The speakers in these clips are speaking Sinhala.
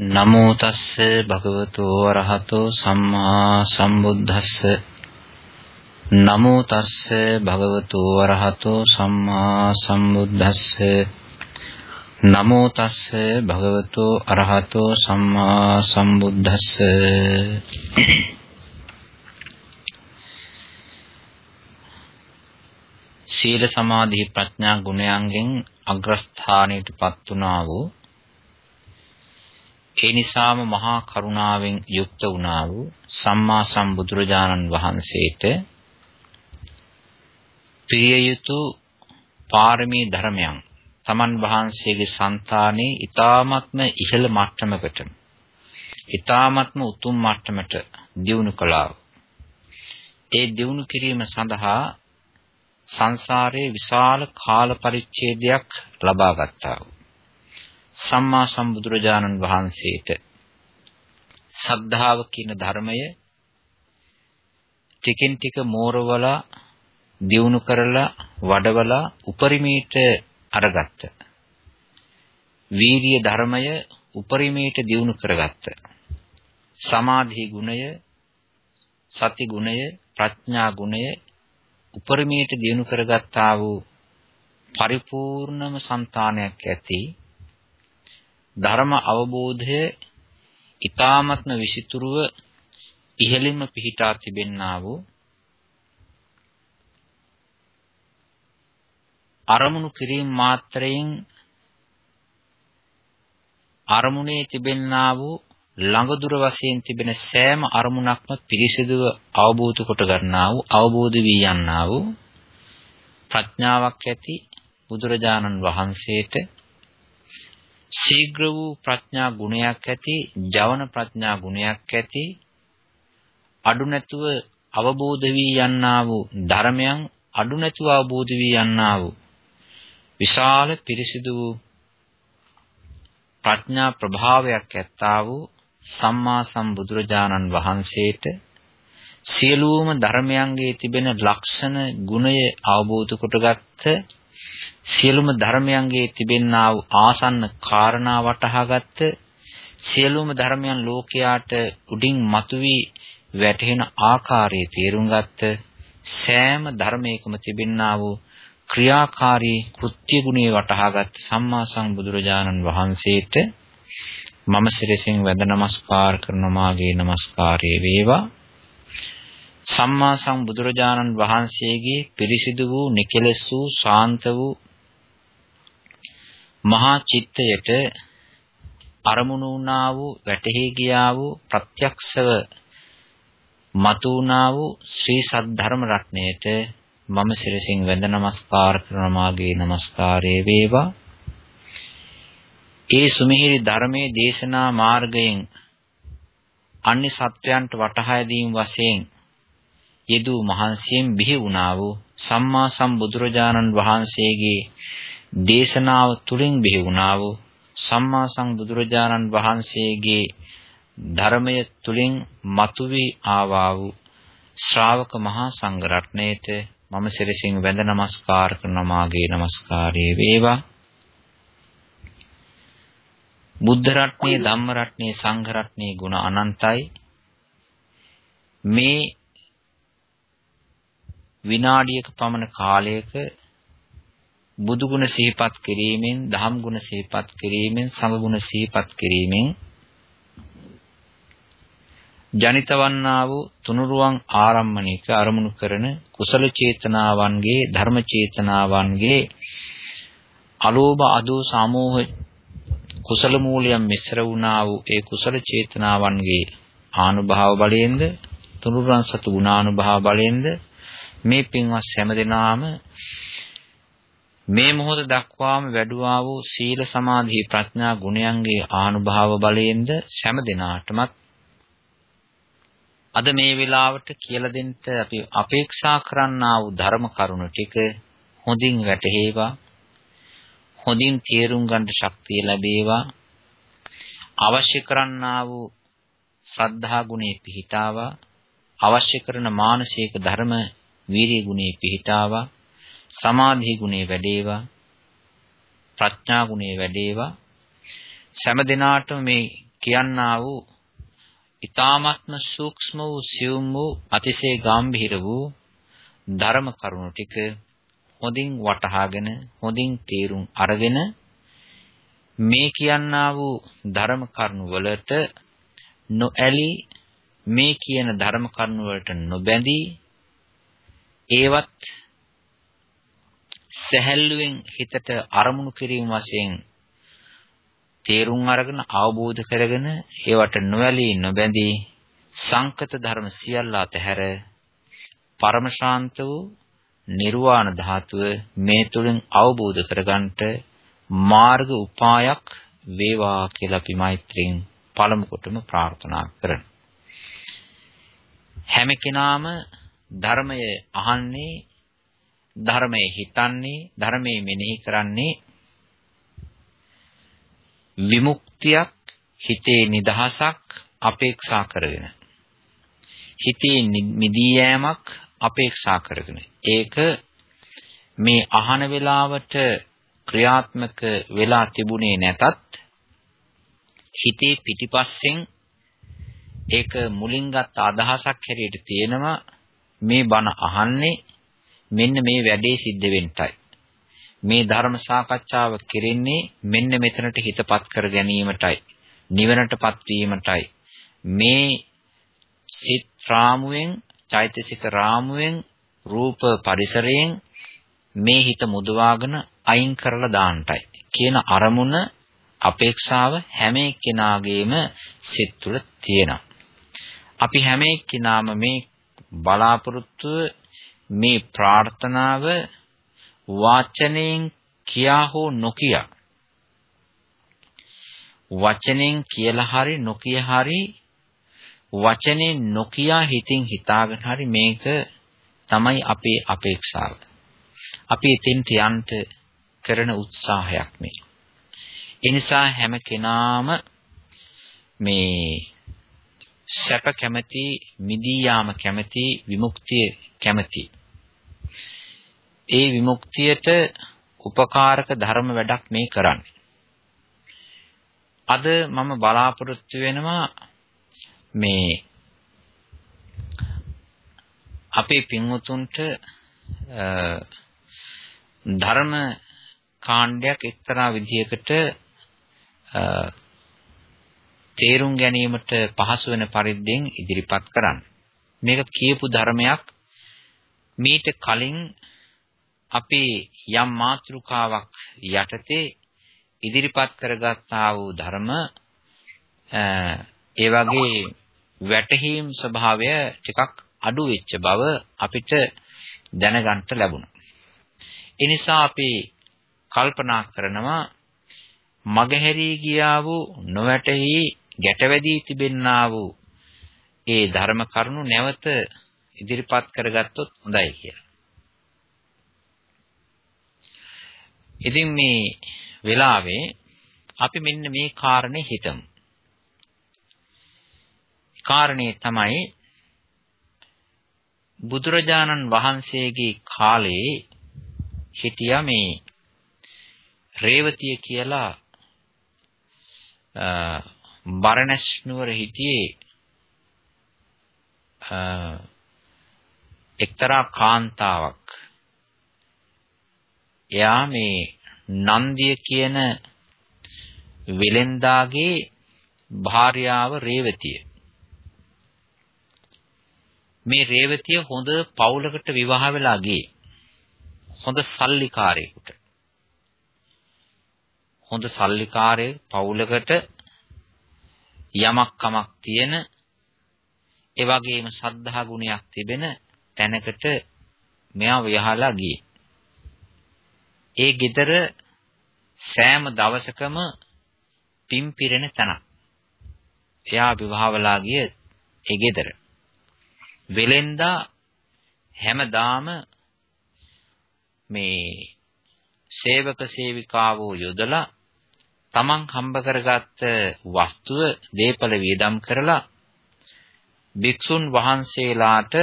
නමෝ තස්ස භගවතු වරහතෝ සම්මා සම්බුද්දස්ස. නමෝ තස්ස භගවතු වරහතෝ සම්මා සම්බුද්දස්ස. නමෝ තස්ස භගවතු අරහතෝ සම්මා සම්බුද්දස්ස. සීල සමාධි ප්‍රඥා ගුණයන්ගෙන් අග්‍රස්ථානයටපත් වුණා වූ ඒ නිසාම මහා කරුණාවෙන් යුක්ත වුණා වූ සම්මා සම්බුදුරජාණන් වහන්සේට ප්‍රිය යුතු පාරමී ධර්මයන් තමන් වහන්සේගේ సంతානේ ඊ타මත්ම ඉහළ මට්ටමකට ඊ타මත්ම උතුම් මට්ටමට දියුණු කළා. ඒ දියුණු කිරීම සඳහා සංසාරයේ විශාල කාල පරිච්ඡේදයක් ලබා ගත්තා. සම්මා සම්බුදුරජාණන් වහන්සේට සද්ධාව කියන ධර්මය ටිකෙන් ටික මෝරවලා දියුණු කරලා වඩවලා උපරිමීට අරගත්ත. වීර්ය ධර්මය උපරිමීට දියුණු කරගත්ත. සමාධි ගුණය, සති ගුණය, ප්‍රඥා ගුණය උපරිමීට දියුණු කරගත්තා වූ පරිපූර්ණම సంతානයක් ඇති ධර්ම අවබෝධය ඊ타මත්ම විසිතුරුව ඉහළින්ම පිහිටා තිබෙන්නා වූ අරමුණු කිරීම මාත්‍රයෙන් අරමුණේ තිබෙන්නා වූ ළඟදුර වශයෙන් තිබෙන සෑම අරමුණක්ම පිරිසිදුව අවබෝධ කොට ගන්නා වූ අවබෝධ වී යන්නා වූ ප්‍රඥාවක් ඇති බුදුරජාණන් වහන්සේට ශීඝ්‍ර වූ ප්‍රඥා ගුණයක් ඇති, ජවන ප්‍රඥා ගුණයක් ඇති, අඩු නැතුව අවබෝධ වී යන්නා වූ ධර්මයන් අඩු නැතුව අවබෝධ වී යන්නා වූ විශාල පිරිසිදු වූ ප්‍රඥා ප්‍රභාවයක් ඇත්තා වූ සම්මා සම්බුදුරජාණන් වහන්සේට සියලුම ධර්මයන්ගේ තිබෙන ලක්ෂණ ගුණය අවබෝධ කොටගත්ත සියලුම ධර්මයන්ගේ තිබෙනා වූ ආසන්න කාරණා වටහාගත්ත සියලුම ධර්මයන් ලෝකයාට උඩින් මතුවී වැටහෙන ආකාරයේ තේරුම් ගත්ත සෑම ධර්මයකම තිබෙනා වූ ක්‍රියාකාරී කෘත්‍ය ගුණේ වටහාගත් සම්මා සම්බුදුරජාණන් වහන්සේට මම සිරසින් වැඳ නමස්කාර කරන මාගේ නමස්කාරය වේවා. සම්මා සම්බුදුරජාණන් වහන්සේගේ පිරිසිදු වූ නිකලස් වූ ශාන්ත වූ මහා චිත්තයට අරමුණු වුණා වූ වැටහි ගියා වූ ප්‍රත්‍යක්ෂව මතු වුණා වූ ශ්‍රී සද්ධර්ම රත්නයට මම සිරසින් වැඳ නමස්කාර කරන මාගේ නමස්කාරයේ වේවා. ඒ සුමිහිරි ධර්මයේ දේශනා මාර්ගයෙන් අන්‍ය සත්වයන්ට වටහා දීම වශයෙන් යෙදූ මහන්සියෙන් බිහි වුණා වූ සම්මා සම්බුදුරජාණන් වහන්සේගේ දේශනාව තුලින් බිහි වුණා වූ සම්මා සම්බුදුරජාණන් වහන්සේගේ ධර්මය තුලින් මතුවී ආවා වූ ශ්‍රාවක මහා සංඝ රත්නයේත මම සිරසින් වැඳ නමස්කාර කරන මාගේ নমස්කාරයේ වේවා. බුද්ධ රත්නයේ ධම්ම රත්නයේ සංඝ රත්නයේ ගුණ අනන්තයි. මේ විනාඩියක පමණ කාලයක බුදු ගුණ සිහිපත් කිරීමෙන්, දහම් ගුණ සිහිපත් කිරීමෙන්, සංඝ ගුණ සිහිපත් කිරීමෙන් ජනිතවන්නා වූ තුනුරුවන් ආරම්මණික අරමුණු කරන කුසල චේතනාවන්ගේ ධර්ම චේතනාවන්ගේ අලෝභ අදෝ සමෝහ කුසල මූලයන් මිශ්‍ර වුණා වූ ඒ කුසල චේතනාවන්ගේ ආනුභාව බලයෙන්ද තුනුරුවන් සතු ගුණානුභාව බලයෙන්ද මේ පින්වත් හැම දිනාම මේ මොහොත දක්වාම වැඩුවා වූ සීල සමාධි ප්‍රඥා ගුණයන්ගේ ආනුභාව බලයෙන්ද හැම දිනාටමත් අද මේ වෙලාවට කියලා දෙන්න අපි අපේක්ෂා කරන්නා වූ ධර්ම කරුණු ටික හොඳින් වැටහෙවා. හොඳින් තේරුම් ගන්න ශක්තිය ලැබේවා. අවශ්‍ය කරන්නා වූ ශ්‍රද්ධා ගුණේ පිහිටාවා. අවශ්‍ය කරන මානසික ධර්ම වීරිය ගුණේ පිහිටාවා සමාධි ගුණේ වැඩේවා ප්‍රඥා ගුණේ වැඩේවා. සෑම දිනාටම මේ කියන්නා වූ ඊ타ත්ම සූක්ෂම වූ සියුම් වූ අතිශය ගැඹිර වූ ධර්ම කරුණු ටික හොඳින් වටහාගෙන හොඳින් තේරුම් අරගෙන මේ කියන්නා වූ ධර්ම කරුණු වලට නොඇලී මේ කියන ධර්ම කරුණු වලට නොබැඳී ඒවත් සැහැල්ලුවෙන් හිතට අරමුණු කිරීම වශයෙන් තේරුම් අරගෙන අවබෝධ කරගෙන ඒවට නොඇලී නොබැඳී සංකත ධර්ම සියල්ල අතහැර පරම ශාන්ත වූ නිර්වාණ ධාතුව මේ තුලින් අවබෝධ කරගන්නට මාර්ග උපායක් වේවා කියලා අපි මෛත්‍රියෙන් පළමු කොටම ප්‍රාර්ථනා කරනවා. හැම කෙනාම ධර්මය අහන්නේ ධර්මයේ හිතන්නේ ධර්මයේ මෙනෙහි කරන්නේ විමුක්තියක් හිතේ නිදහසක් අපේක්ෂා කරගෙන. හිතේ මිදී යෑමක් අපේක්ෂා කරගෙන. ඒක මේ අහන වෙලාවට ක්‍රියාත්මක වෙලා තිබුණේ නැතත් හිතේ පිටිපස්සෙන් ඒක මුලින් ගත්ත අදහසක් හැටියට තියෙනවා. මේ බණ අහන්නේ මෙන්න මේ වැඩේ සිද්ධ වෙන්නයි මේ ධර්ම සාකච්ඡාව කෙරෙන්නේ මෙන්න මෙතනට හිතපත් කර ගැනීමටයි නිවනටපත් වීමටයි මේ සිත් රාමුවෙන් චෛතසික රාමුවෙන් රූප පරිසරයෙන් මේ හිත මුදවාගෙන අයින් කරලා දාන්නටයි කියන අරමුණ අපේක්ෂාව හැම එක්කෙනාගේම සිත් තුළ තියෙනවා. අපි හැම එක්කෙනාම මේ බලාපොරොත්තුව මේ ප්‍රාර්ථනාව වාචනයෙන් කියා හෝ නොකිය වචනෙන් කියලා හරි නොකිය හරි වචනේ නොකියා හිතින් හිතාගෙන හරි මේක තමයි අපේ අපේක්ෂාව. අපි එතෙන්ට යන්න කරන උත්සාහයක් මේ. ඒ නිසා හැම කෙනාම මේ සැප කැමැති, මිදී යාම කැමැති, විමුක්තිය කැමැති. ඒ විමුක්තියට උපකාරක ධර්ම වැඩක් මේ කරන්නේ. අද මම බලාපොරොත්තු වෙනවා මේ අපේ පින්වතුන්ට ධර්ම කාණ්ඩයක් එක්තරා විදියකට තේරුම් ගැනීමට පහසු වෙන පරිද්දෙන් ඉදිරිපත් කරන්න. මේක කියපු ධර්මයක් මීට කලින් අපේ යම් මාතෘකාවක් යටතේ ඉදිරිපත් කරගත්තා වූ ධර්ම ඒ වගේ වැටහීම් ස්වභාවය ටිකක් අඩු වෙච්ච බව අපිට දැනගන්න ලැබුණා. ඒ නිසා අපි කල්පනා කරනවා මගහැරී ගියා වූ නොවැටහි ගැටවැදී තිබෙන්නා වූ ඒ ධර්ම කරුණු නැවත ඉදිරිපත් කරගත්තොත් හොඳයි කියලා. ඉතින් මේ වෙලාවේ අපි මෙන්න මේ කාරණේ හිතමු. කාරණේ තමයි බුදුරජාණන් වහන්සේගේ කාලේ හිටියා මේ රේවතිය කියලා බරණැස් නුවර හිටියේ එක්තරා කාන්තාවක් එයා මේ නන්දිය කියන වෙලෙන්දාගේ භාර්යාව රේවතිය මේ රේවතිය හොඳ පවුලකට විවාහ වෙලා ගියේ. හොඳ සල්ලිකාරයෙකුට. හොඳ සල්ලිකාරයේ පවුලකට යමක් කමක් තියෙන ඒ වගේම සද්ධා ගුණයක් තිබෙන තැනකට මෙයා වියහලා ගියේ. ඒ ගෙදර සෑම දවසකම පින් පිරෙන තැනක්. එයා විවාහවලා ගිය ඒ ගෙදර. වෙලෙන්දා හැමදාම මේ සේවක සේවිකාවෝ යොදලා තමන් හම්බ කරගත්ත වස්තුව දීපල වියදම් කරලා භික්ෂුන් වහන්සේලාට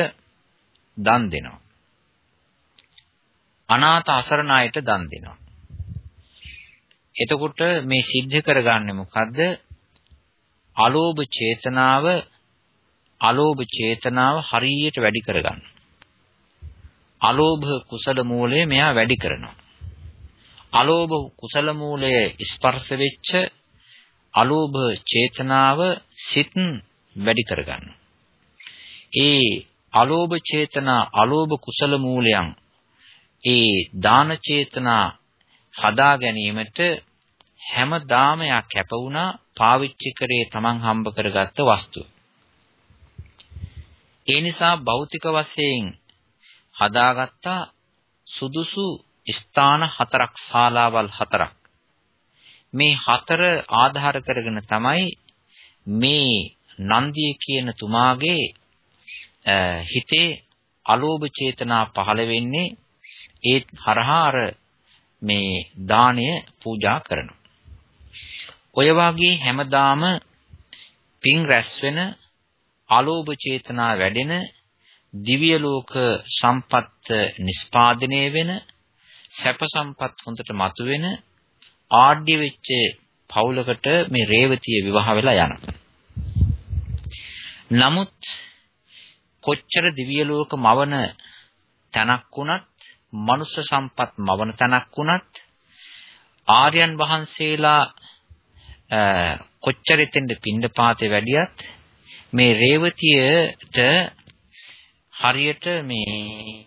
දන් දෙනවා. අනාථ අසරණ අයට දන් දෙනවා. එතකොට මේ සිද්ධ කරගන්නේ මොකද්ද? අලෝභ චේතනාව අලෝභ චේතනාව හරියට වැඩි කරගන්න. අලෝභ කුසල මූලය මෙයා වැඩි කරනවා. අලෝභ කුසල මූලය ස්පර්ශ වෙච්ච අලෝභ චේතනාව සිත් වැඩි කරගන්න. ඒ අලෝභ චේතනා අලෝභ කුසල මූලයන් ඒ දාන චේතනා හදා ගැනීමට හැමදාම යා කැප වුණා පාවිච්චි කරේ Taman හම්බ කරගත්ත වස්තු. ඒ නිසා භෞතික වශයෙන් හදාගත්ත සුදුසු ස්ථාන හතරක් ශාලාවල් හතරක් මේ හතර ආධාර කරගෙන තමයි මේ නන්දිය කියන තුමාගේ හිතේ අලෝභ චේතනා පහළ වෙන්නේ ඒ හරහා අර මේ දාණය පූජා කරනවා. ඔය වාගේ හැමදාම පින් රැස් වෙන අලෝභ චේතනා වැඩෙන දිව්‍ය ලෝක සම්පත් නිස්පාදනය වෙන සැප සම්පත් හොඳට මතුවෙන ආඩ්‍ය වෙච්ච පවුලකට මේ රේවතිය විවාහ වෙලා යනවා. නමුත් කොච්චර දිව්‍ය ලෝක මවන තැනක් වුණත් මනුෂ්‍ය සම්පත් මවන තැනක් වුණත් ආර්යයන් වහන්සේලා කොච්චර එතෙන්ද පින්ඩපාතේ වැඩියත් මේ රේවතියට හරියට මේ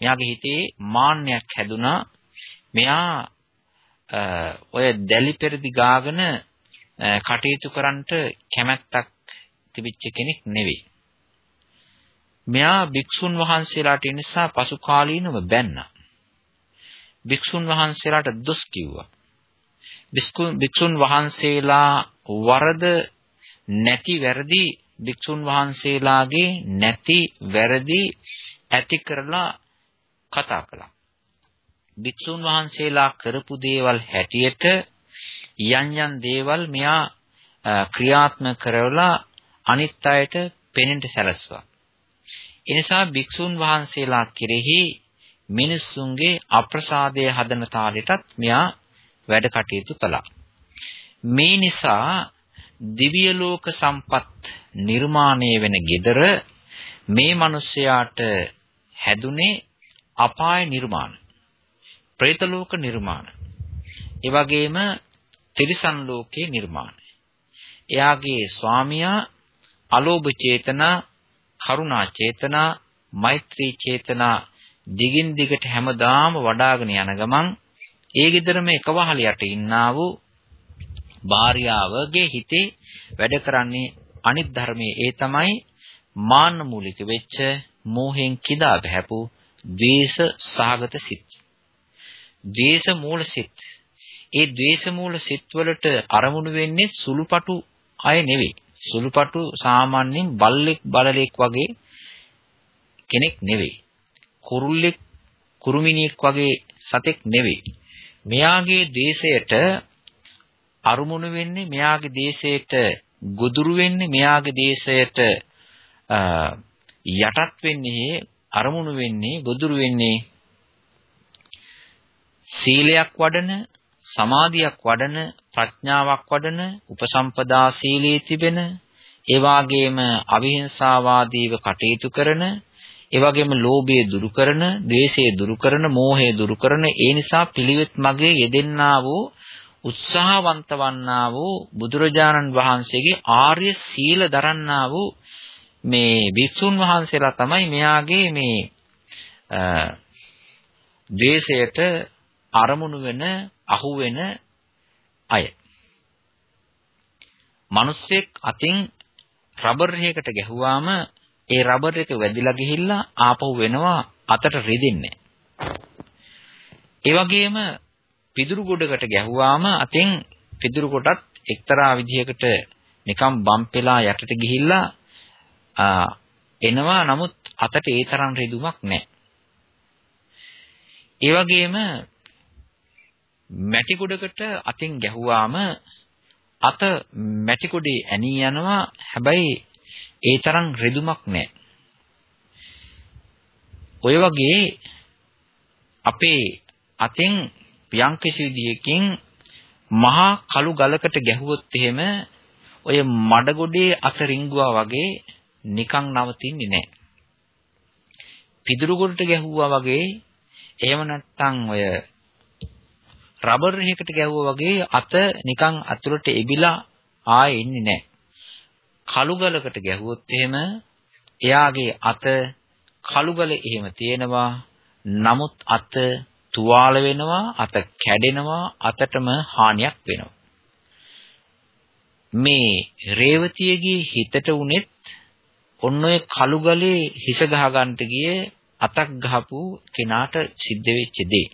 මෙයාගේ හිතේ මාන්නයක් හැදුනා. මෙයා ඔය දැලි පෙරදි ගාගෙන කටයුතු කරන්නට කැමැත්තක් තිබිච්ච කෙනෙක් නෙවෙයි. මෙයා භික්ෂුන් වහන්සේලාට ඒ නිසා පසු කාලීනව බැන්නා. භික්ෂුන් වහන්සේලාට දොස් කිව්වා. භික්ෂුන් වහන්සේලා වරද නැති වැරදි භික්ෂුන් වහන්සේලාගේ නැති වැරදි ඇති කරලා කතා කළා. භික්ෂුන් වහන්සේලා කරපු දේවල් හැටියට යම් යම් දේවල් මෙයා ක්‍රියාත්මක කරවලා අනිත් අයට පෙනෙන්න සැලැස්සුවා. එනිසා භික්ෂුන් වහන්සේලා කෙරෙහි මිනිස්සුන්ගේ අප්‍රසාදය හදන තාලෙටත් මෙයා වැඩ කටයුතු කළා. මේ නිසා දිව්‍ය ලෝක සම්පත් නිර්මාණය වෙන gedara මේ මිනිස්යාට හැදුනේ අපාය නිර්මාණ. പ്രേත ලෝක නිර්මාණ. ඒ වගේම තිරිසන් ලෝකේ නිර්මාණ. එයාගේ ස්වාමියා අලෝභ චේතනා, කරුණා චේතනා, මෛත්‍රී චේතනා දිගින් දිගට හැමදාම වඩාගෙන යන ගමන් ඒ ගෙදරම එකවහල යට ඉන්නා වූ භාර්යාවගේ හිතේ වැඩ කරන්නේ අනිත් ධර්මයේ ඒ තමයි මාන්න මූලික වෙච්ච මෝහෙන් කිදා බහැපු ද්වේෂ සහගත සිත්. ද්වේෂ මූල සිත්. ඒ ද්වේෂ මූල සිත් වලට අරමුණු වෙන්නේ සුළුපටු අය නෙවෙයි. සුළුපටු සාමාන්‍යයෙන් බල්ලෙක් බලලෙක් වගේ කෙනෙක් නෙවෙයි. කුරුල්ලෙක් කුරුමිනියෙක් වගේ සතෙක් නෙවෙයි. මෙයාගේ දේශයට අරුමුණු වෙන්නේ මෙයාගේ දේශයට ගොදුරු වෙන්නේ මෙයාගේ දේශයට යටත් වෙන්නේ අරමුණු වෙන්නේ ගොදුරු වෙන්නේ සීලයක් වඩන සමාධියක් වඩන ප්‍රඥාවක් වඩන උපසම්පදා සීලයේ තිබෙන ඒ වාගේම අවිහිංසාවාදීව කටයුතු කරන ඒ වගේම ලෝභය දුරු කරන, ද්වේෂය දුරු කරන, මෝහය දුරු කරන ඒ නිසා පිළිවෙත් මගේ යෙදෙන්නා වූ උත්සාහවන්ත වන්නා වූ බුදුරජාණන් වහන්සේගේ ආර්ය සීල දරන්නා වූ මේ වික්ෂුන් වහන්සේලා තමයි මෙයාගේ මේ ද්වේෂයට අරමුණු වෙන අහු වෙන අය. මිනිස්සෙක් අතින් රබර් එකකට ගැහුවාම ඒ රබර් එක වැදිලා ගිහිල්ලා ආපහු වෙනවා අතට රිදෙන්නේ. ඒ වගේම පිදුරු ගොඩකට ගැහුවාම අතින් පිදුරු කොටත් එක්තරා විදිහකට නිකම් බම්පෙලා යටට ගිහිල්ලා එනවා නමුත් අතට ඒ තරම් රිදුමක් නැහැ. ඒ වගේම මැටි කුඩකට අතින් ගැහුවාම අත මැටි කුඩේ ඇනී යනවා හැබැයි ඒ තරම් රිදුමක් නැහැ. ඔය වගේ අපේ අතෙන් යම්කිසි විදියකින් මහා කළු ගලකට ගැහුවොත් එහෙම ඔය මඩගොඩේ අත රිංගුවා වගේ නිකන් නවතින්නේ නැහැ. පිදුරු ගොඩට ගැහුවා වගේ එහෙම නැත්නම් ඔය රබර් එකකට ගැහුවා වගේ අත නිකන් අතුරට එබිලා ආයෙ එන්නේ නැහැ. කළු ගලකට ගැහුවොත් එහෙම එයාගේ අත කළු ගල එහෙම තියෙනවා. නමුත් අත තුවාල වෙනවා, අත කැඩෙනවා, අතටම හානියක් වෙනවා. මේ රේවතියගේ හිතට උනේත් ඔන්න ඔය කළු ගලේ හිස ගහ ගන්නට ගියේ අතක් ගහපු කෙනාට සිද්ධ වෙච්ච දේ.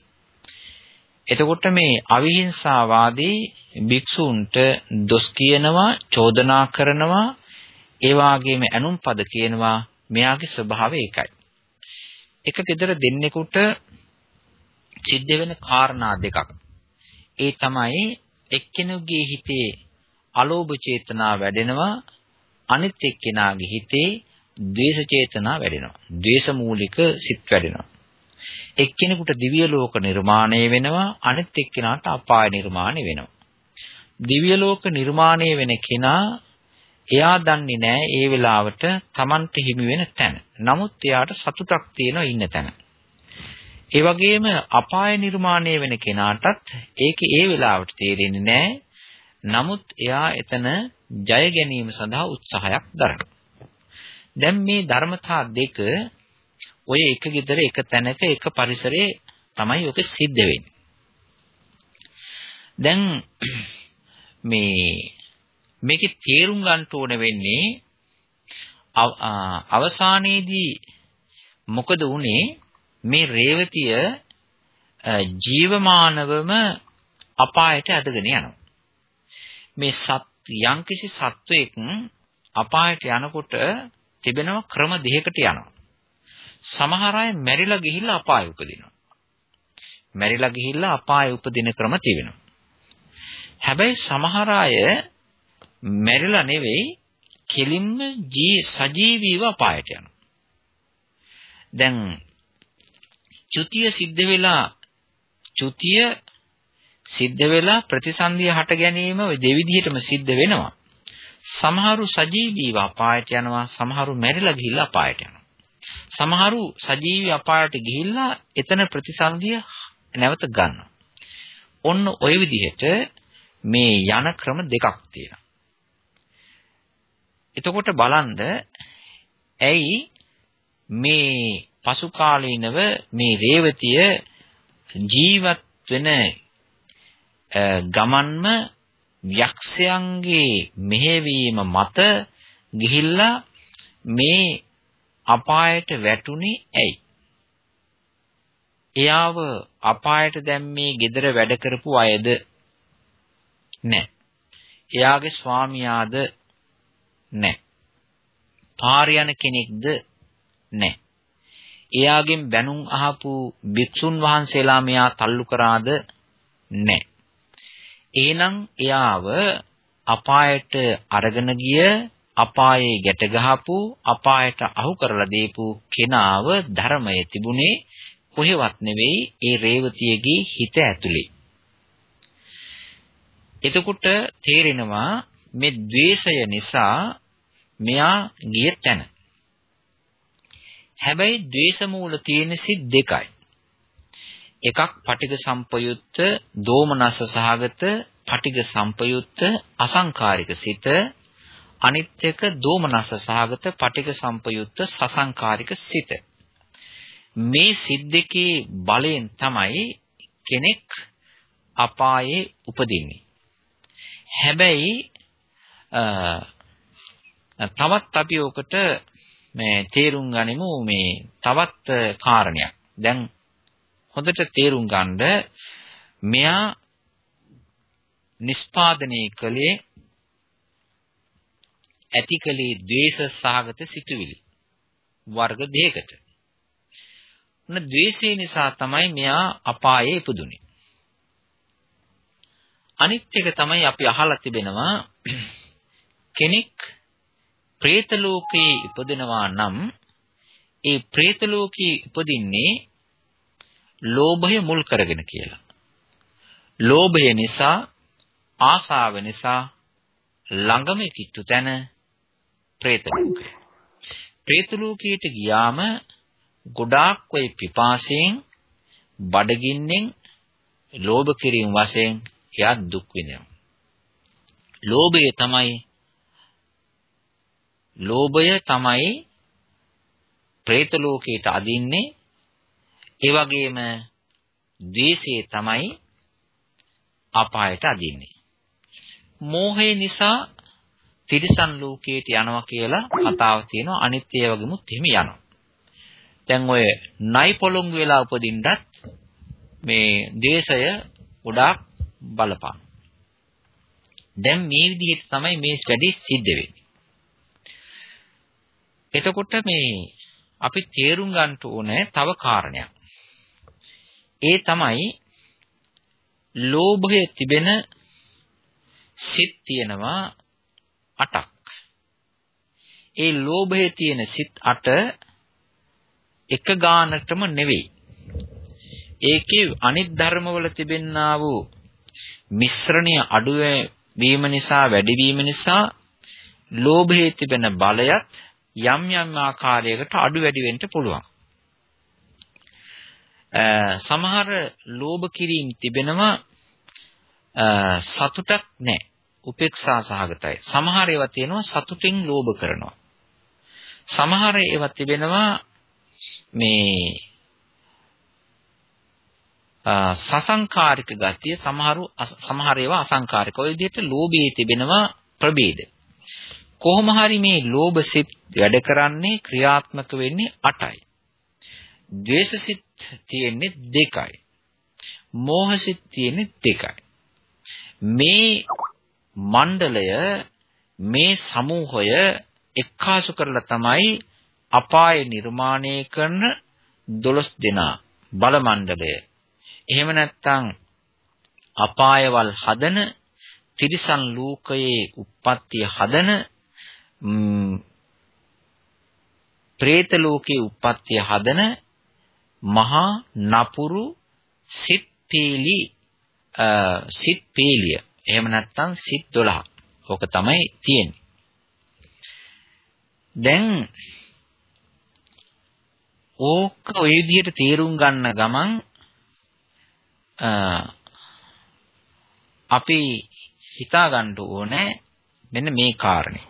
එතකොට මේ අවිහිංසාවාදී භික්ෂූන්ට දොස් කියනවා, චෝදනා කරනවා, ඒ වාගේම ඇනුම් පද කියනවා. මෙයාගේ ස්වභාවය ඒකයි. එක gedara දෙන්නෙකුට සිද්ධ වෙන කාරණා දෙකක්. ඒ තමයි එක්කෙනෙකුගේ හිතේ අලෝභ චේතනා වැඩෙනවා අනිත් එක්කෙනාගේ හිතේ ද්වේෂ චේතනා වැඩෙනවා. ද්වේෂ මූලික සිත් වැඩෙනවා. එක්කෙනෙකුට දිව්‍ය ලෝක නිර්මාණය වෙනවා අනිත් එක්කෙනාට අපාය නිර්මාණය වෙනවා. දිව්‍ය ලෝක නිර්මාණය වෙන කෙනා එයා දන්නේ නැහැ ඒ වෙලාවට Tamante හිමි වෙන තැන. නමුත් එයාට සතුටක් තියෙනවා ඉන්න තැන. ඒ වගේම අපාය නිර්මාණය වෙන කෙනාටත් ඒක ඒ වෙලාවට තේරෙන්නේ නැහැ. නමුත් එයා එතන ජය ගැනීම සඳහා උත්සාහයක් දරනවා. දැන් මේ ධර්මතා දෙක ඔය එක ගෙදර එක තැනක එක පරිසරයේ තමයි ඔක සිද්ධ වෙන්නේ. දැන් මේ මේකේ තේරුම් ගන්න ඕන වෙන්නේ අවසානයේදී මොකද වුනේ මේ රේවතිය ජීවමානවම අපායට ඇදගෙන යනවා. මේ සත් යම්කිසි සත්වයක අපායට යනකොට තිබෙනව ක්‍රම දෙකකට යනවා. සමහර අය මැරිලා ගිහිල්ලා අපාය උපදිනවා. මැරිලා ගිහිල්ලා අපාය උපදින ක්‍රම තිබෙනවා. හැබැයි සමහර අය මැරිලා නෙවෙයි කෙලින්ම ජී සජීවීව අපායට යනවා. දැන් චුතිය සිද්ධ වෙලා චුතිය සිද්ධ වෙලා ප්‍රතිසන්දිය හට ගැනීම දෙවිධයටම සිද්ධ වෙනවා. සමහරු සජීවීව අපායට යනවා, සමහරු මැරිලා ගිහිල්ලා අපායට යනවා. සමහරු සජීවී අපායට ගිහිල්ලා එතන ප්‍රතිසන්දිය නැවත ගන්නවා. ඔන්න ওই විදිහට මේ යන ක්‍රම දෙකක් තියෙනවා. එතකොට බලන්න ඇයි මේ පසු කාලීනව මේ රේවතිය ජීවත් වෙන ගමන්ම යක්ෂයන්ගේ මෙහෙවීම මත ගිහිල්ලා මේ අපායට වැටුනේ ඇයි? එයාව අපායට දැම්මේ gedara වැඩ කරපු අයද? නැහැ. එයාගේ ස්වාමියාද නැහැ. පාර යන කෙනෙක්ද නැහැ. එයාගෙන් බැනුම් අහපු භික්ෂුන් වහන්සේලා මෙයා තල්ලු කරාද නැහැ. එහෙනම් එයාව අපායට අරගෙන ගිය අපායේ ගැට ගහපු අපායට අහු කරලා දීපු කෙනාව ධර්මයේ තිබුණේ කොහෙවත් නෙවෙයි ඒ රේවතියගේ හිත ඇතුලේ. එතකොට තේරෙනවා මේ द्वේෂය නිසා මෙයා ගිය තැන. හැබැයි द्वේෂ මූල තියෙන සිත් දෙකයි. එකක් පටිඝ සම්පයුත්ත, දෝමනස සහගත, පටිඝ සම්පයුත්ත, අසංකාරික සිත, අනිත් එක දෝමනස සහගත, පටිඝ සම්පයුත්ත, සසංකාරික සිත. මේ සිත් දෙකේ බලයෙන් තමයි කෙනෙක් අපායේ උපදින්නේ. හැබැයි තවත් අපි ඔකට මේ තේරුම් ගනිමු මේ තවත් කාරණයක්. දැන් හොඳට තේරුම් ගන්න මෙයා නිස්පාදනය කළේ ඇතිකලේ ද්වේෂ සහගත සිතුවිලි වර්ග දෙකකට. උන ද්වේෂය නිසා තමයි මෙයා අපායේ ඉපදුනේ. අනිත් එක තමයි අපි අහලා තිබෙනවා කෙනෙක් പ്രേත ලෝකයේ ඉපදෙනවා නම් ඒ പ്രേත ලෝකයේ ඉපදින්නේ ලෝභය මුල් කරගෙන කියලා. ලෝභය නිසා ආසාව නිසා ළඟම කිට්ටු තැන പ്രേත ලෝකය. പ്രേත ලෝකයට ගියාම ගොඩාක් ওই පිපාසයෙන් බඩගින්නෙන් ලෝභ කිරීම වශයෙන් එයා දුක් විඳිනවා. ලෝභය තමයි ලෝභය තමයි പ്രേත ලෝකයට අදින්නේ ඒ වගේම ද්වේෂය තමයි අපායට අදින්නේ. මෝහය නිසා තිරිසන් ලෝකයට යනවා කියලා කතාව තියෙනවා. අනිත් ඒ වගේමුත් එහෙම යනවා. දැන් ඔය නයි පොළොංගු වෙලා උපදින්නත් මේ ද්වේෂය ගොඩාක් බලපාන. දැන් මේ විදිහට තමයි මේ වැඩි සිද්ධ වෙන්නේ. එතකොට මේ අපි තේරුම් ගන්න ඕනේ තව කාරණයක්. ඒ තමයි ලෝභය තිබෙන සිත් තියෙනවා 8ක්. ඒ ලෝභයේ තියෙන සිත් 8 එක ගානටම නෙවෙයි. ඒකේ අනිත් ධර්මවල තිබෙන්නා වූ මිශ්‍රණය අඩු වීම නිසා වැඩි වීම නිසා ලෝභයේ තිබෙන බලයත් යම් යම් ආකාරයකට අඩු වැඩි වෙන්න පුළුවන්. සමහර ලෝභ කිරීම තිබෙනවා සතුටක් නැහැ. උපේක්ෂා සහගතයි. සමහර ඒවා තියෙනවා සතුටින් ලෝභ කරනවා. සමහර ඒවා තිබෙනවා මේ සසංකාරික ගතිය සමහරු සමහර ඒවා අසංකාරික. ඔය විදිහට ලෝභයේ තිබෙනවා ප්‍රභේද. කොහොම හරි මේ ලෝභ සිත් වැඩ කරන්නේ ක්‍රියාත්මක වෙන්නේ 8යි. ද්වේෂ සිත් තියෙන්නේ 2යි. මෝහ සිත් තියෙන්නේ 2යි. මේ මණ්ඩලය මේ සමූහය එක්කාසු කරලා තමයි අපාය නිර්මාණය කරන 12 දෙනා බල මණ්ඩලය. එහෙම නැත්නම් අපායවල් හදන තිරිසන් ලෝකයේ උප්පත්තිය හදන പ്രേත ලෝකයේ උප්පත්තිය හදන මහා නපුරු සිත් පීලි සිත් පීලිය එහෙම නැත්නම් සිත් 12. ඕක තමයි තියෙන්නේ. දැන් ඕක ඔය විදිහට තේරුම් ගන්න ගමන් අපි හිතා ගන්න ඕනේ මෙන්න මේ කාරණේ.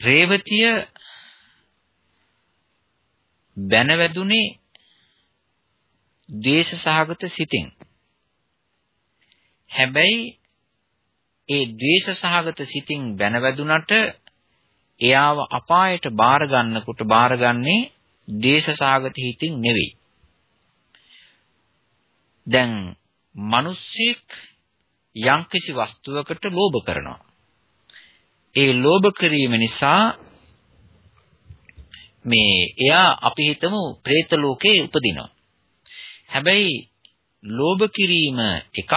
රේවතිය බැනවැදුනේ ද්වේෂ සහගත සිතින්. හැබැයි ඒ ද්වේෂ සහගත සිතින් බැනවැදුනට එයාව අපායට බාර ගන්නකොට බාරගන්නේ ද්වේෂ සහගත හිතින් නෙවෙයි. දැන් මිනිස්සෙක් යම්කිසි වස්තුවකට ලෝභ කරනවා. ඒ ලෝභ කිරීම නිසා මේ එයා අපි හිතමු പ്രേත ලෝකේ උපදිනවා. හැබැයි ලෝභ කිරීම එකක්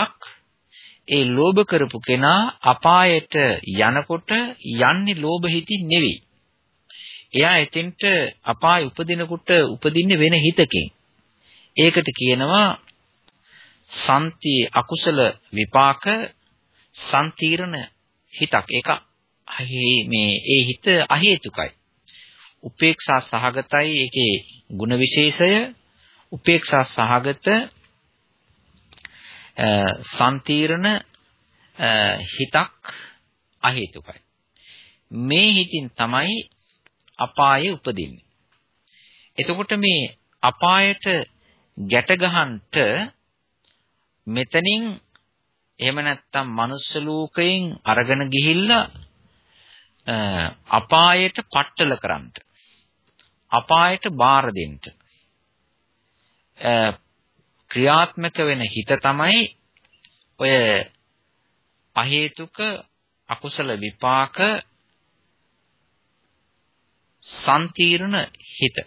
ඒ ලෝභ කරපු කෙනා අපායට යනකොට යන්නේ ලෝභ හිතින් නෙවෙයි. එයා එතෙන්ට අපාය උපදිනකොට උපදින්නේ වෙන හිතකින්. ඒකට කියනවා සම්ති අකුසල විපාක සම්තිරණ හිතක්. ඒක මේ ඒ හිත අහේතුකයි. උපේක්ෂා සහගතයි. ඒකේ ಗುಣ විශේෂය උපේක්ෂා සහගත සම්තිරණ හිතක් අහේතුකයි. මේ හිතින් තමයි අපායේ උපදින්නේ. එතකොට මේ අපායට ගැට ගහන්නට මෙතනින් එහෙම නැත්නම් manuss ලෝකයෙන් අරගෙන ගිහිල්ලා අපායට පట్టල කරන්නට අපායට බාර දෙන්න. ක්‍රියාත්මක වෙන හිත තමයි ඔය අහේතුක අකුසල විපාක සම්තිරණ හිත.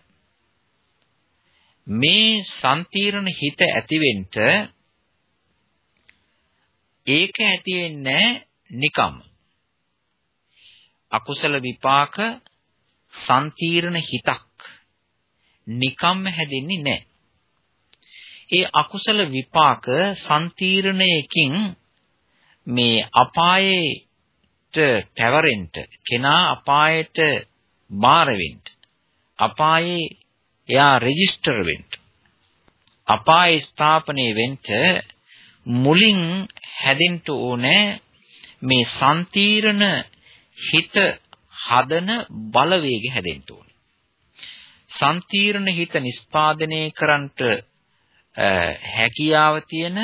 මේ සම්තිරණ හිත ඇතිවෙන්න ඒක ඇති වෙන්නේ නිකම්. අකුසල විපාක සම්තිරණ හිතක්. නිකම්ම හැදෙන්නේ නැහැ. ඒ අකුසල විපාක සම්තිරණයකින් මේ අපායට පැවරෙන්න කෙනා අපායට බාර වෙන්න අපායේ එයා රෙජිස්ටර් වෙන්න අපාය ස්ථාපනය වෙන්න මුලින් හැදෙන්න ඕනේ මේ සම්තිරණ හිත හදන බලවේග හැදෙන්න ඕනේ. සම්තිරණ හිත නිස්පාදනය කරන්නට හැකියාව තියෙන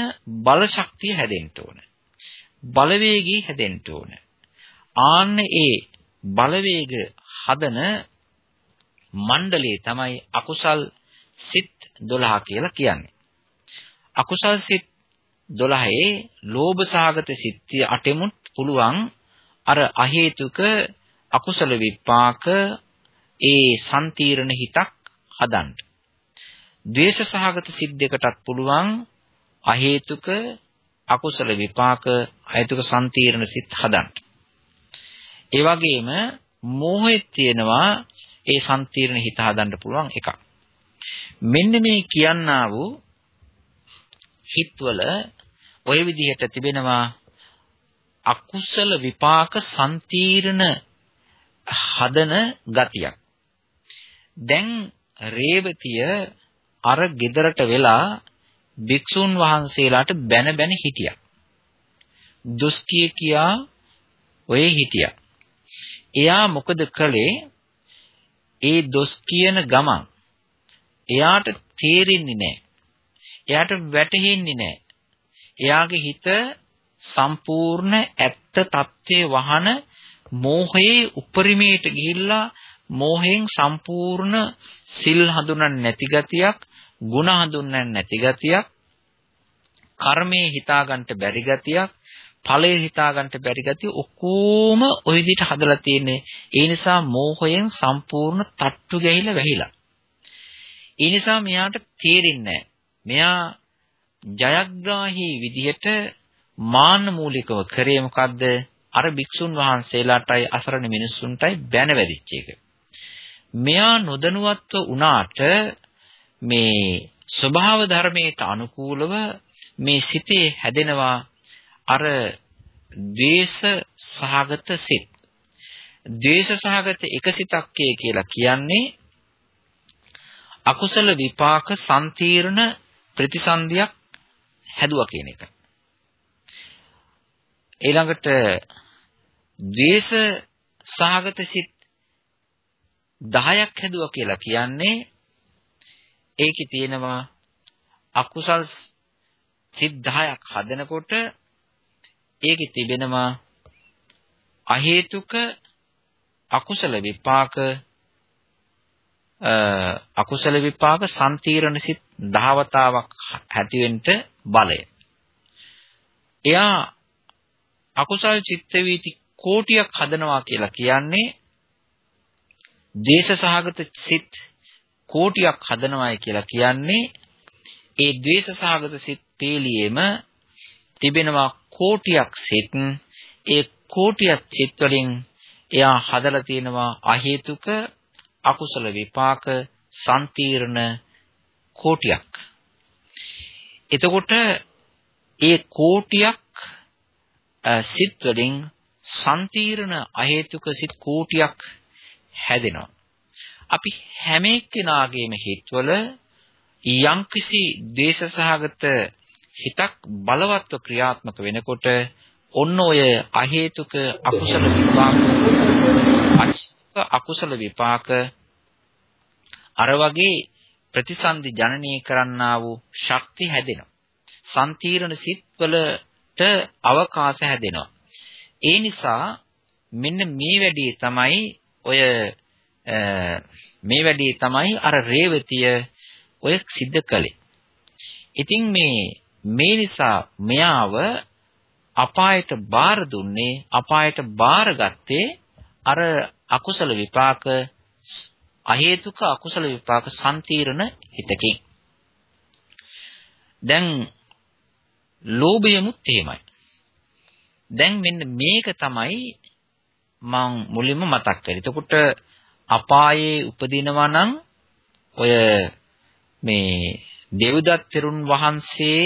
බල ශක්තිය හැදෙන්න ඕනේ. බලවේගී හැදෙන්න ඕනේ. ආන්න ඒ බලවේග හදන මණ්ඩලයේ තමයි අකුසල් සිත් 12 කියලා කියන්නේ. අකුසල් සිත් 12 ලෝභ සාගත සිත් 8මුත් පුළුවන් අර අහේතුක අකුසල විපාක ඒ සම්තිරණ හිතක් හදන්න. ද්වේෂ සහගත සිත් දෙකටත් පුළුවන් අහේතුක අකුසල විපාක අහේතුක සම්තිරණ සිත් හදන්න. ඒ වගේම මෝහෙත් තියෙනවා ඒ සම්තිරණ හිත හදන්න පුළුවන් එකක්. මෙන්න මේ කියන්නා වූ හිත්වල ওই විදිහට තිබෙනවා අකුසල විපාක සම්තිරණ හදන ගතියක්. දැන් රේවතිය අර ගෙදරට වෙලා භික්ෂුන් වහන්සේලාට බැන බැන හිටියා. දුස් කිය කියා ඔය හිටියා. එයා මොකද කළේ? ඒ දොස් කියන ගමන් එයාට තේරෙන්නේ නැහැ. එයාට වැටහෙන්නේ නැහැ. එයාගේ හිත සම්පූර්ණ ඇත්ත తත්වයේ වහන මෝහයේ උපරිමයට ගිහිල්ලා මෝහයෙන් සම්පූර්ණ සිල් හඳුනන්නේ නැති ගතියක්, ಗುಣ හඳුනන්නේ නැති ගතියක්, කර්මයේ හිතාගන්න බැරි ගතියක්, ඵලයේ හිතාගන්න බැරි ගතිය ඔක්කොම ওই විදිහට හදලා තියෙන්නේ. ඒ නිසා මෝහයෙන් සම්පූර්ණ තට්ටු ගැහිලා වැහිලා. ඒ නිසා මෙයාට තේරෙන්නේ මෙයා ජයග්‍රාහී විදිහට මාන්න මූලිකව කරේ මොකද්ද? අර භික්ෂුන් වහන්සේලාටයි අසරණ මිනිස්සුන්ටයි බැන වැදිච්ච එක. මෙයා නොදනුවත්ව වුණාට මේ ස්වභාව ධර්මයට අනුකූලව මේ සිතේ හැදෙනවා අර ද්වේෂ සහගත සිත්. ද්වේෂ සහගත එක සිතක් කියලා කියන්නේ අකුසල විපාක සම්තිර්ණ ප්‍රතිසන්දියක් හැදුවා කියන එක. ඊළඟට ද්වේෂ සහගත සිත් 10ක් හැදුවා කියලා කියන්නේ ඒකේ තියෙනවා අකුසල් සිත් 10ක් හදනකොට ඒකේ තිබෙනවා අහේතුක අකුසල විපාක අකුසල විපාක සම්තිරණ සිත් දහවතාවක් ඇතිවෙන්න බලය. එයා අකුසල් චිත්ත වීති කෝටියක් හදනවා කියලා කියන්නේ දේශ සහගත සිත් කෝටියක් හදනවායි කියලා කියන්නේ ඒ ද්වේෂ සහගත සිත් පේලියෙම තිබෙනවා කෝටියක් සිත්. ඒ කෝටියක් සිත් වලින් එයා හදලා තියෙනවා අහේතුක අකුසල විපාක සම්තිර්ණ කෝටියක්. එතකොට ඒ කෝටියක් සිත් වලින් සම්තිර්ණ අහේතුක සිත් කෝටියක් හැදෙනවා අපි හැම එක්කෙනාගේම හිතවල යම්කිසි දේශසහගත හිතක් බලවත්ව ක්‍රියාත්මක වෙනකොට ඔන්න ඔය අහේතුක අකුසල විපාක අකුසල විපාක අර වගේ ප්‍රතිසන්දි ජනනය කරන්නා වූ ශක්ති හැදෙනවා. සම්තිරණ සිත්වලට අවකාශ හැදෙනවා. ඒ නිසා මෙන්න මේ වැඩේ තමයි ඔය මේ වැඩේ තමයි අර රේවතිය ඔය සිද්ධ කළේ. ඉතින් මේ මේ නිසා මෙයාව අපායට බාර දුන්නේ අපායට බාරගත්තේ අර අකුසල විපාක අහේතුක අකුසල විපාක සම්තිරණ හිතකින් දැන් ලෝභයමුත් එහෙමයි දැන් මෙන්න මේක තමයි මම මුලින්ම මතක් කරේ. එතකොට අපායේ උපදිනවා නම් ඔය මේ දෙව්දත් තෙරුන් වහන්සේ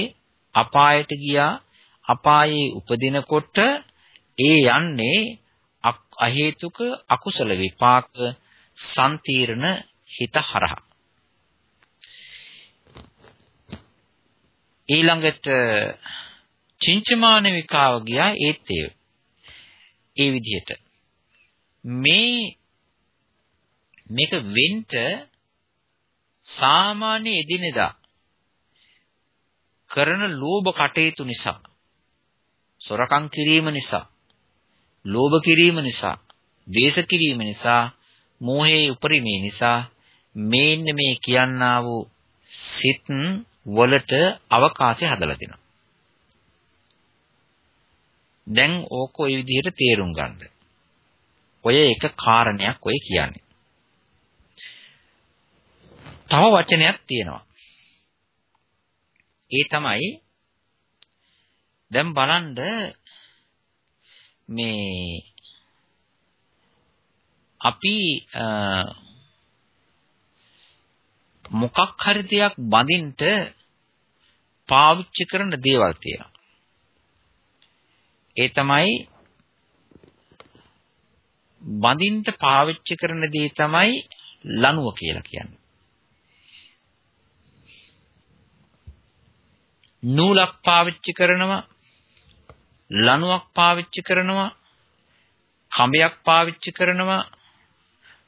අපායට ගියා. අපායේ උපදිනකොට ඒ යන්නේ අහේතුක අකුසල විපාක සම්තිරණ හිත හරහා. ඊළඟට චින්චමාන විකාව ගියා ඒත් ඒ. ඒ විදිහට. මේ මේක වෙන්න සාමාන්‍ය එදිනෙදා කරන ලෝභ කටයුතු නිසා සොරකම් කිරීම නිසා ලෝභ කිරීම නිසා ද්වේෂ කිරීම නිසා මෝහයේ උපරිමේ නිසා මේන්න මේ කියන්නා වූ සිත් වලට අවකාශය හදලා දෙනවා. දැන් ඕක ওই විදිහට තේරුම් ගන්න. ඔය එක කාරණයක් ඔය කියන්නේ. තව වචනයක් තියෙනවා. ඒ තමයි දැන් බලන්න මේ අපි මොකක් හරි දෙයක් බඳින්න පාවිච්චි කරන දේවල් තියෙනවා. ඒ තමයි බඳින්න පාවිච්චි කරන දේ තමයි ලණුව කියලා කියන්නේ. නූලක් පාවිච්චි කරනවා ලණුවක් පාවිච්චි කරනවා කඹයක් පාවිච්චි කරනවා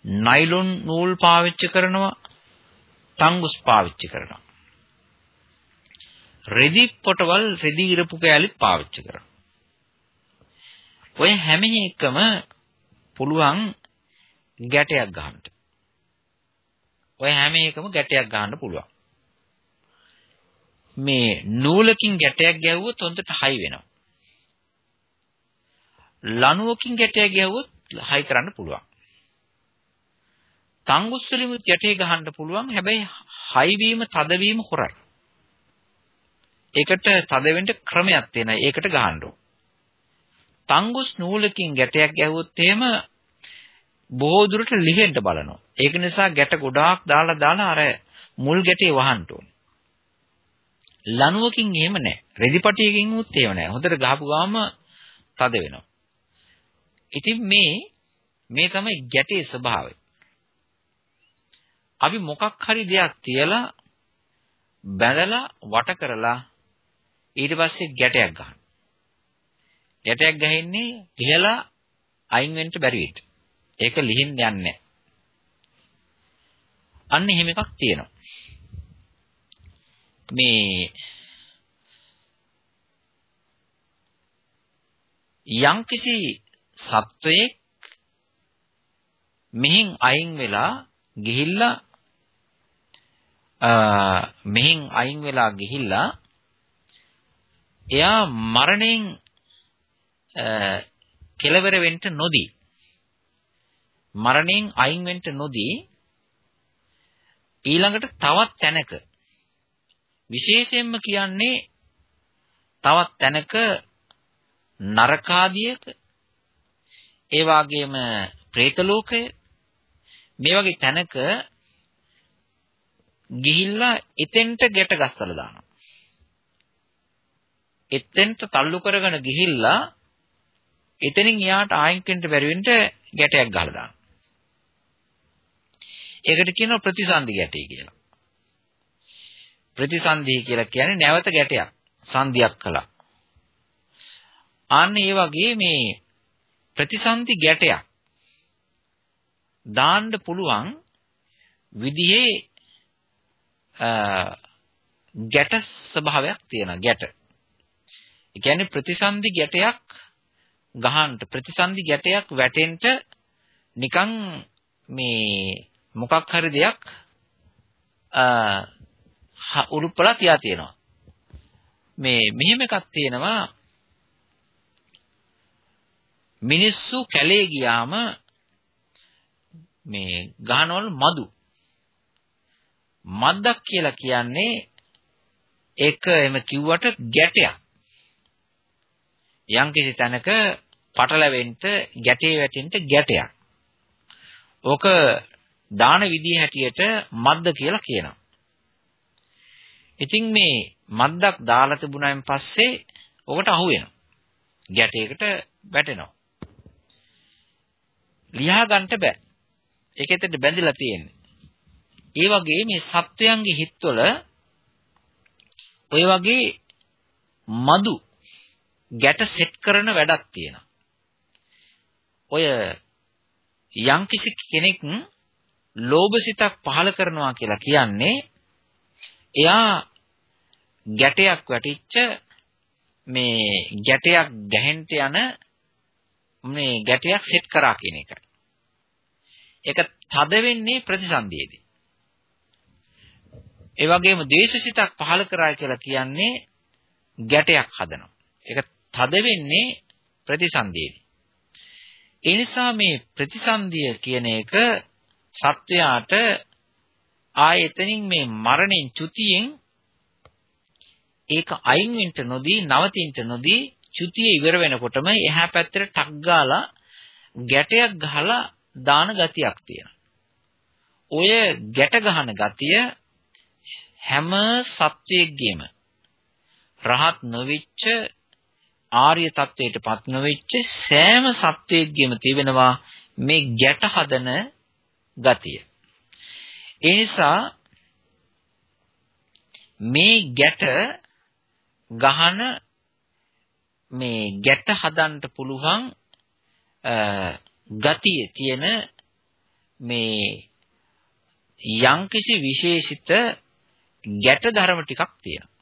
නයිලොන් නූල් පාවිච්චි කරනවා තංගුස් පාවිච්චි කරනවා රෙදි පොටවල් රෙදි ඉරපු කෑලිත් පාවිච්චි කරනවා ඔය හැම එකම පුළුවන් ගැටයක් ගන්න. ඔය හැම එකම ගැටයක් ගන්න පුළුවන්. මේ නූලකින් ගැටයක් ගැහුවොත් හොඳට හයි වෙනවා. ලණුවකින් ගැටයක් ගැහුවොත් හයි කරන්න පුළුවන්. තංගුස් වලින් ගැටේ ගහන්න පුළුවන් හැබැයි හයි වීම තද වීම හොරයි. ඒකට තද වෙන්න ක්‍රමයක් තියෙනවා. ඒකට ගහන්න ඕන. තංගුස් නූලකින් ගැටයක් ගැහුවොත් එහෙම බොහෝ දුරට ලිහෙන්න බලනවා. ඒක නිසා ගැට ගොඩාක් දාලා දාලා අර මුල් ගැටේ වහන්න ඕනේ. ලණුවකින් එහෙම නැහැ. රෙදිපටියකින් උත් එහෙම නැහැ. හොඳට ගහපු ගාම තද වෙනවා. ඉතින් මේ මේ තමයි ගැටේ ස්වභාවය. අපි මොකක් හරි දෙයක් තියලා බැඳලා වට කරලා ඊට පස්සේ ගැටයක් ගන්න. ගැටයක් ගහින්නේ ඉහලා අයින් වෙන්න බැරි වෙන්න. ඒක ලිහින්න යන්නේ නැහැ. අන්න එහෙම එකක් තියෙනවා. මේ යම්කිසි සත්වයක් මෙහින් අයින් වෙලා ගිහිල්ලා මෙහින් අයින් වෙලා ගිහිල්ලා එයා මරණයෙන් කෙලවර වෙන්න නොදී මරණයෙන් අයින් වෙන්න නොදී ඊළඟට තවත් තැනක විශේෂයෙන්ම කියන්නේ තවත් තැනක නරකාදියක ඒ වගේම പ്രേත ලෝකය මේ වගේ තැනක ගිහිල්ලා එතෙන්ට ගැට ගස්සලා දානවා. එතෙන්ට තල්ලු කරගෙන ගිහිල්ලා එතනින් එයාට ආයෙත් බැරි වෙන්න ගැටයක් ගහලා දානවා. ඒකට කියනවා ප්‍රතිසන්දි ගැටේ කියලා. ප්‍රතිසන්දි කියලා කියන්නේ නැවත ගැටයක්. සංදියක් කළා. අන්න ඒ වගේ මේ ප්‍රතිසන්දි ගැටයක් දාන්න පුළුවන් විදිහේ ගැට ස්වභාවයක් තියෙනවා ගැට. ඒ කියන්නේ ප්‍රතිසන්දි ගැටයක් ගහන්න ප්‍රතිසන්දි ගැටයක් වැටෙන්න නිකන් මේ මොකක් හරි දෙයක් අ උරුප්පලා තියා තියෙනවා. මේ මෙහෙම එකක් තියෙනවා මිනිස්සු කැලේ ගියාම මේ ගහනවල මදු මද්දක් කියලා කියන්නේ ඒක එම කිව්වට ගැටයක් යම්කිසි තැනක පටලැවෙන්න ගැටේ වැටෙන්න ගැටයක්. ඕක දාන විදිහ හැටියට මද්ද කියලා කියනවා. ඉතින් මේ මද්දක් දාලා තිබුණායින් පස්සේ ඔකට අහු වෙනවා. ගැටයකට වැටෙනවා. ලියා ගන්න බෑ. ඒක ඇත්තට බැඳිලා තියෙන්නේ. ඒ වගේ මේ සත්වයන්ගේ හිතවල ඔය වගේ මදු ගැට සෙට් කරන වැඩක් තියෙනවා. ඔය යම්කිසි කෙනෙක් ලෝභසිතක් පහල කරනවා කියලා කියන්නේ එයා ගැටයක් වැටිච්ච මේ ගැටයක් ගැහෙන්න යන මේ ගැටයක් සෙට් කරා කියන එක. ඒක තද වෙන්නේ ප්‍රතිසන්දියේදී. ඒ වගේම ද්වේෂසිතක් පහල කරා කියලා කියන්නේ ගැටයක් හදනවා. ඒක තද වෙන්නේ ප්‍රතිසන්දියේදී. ඒ නිසා මේ ප්‍රතිසන්දිය කියන එක සත්වයාට ආයතනින් මේ මරණයෙන් චුතියෙන් ඒක අයින් වෙන්න නොදී නවතින්න නොදී චුතිය ඉවර වෙනකොටම එහා පැත්තට ටක් ගාලා ගැටයක් ගහලා දාන ගතියක් තියෙනවා. ඔය ගැට ගහන ගතිය හැම සත්වයේගේම රහත් නොවිච්ච ආර්ය තත්වයටපත් නොවිච්ච සෑම සත්වයේගේම තිබෙනවා මේ ගැට හදන ගතිය. ඒ නිසා මේ ගැට ගහන මේ ගැට හදන්න පුළුවන් ගතිය තියෙන මේ යම්කිසි විශේෂිත ගැට ධර්ම ටිකක් තියෙනවා.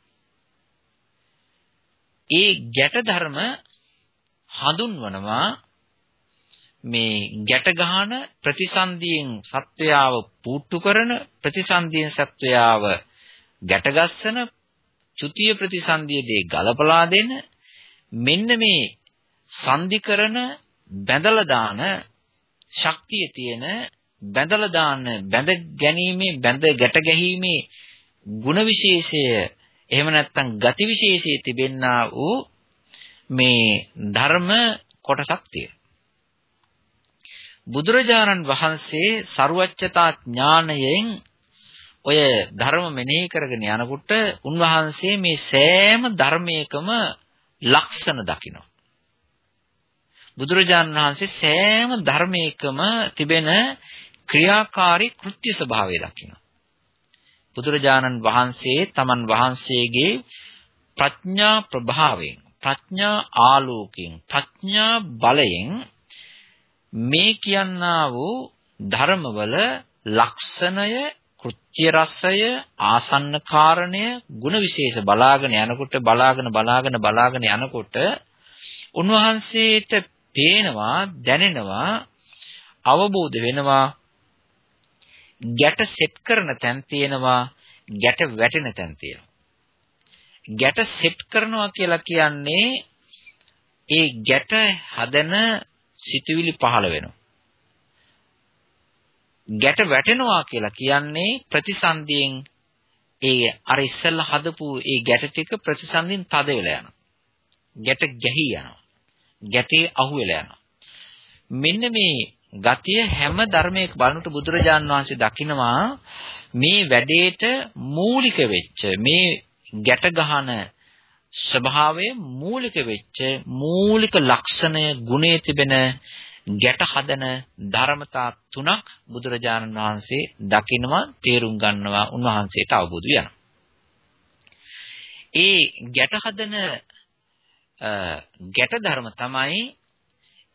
ඒ ගැට ධර්ම හඳුන්වනවා මේ ගැට ගහන ප්‍රතිසන්දියෙන් සත්වයාව පුට්ටු කරන ප්‍රතිසන්දියෙන් සත්වයාව ගැට ගස්සන චුතිය ප්‍රතිසන්දියේදී ගලපලා දෙන මෙන්න මේ සංදි කරන බැඳලා දාන ශක්තිය තියෙන බැඳලා දාන බැඳ ගැනීමේ බැඳ ගැට ගැහිීමේ ಗುಣ විශේෂය එහෙම නැත්නම් ගති විශේෂයේ තිබෙන්නා වූ මේ ධර්ම කොටසක් තියෙනවා. බුදුරජාණන් වහන්සේ ਸਰුවච්චතා ඥාණයෙන් ඔය ධර්ම මෙනෙහි කරගෙන යනකොට උන්වහන්සේ මේ සෑම ධර්මයකම ලක්ෂණ දකිනවා. බුදුරජාණන් වහන්සේ සෑම ධර්මයකම තිබෙන ක්‍රියාකාරී කෘත්‍ය ස්වභාවය දකිනවා. බුදුරජාණන් වහන්සේ තමන් වහන්සේගේ ප්‍රඥා ප්‍රභාවයෙන් ප්‍රඥා ආලෝකයෙන් ප්‍රඥා බලයෙන් මේ කියන්නා වූ ධර්මවල ලක්ෂණය කෘත්‍ය රසය ආසන්න කාරණය ಗುಣ විශේෂ බලාගෙන යනකොට බලාගෙන බලාගෙන බලාගෙන යනකොට උන්වහන්සේට පේනවා දැනෙනවා අවබෝධ වෙනවා ගැට සෙට් කරන තැන් තියෙනවා ගැට වැටෙන තැන් තියෙනවා. ගැට සෙට් කරනවා කියලා කියන්නේ ඒ ගැට හදන සිතුවිලි පහළ වෙනවා ගැට වැටෙනවා කියලා කියන්නේ ප්‍රතිසන්දියෙන් ඒ අර ඉස්සෙල්ලා හදපු ඒ ගැට ටික ප්‍රතිසන්දියෙන් තද වෙලා යනවා. ගැට ගැහි යනවා. ගැටේ අහු වෙලා යනවා. මෙන්න මේ ගතිය හැම ධර්මයක බලනකොට බුදුරජාන් වහන්සේ දකිනවා මේ වැඩේට මූලික වෙච්ච මේ ගැට ගහන ස්වභාවය මූලික වෙච්ච මූලික ලක්ෂණය ගුණේ තිබෙන ගැට හදන ධර්මතා තුනක් බුදුරජාණන් වහන්සේ දකිනවා තේරුම් ගන්නවා උන්වහන්සේට අවබෝධ වෙනවා. ඒ ගැට හදන ගැට ධර්ම තමයි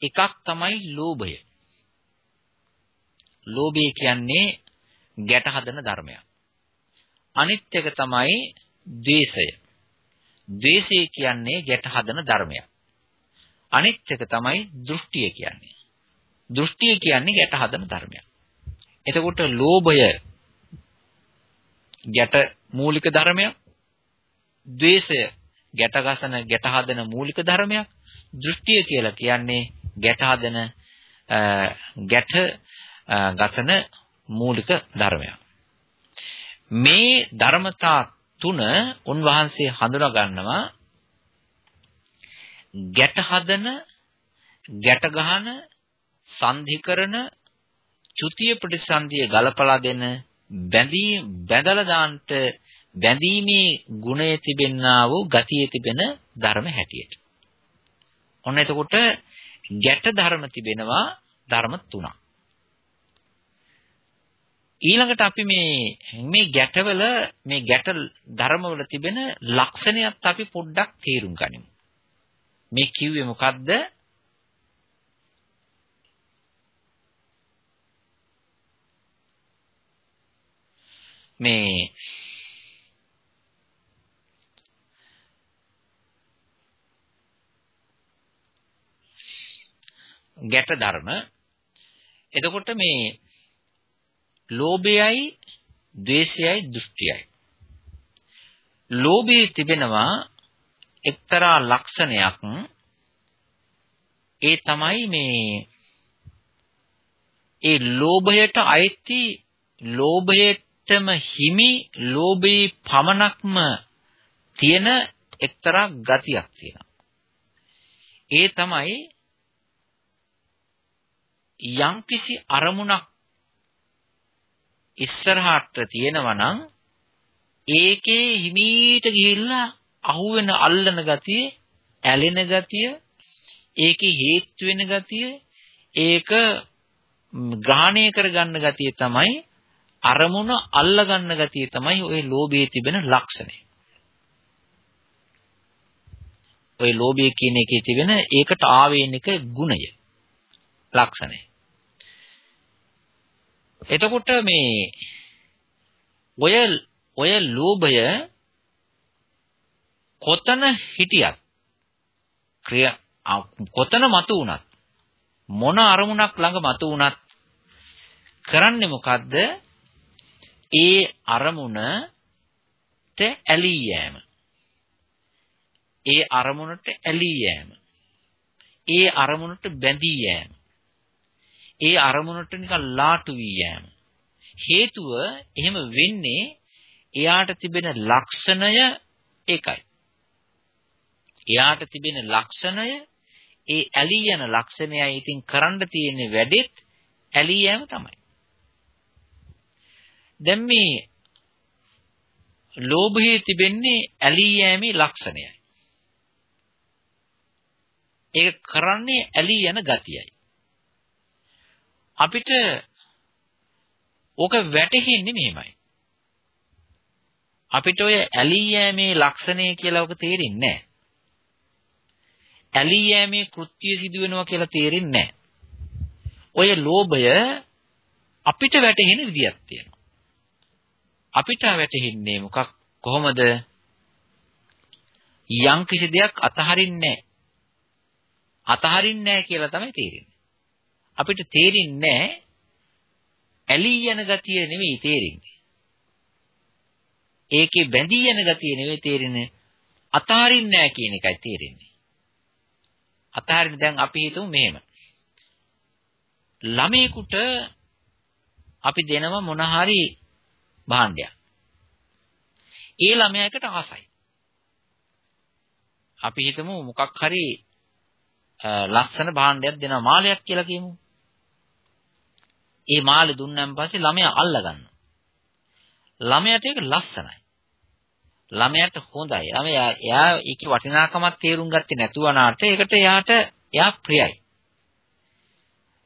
එකක් තමයි ලෝභය. ලෝභය කියන්නේ ගැට හදන ධර්මයක්. අනිත් එක තමයි ද්වේෂය. ද්වේෂය කියන්නේ ගැට හදන ධර්මයක්. අනිත් එක තමයි දෘෂ්ටිය කියන්නේ. දෘෂ්ටිය කියන්නේ ගැට හදන ධර්මයක්. එතකොට ලෝභය ගැට මූලික ධර්මයක්. ද්වේෂය ගැට ගසන ගැට හදන මූලික ධර්මයක්. දෘෂ්ටිය කියලා කියන්නේ ගැට හදන ගැට ගසන මූලික ධර්මයක්. මේ ධර්මතා තුන උන්වහන්සේ හඳුනා ගන්නවා ගැට හදන ගැට ගහන සංධි කරන චුතිය ප්‍රතිසන්දිය ගලපලා දෙන බැඳී බැදලා දාන්නට බැඳීමේ ගුණය තිබෙන්නා වූ ගතිය තිබෙන ධර්ම හැටියට. ඔන්න එතකොට ගැට ධර්ම තිබෙනවා ධර්ම තුනක්. ඊළඟට අපි මේ මේ ගැටවල මේ ගැට ධර්මවල තිබෙන ලක්ෂණයත් අපි පොඩ්ඩක් තේරුම් ගනිමු. මේ කිව්වේ මොකද්ද? මේ ගැට ධර්ම එතකොට මේ ලෝභයයි ද්වේෂයයි දෘෂ්ටියයි ලෝභයේ තිබෙනවා එක්තරා ලක්ෂණයක් ඒ තමයි මේ ඒ ලෝභයට අයිති ලෝභයටම හිමි ලෝභී පමණක්ම තියෙන එක්තරා ගතියක් තියෙනවා. ඒ තමයි යම්කිසි අරමුණක් ඉස්සරහට තියෙනවා නම් ඒකේ හිමීට ගිහිල්ලා අහුවෙන අල්ලන ගතිය, ඇලෙන ගතිය, ඒකේ හේතු වෙන ගතිය, ඒක ග්‍රහණය කරගන්න ගතිය තමයි අරමුණ අල්ලගන්න ගතිය තමයි ওই ලෝභයේ තිබෙන ලක්ෂණය. ওই ලෝභය කියන එකේ තිබෙන ඒකට ආවේනික ගුණය ලක්ෂණය. එතකොට මේ ඔය ඔය ලෝභය කොතන හිටියත් ක්‍රියා කොතන මතු වුණත් මොන අරමුණක් ළඟ මතු වුණත් කරන්නේ මොකද්ද? ඒ අරමුණට ඇලී යෑම. ඒ අරමුණට ඇලී යෑම. ඒ අරමුණට බැඳී යෑම. ඒ අරමුණට නිකන් ලාටු වී යෑම. හේතුව එහෙම වෙන්නේ එයාට තිබෙන ලක්ෂණය ඒකයි. එයාට තිබෙන ලක්ෂණය ඒ ඇලී යන ලක්ෂණයයි ඉතින් කරන්න තියෙන වැඩෙත් ඇලී යෑම තමයි. දැන් මේ ලෝභයේ තිබෙන්නේ ඇලී යෑමේ ලක්ෂණයයි. ඒක කරන්නේ ඇලී යන ගතියයි. අපිට ඕක වැටහෙන්නේ මෙහෙමයි. අපිට ඔය ඇලී යෑමේ ලක්ෂණය කියලා ඔක තේරෙන්නේ නැහැ. ඇලී යෑමේ කෘත්‍ය සිදු වෙනවා කියලා තේරෙන්නේ නැහැ. ඔය ලෝභය අපිට වැටහෙන විදියක් තියෙනවා. අපිට වැටහෙන්නේ මොකක් කොහොමද? යම් කිසි දෙයක් අතහරින්නේ නැහැ. අතහරින්නේ නැහැ කියලා තමයි තේරෙන්නේ. අපිට තේරෙන්නේ ඇලී යන ගතිය නෙවෙයි තේරෙන්නේ. ඒකේ බැඳී යන ගතිය නෙවෙයි තේරෙන්නේ. අතහරින්නේ නැහැ කියන එකයි තේරෙන්නේ. අතහරින්න දැන් අපි හිතමු මෙහෙම. ළමයෙකුට අපි දෙනව මොන හරි භාණ්ඩයක්. ඒ ළමයාකට ආසයි. අපි හිතමු මොකක් හරි ලස්සන භාණ්ඩයක් දෙනවා මාලයක් කියලා කියමු. ඒ මාළේ දුන්නාන් පස්සේ ළමයා අල්ල ගන්නවා. ළමයාට ඒක ලස්සනයි. ළමයාට හොඳයි. ළමයා එයා ඒකේ වටිනාකමක් තේරුම් ගත්තේ නැතුව නාට ඒකට එයාට එයා ප්‍රියයි.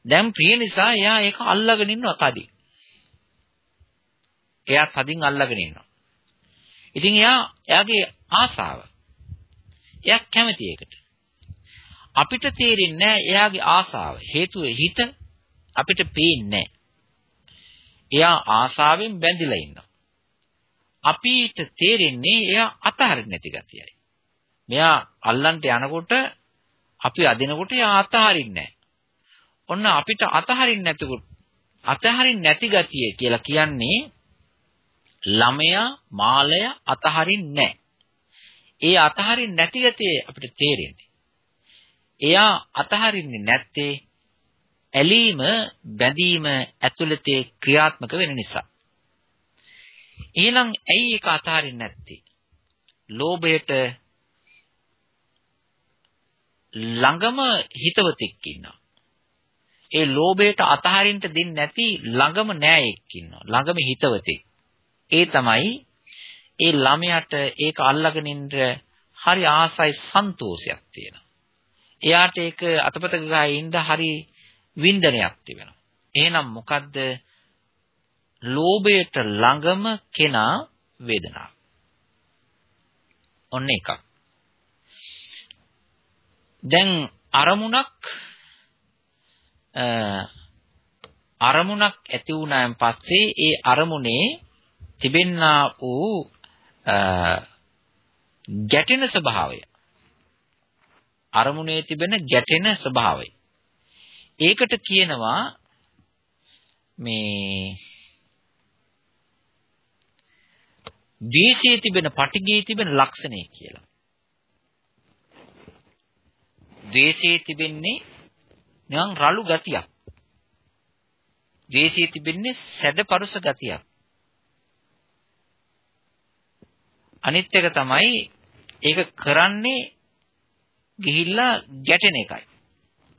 දැන් ප්‍රිය නිසා එයා ඒක අල්ලගෙන ඉන්නවා තදින්. එයා තදින් අල්ලගෙන ඉන්නවා. ඉතින් එයා එයාගේ ආසාව. එයා කැමති ඒකට. අපිට තේරෙන්නේ නැහැ එයාගේ ආසාව. හේතුව හිත අපිට පේන්නේ එයා ආසාවෙන් බැඳිලා ඉන්නවා. අපිට තේරෙන්නේ එයා අතහරින්න නැති ගතියයි. මෙයා අල්ලන්ට යනකොට අපි අදිනකොට එයා අතහරින්නේ ඔන්න අපිට අතහරින්න නැතිකොට අතහරින්න නැති ගතිය කියලා කියන්නේ ළමයා මාලය අතහරින්නේ ඒ අතහරින්න නැති ගතිය අපිට තේරෙන්නේ. එයා අතහරින්නේ නැත්තේ ඇලීම බැඳීම ඇතුළතේ ක්‍රියාත්මක වෙන නිසා. එහෙනම් ඇයි ඒක අතහරින්නේ නැත්තේ? ලෝභයට ළඟම හිතවතෙක් ඉන්නවා. ඒ ලෝභයට අතහරින්න දෙන්නේ නැති ළඟම නෑයෙක් ඉන්නවා. ළඟම හිතවතෙක්. ඒ තමයි ඒ ළමයාට ඒක අල්ලගෙන ඉන්න හරි ආසයි සන්තෝෂයක් තියෙනවා. එයාට ඒක අතපත ගහලා ඉඳ හරි වින්දනයක් තිබෙනවා. එහෙනම් මොකද්ද? ලෝභයට ළඟම කෙනා වේදනාව. ඔන්න එකක්. දැන් අරමුණක් අරමුණක් ඇති වුණාන් පස්සේ ඒ අරමුණේ තිබෙන්නා වූ ගැටෙන ස්වභාවය අරමුණේ තිබෙන ගැටෙන ස්වභාවය ඒකට කියනවා මේ ද්වේෂයේ තිබෙන පටිඝයේ තිබෙන ලක්ෂණය කියලා. ද්වේෂයේ තිබෙන්නේ නිකන් රළු ගතියක්. ද්වේෂයේ තිබෙන්නේ සැඩපරුස ගතියක්. අනිත් එක තමයි ඒක කරන්නේ ගිහිල්ලා ගැටෙන එකයි.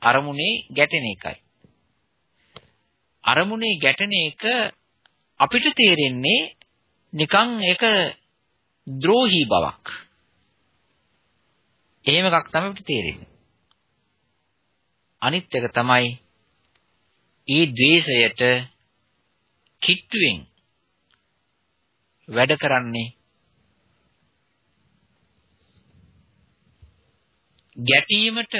අරමුණේ ගැටෙන එකයි. අරමුණේ ගැටෙන එක අපිට තේරෙන්නේ නිකන් ඒක ද්‍රෝහි බවක්. එහෙම එකක් තමයි අපිට තේරෙන්නේ. අනිත් එක තමයි ඊ द्वේෂයට කිට්ටුවෙන් වැඩ කරන්නේ ගැටීමට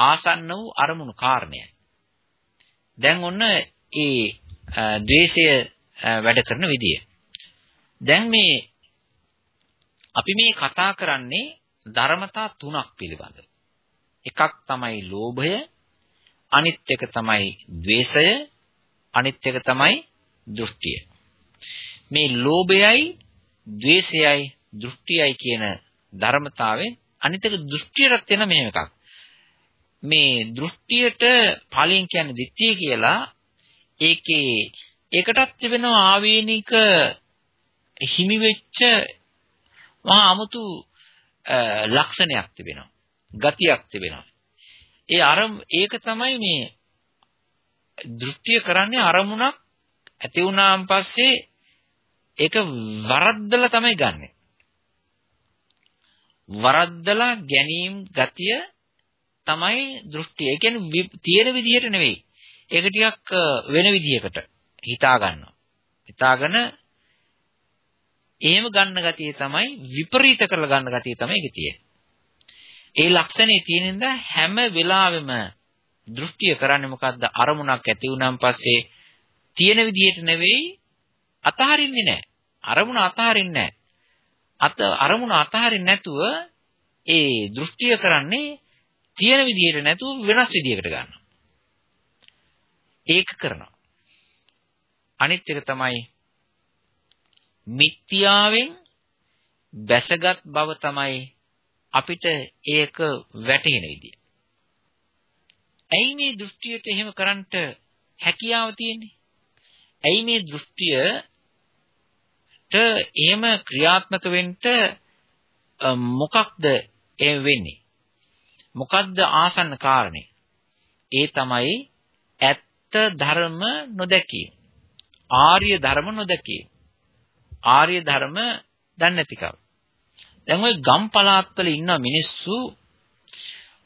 ආසන්න වූ අරමුණු කාරණයයි. දැන් ඔන්න ඒ ද්වේෂය වැඩ කරන විදිය. දැන් මේ අපි මේ කතා කරන්නේ ධර්මතා තුනක් පිළිබඳව. එකක් තමයි ලෝභය, අනිත් එක තමයි ద్వේෂය, අනිත් එක තමයි දෘෂ්ටිය. මේ ලෝභයයි, ద్వේෂයයි, දෘෂ්ටියයි කියන ධර්මතාවෙන් අනිත් එක දෘෂ්ටියට වෙන මෙහෙම එකක්. මේ දෘෂ්ටියට ඵලයෙන් කියන්නේ දිට්ඨිය කියලා ඒකේ ඒකටත් තිබෙනවා ආවේනික හිමි වෙච්ච මහා 아무තු ලක්ෂණයක් තිබෙනවා. ගතියක් තිබෙනවා. ඒ අර ඒක තමයි මේ දෘෂ්ටිය කරන්නේ අරමුණක් ඇති වුණාන් පස්සේ ඒක වරද්දලා තමයි ගන්නෙ. වරද්දලා ගැනීම ගතිය තමයි දෘෂ්ටිය. ඒ කියන්නේ තියෙන විදිහට නෙවෙයි. ඒක ටිකක් වෙන විදිහකට හිතා ගන්නවා. හිතාගෙන එහෙම ගන්න ගතිය තමයි විපරීත කරලා ගන්න ගතිය තමයි ඒකේ තියෙන්නේ. ඒ ලක්ෂණේ තියෙනින්ද හැම වෙලාවෙම දෘෂ්ටිය කරන්නේ මොකද්ද? අරමුණක් ඇති වුණාන් පස්සේ තියෙන විදිහට නෙවෙයි අතහරින්නේ නැහැ. අරමුණ අතහරින්නේ නැහැ. අත අරමුණ අතහරින්නේ නැතුව ඒ දෘෂ්ටිය කරන්නේ තියෙන විදිහට නැතුව වෙනස් විදිහකට ගන්නවා. ඒක කරනවා. අනිත් එක තමයි මිත්‍යාවෙන් බැසගත් බව තමයි අපිට ඒක වැටහෙන විදිය. ඇයි මේ දෘෂ්ටියට එහෙම කරන්නට හැකියාව තියෙන්නේ? ඇයි මේ දෘෂ්ටියට එහෙම ක්‍රියාත්මක වෙන්න මොකක්ද එහෙම වෙන්නේ? මොකක්ද ආසන්න කාරණේ? ඒ තමයි ඇත්ත ධර්ම නොදැකීම. ආර්ය ධර්ම නොදැකීම. ආර්ය ධර්ම දන්නේ නැතිකම. දැන් ওই ගම් පළාත්වල ඉන්න මිනිස්සු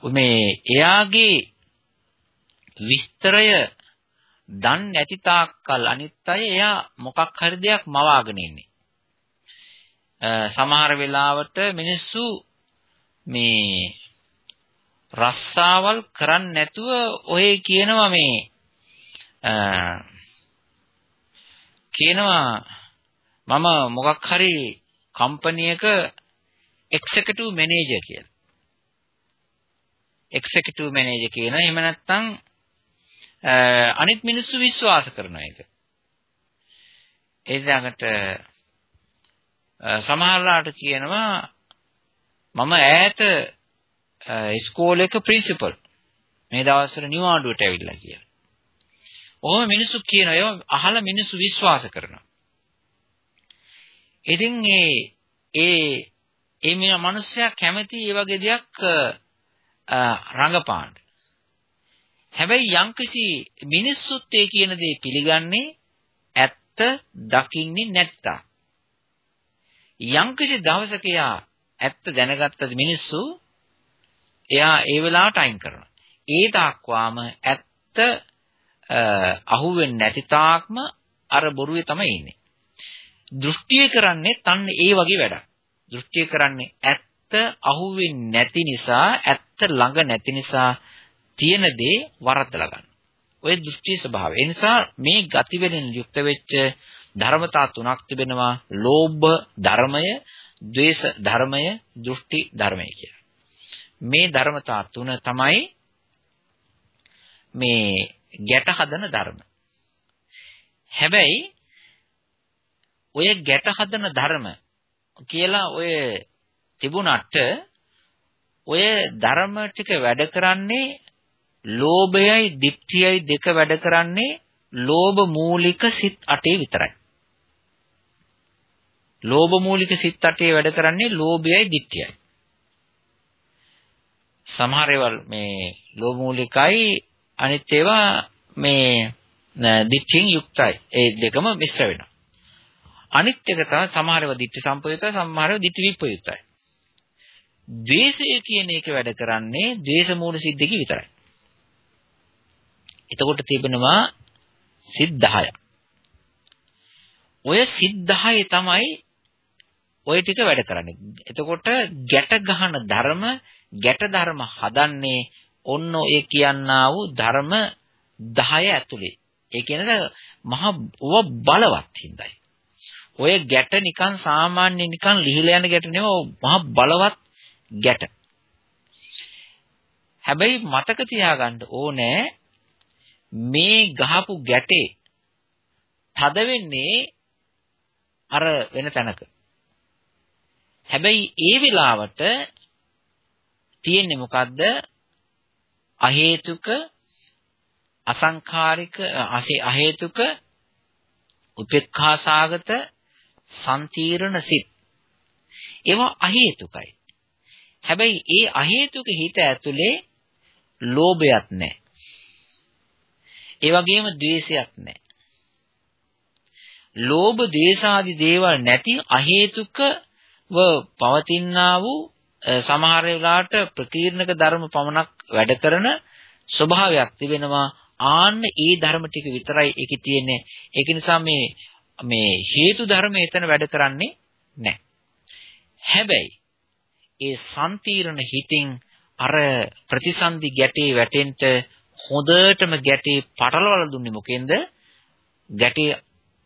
මේ එයාගේ විස්තරය දන්නේ නැති තාක්කල් අනිත් අය එයා මොකක් හරි දෙයක් මවාගෙන ඉන්නේ. සමහර වෙලාවට මිනිස්සු මේ රස්සාවල් කරන්නේ නැතුව ඔය කියනවා මේ කියනවා මම මොකක් හරි කම්පැනි එක එක්සිකියුටිව් මැනේජර් කියලා. එක්සිකියුටිව් මැනේජර් කියන එහෙම නැත්නම් අනිත් මිනිස්සු විශ්වාස කරන එක. ඒ ළඟට සමහරලාට කියනවා මම ඈත ඉස්කෝලේක ප්‍රින්සිපල් මේ දවස්වල නිවාඩුවට ඇවිල්ලා කියලා. ඔහොම මිනිස්සු කියනවා ඒවා අහලා මිනිස්සු විශ්වාස කරනවා. ඉතින් ඒ ඒ ඒ මේ මිනිස්සයා කැමති ඒ වගේ දෙයක් රඟපාන්න. හැබැයි යම්කිසි මිනිස්සුත් ඒ කියන දේ පිළිගන්නේ ඇත්ත දකින්නේ නැත්තා. යම්කිසි දවසක යා ඇත්ත දැනගත්තද මිනිස්සු එයා ඒ වෙලාවට අයින් කරනවා. ඒ දක්වාම ඇත්ත අහුවෙන්නේ නැති තාක්ම අර බොරුවේ තමයි ඉන්නේ. දෘෂ්ටිය කරන්නේ තන්න ඒ වගේ වැඩක්. දෘෂ්ටිය කරන්නේ ඇත්ත අහුවෙන්නේ නැති නිසා ඇත්ත ළඟ නැති නිසා තියෙන දේ වරද්දලා ගන්න. ඔය දෘෂ්ටි ස්වභාවය. ඒ නිසා මේ ගති වලින් යුක්ත වෙච්ච ධර්මතා තුනක් තිබෙනවා. ලෝභ ධර්මය, ද්වේෂ ධර්මය, දෘෂ්ටි ධර්මය කියලා. මේ ධර්මතා තුන තමයි මේ ගැට හදන ධර්ම. හැබැයි ඔය ගැට හදන ධර්ම කියලා ඔය තිබුණට ඔය ධර්ම ටික වැඩ කරන්නේ ලෝභයයි ditthiyයි දෙක වැඩ කරන්නේ ලෝභ මූලික සිත් 8 විතරයි. ලෝභ මූලික සිත් 8 වැඩ කරන්නේ ලෝභයයි ditthiyයි. සමහර ඒවා මේ ලෝභ මූලිකයි අනිත් ඒවා මේ ditthියෙන් යුක්තයි. ඒ දෙකම මිශ්‍ර වෙනවා. අනිත් එක තමයි සමහර ඒවා ditthි සම්පයුක්තයි සමහර ඒවා ditthි විප්‍රයුක්තයි. ද්වේෂය කියන එක වැඩ කරන්නේ ද්වේෂ මූල සිද්දකි විතරයි. එතකොට තිබෙනවා සිත් 10ක්. ඔය සිත් 10 තමයි ඔය ටික වැඩ කරන්නේ. එතකොට ගැට ගහන ධර්ම ගැට ධර්ම හදන්නේ ඔන්න ඔය කියන්නා වූ ධර්ම 10 ඇතුලේ. ඒ කියන්නේ මහ ඔව බලවත් හින්දායි. ඔය ගැට නිකන් සාමාන්‍ය නිකන් ලිහිලා යන ගැට නෙවෙයි මහ බලවත් ගැට. හැබැයි මතක තියාගන්න ඕනේ මේ ගහපු ගැටේ තද වෙන්නේ අර වෙන තැනක. හැබැයි ඒ වෙලාවට තියෙන්නේ මොකද්ද? අහේතුක අසංඛාරික අහේතුක උපේක්ඛාසාගත සම්තිරණ සිත්. ඒවා අහේතුකයි. හැබැයි ඒ අහේතුක හිත ඇතුලේ ලෝභයක් නැහැ. ඒ වගේම ද්වේෂයක් නැහැ. ලෝභ, ද්වේෂ ආදී දේවල් නැති අහේතුකව පවතිනා වූ සමහර වෙලාවට ප්‍රකීර්ණක ධර්ම පමණක් වැඩ කරන ස්වභාවයක් තිබෙනවා. ආන්න ඒ ධර්ම ටික විතරයි ඒකේ තියෙන්නේ. ඒක නිසා මේ මේ හේතු ධර්ම එතන වැඩ කරන්නේ නැහැ. හැබැයි ඒ සම්තිරණ හිතින් අර ප්‍රතිසන්දි ගැටේ වැටෙන්න හොඳටම ගැටේ පටලවලා දුන්නේ මොකෙන්ද? ගැටේ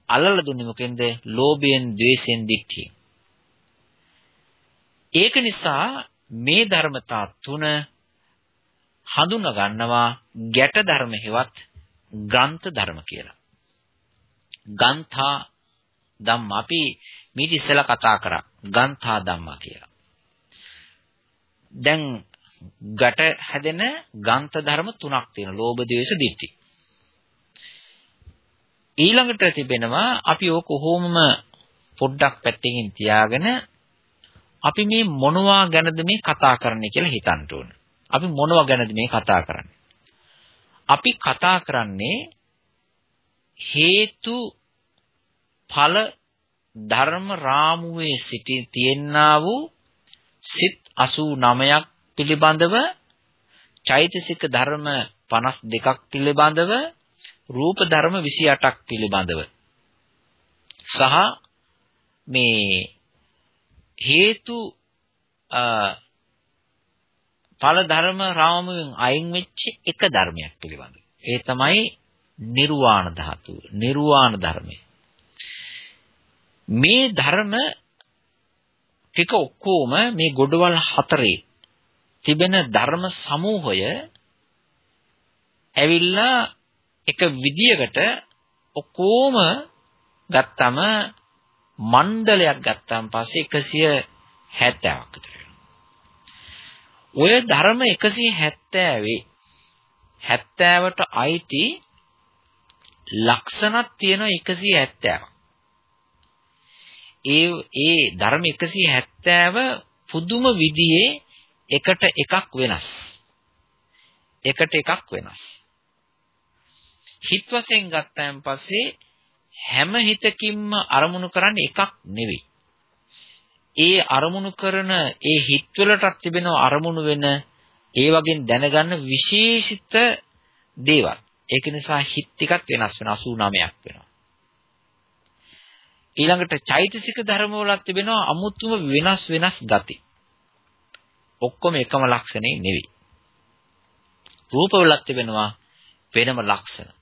අල්ලලා දුන්නේ මොකෙන්ද? ලෝභයෙන්, ద్వේෂයෙන්, දික්ඨියෙන්. ඒක නිසා මේ ධර්මතා තුන හඳුනා ගන්නවා ගැට ධර්ම හෙවත් ග්‍රන්ථ ධර්ම කියලා. ගන්ථා ධම්ම අපි මීට ඉස්සෙල්ලා කතා කරා ගන්ථා ධම්මා කියලා. දැන් ගැට හැදෙන ගන්ත ධර්ම තුනක් තියෙනවා. ලෝභ, ද්වේෂ, ditthi. ඊළඟට තිබෙනවා අපි ඕක කොහොමම පොඩ්ඩක් පැත්තකින් තියාගෙන අපි මේ මොනවා ගැනද මේ කතා කරන්නේ කියලා හිතන්න ඕන. අපි මොනවා ගැනද මේ කතා කරන්නේ? අපි කතා කරන්නේ හේතු ඵල ධර්ම රාමුවේ සිටි තියෙනා වූ සිත් 89ක් පිළිබඳව චෛතසික ධර්ම 52ක් පිළිබඳව රූප ධර්ම 28ක් පිළිබඳව සහ මේ හේතු ඵල ධර්ම රාමයෙන් අයින් වෙච්ච එක ධර්මයක් පිළිබඳව. ඒ තමයි නිර්වාණ ධාතුව. නිර්වාණ ධර්මය. මේ ධර්ම ටික ඔක්කොම මේ ගොඩවල් හතරේ තිබෙන ධර්ම සමූහය ඇවිල්ලා එක විදියකට ඔක්කොම ගත්තම මණ්ඩලයක් ගත්තාන් පස්සේ 170ක් විතර ඔය ධර්ම 170 70ට අයිති ලක්ෂණක් තියෙනවා 170ක්. ඒ ඒ ධර්ම 170 පුදුම විදිහේ එකට එකක් වෙනස්. එකට එකක් වෙනස්. හිත වශයෙන් ගත්තාන් පස්සේ හැම හිතකින්ම අරමුණු කරන්නේ එකක් නෙවෙයි. ඒ අරමුණු කරන ඒ හිතවලටත් තිබෙන අරමුණු වෙන ඒ වගේ දැනගන්න විශේෂිත දේවල්. ඒක නිසා හිත ටිකක් වෙනස් වෙන 89ක් වෙනවා. ඊළඟට චෛතසික ධර්ම වලත් තිබෙනවා අමුතුම වෙනස් වෙනස් ගති. ඔක්කොම එකම ලක්ෂණේ නෙවෙයි. රූප වලත් තිබෙනවා වෙනම ලක්ෂණ.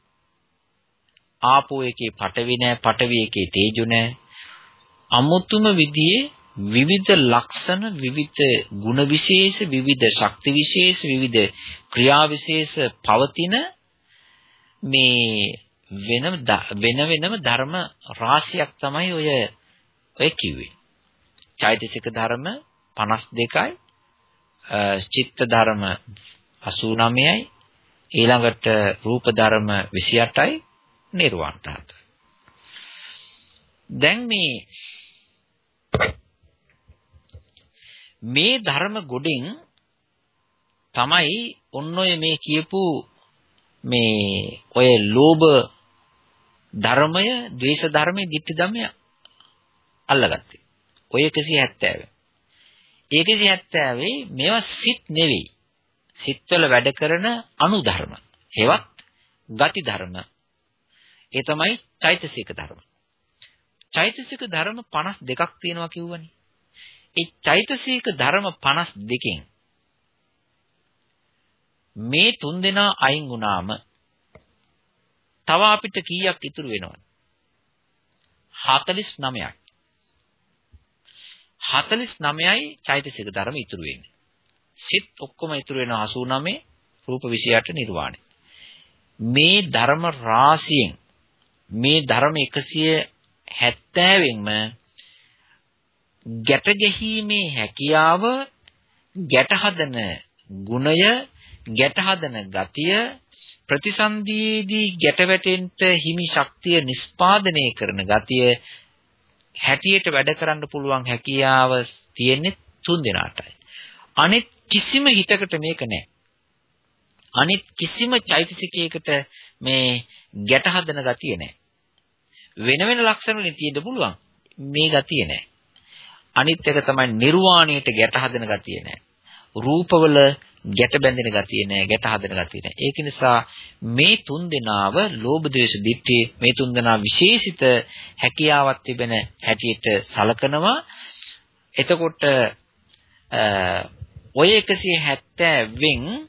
ආපෝ එකේ පටවි නැහැ, පටවි එකේ තේජු නැහැ. අමුතුම විදිහේ විවිධ ලක්ෂණ, විවිධ ගුණ විශේෂ, විවිධ ශක්ති විශේෂ, විවිධ ක්‍රියා විශේෂ පවතින මේ වෙන වෙන වෙනම ධර්ම රාශියක් තමයි ඔය ඔය කිව්වේ. චෛතසික ධර්ම 52යි චිත්ත ධර්ම 89යි ඊළඟට රූප ධර්ම 28යි නිර්වාණ ධාතුව. දැන් මේ මේ ධර්ම ගොඩෙන් තමයි ඔන්න ඔය මේ කියපු මේ ඔය ලෝභ ධර්මය, ද්වේෂ ධර්මය, ditthi ධර්මය අල්ලගත්තේ. ඔය 170. ඒ 170 මේවා සිත් නෙවෙයි. සිත්වල වැඩ කරන අනුධර්ම. හේවත් ගති ධර්ම. ඒ තමයි චෛතසික ධර්ම. චෛතසික ධර්ම 52ක් තියෙනවා කිව්වනේ. ඒ චෛතසික ධර්ම 52කින් මේ තුන් දෙනා අයින් වුණාම තව අපිට කීයක් ඉතුරු වෙනවද? 49යි. 49යි චෛතසික ධර්ම ඉතුරු වෙන්නේ. සිත් ඔක්කොම ඉතුරු වෙන 89 රූප 28 නිර්වාණය. මේ ධර්ම රාශියෙන් මේ ධර්ම 170න්ම ගැට ගැහිීමේ හැකියාව ගැට හදන ගුණය ගැට හදන ගතිය ප්‍රතිසන්දියේදී ගැට වැටෙන්න හිමි ශක්තිය නිස්පාදනය කරන ගතිය හැටියට වැඩ කරන්න පුළුවන් හැකියාව තියෙන්නේ තුන් දෙනාටයි. අනිත් කිසිම හිතකට මේක නැහැ. අනිත් කිසිම චෛතසිකයකට මේ ගැට හදන ගතිය නැහැ. වෙන වෙන ලක්ෂණ වලින් තියෙන්න පුළුවන්. මේ ගතිය නැහැ. අනිත් එක තමයි නිර්වාණයට ගැට හදන ගතිය නැහැ. රූපවල ගැට බැඳෙන ගතිය නෑ ගැට හදන ගතිය නෑ ඒක නිසා මේ තුන් දෙනාව ලෝභ ද්වේෂ දිට්ඨි මේ තුන් දෙනා විශේෂිත හැකියාවක් තිබෙන හැටියට සලකනවා එතකොට ඔය 170න්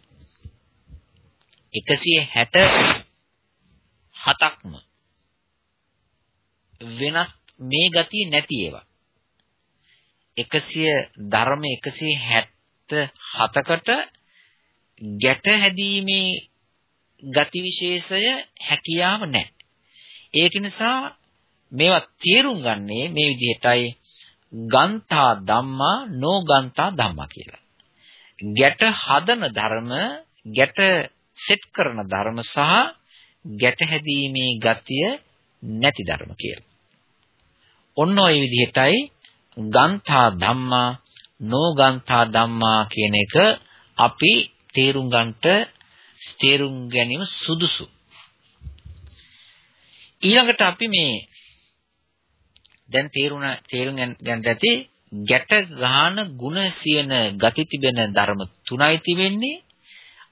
167ක්ම වෙනස් මේ ගතිය නැති ඒවා 100 ධර්ම 177කට ගැට හැදීමේ ගති විශේෂය හැකියාව නැහැ. ඒක නිසා මේවා තේරුම් ගන්නේ මේ විදිහටයි ගන්තා ධම්මා නෝගන්තා ධම්මා කියලා. ගැට හදන ධර්ම, ගැට සෙට් කරන ධර්ම සහ ගැට හැදීමේ ගතිය නැති ධර්ම කියලා. ඔන්න ඔය විදිහටයි ගන්තා ධම්මා නෝගන්තා ධම්මා කියන එක අපි තේරුම් ගන්නට තේරුම් ගැනීම සුදුසු. ඊළඟට අපි මේ දැන් තේරුණ තේරුම් ගන්න ඇති ගැට ගාන ಗುಣ සියන ගති තිබෙන ධර්ම තුනයි තිබෙන්නේ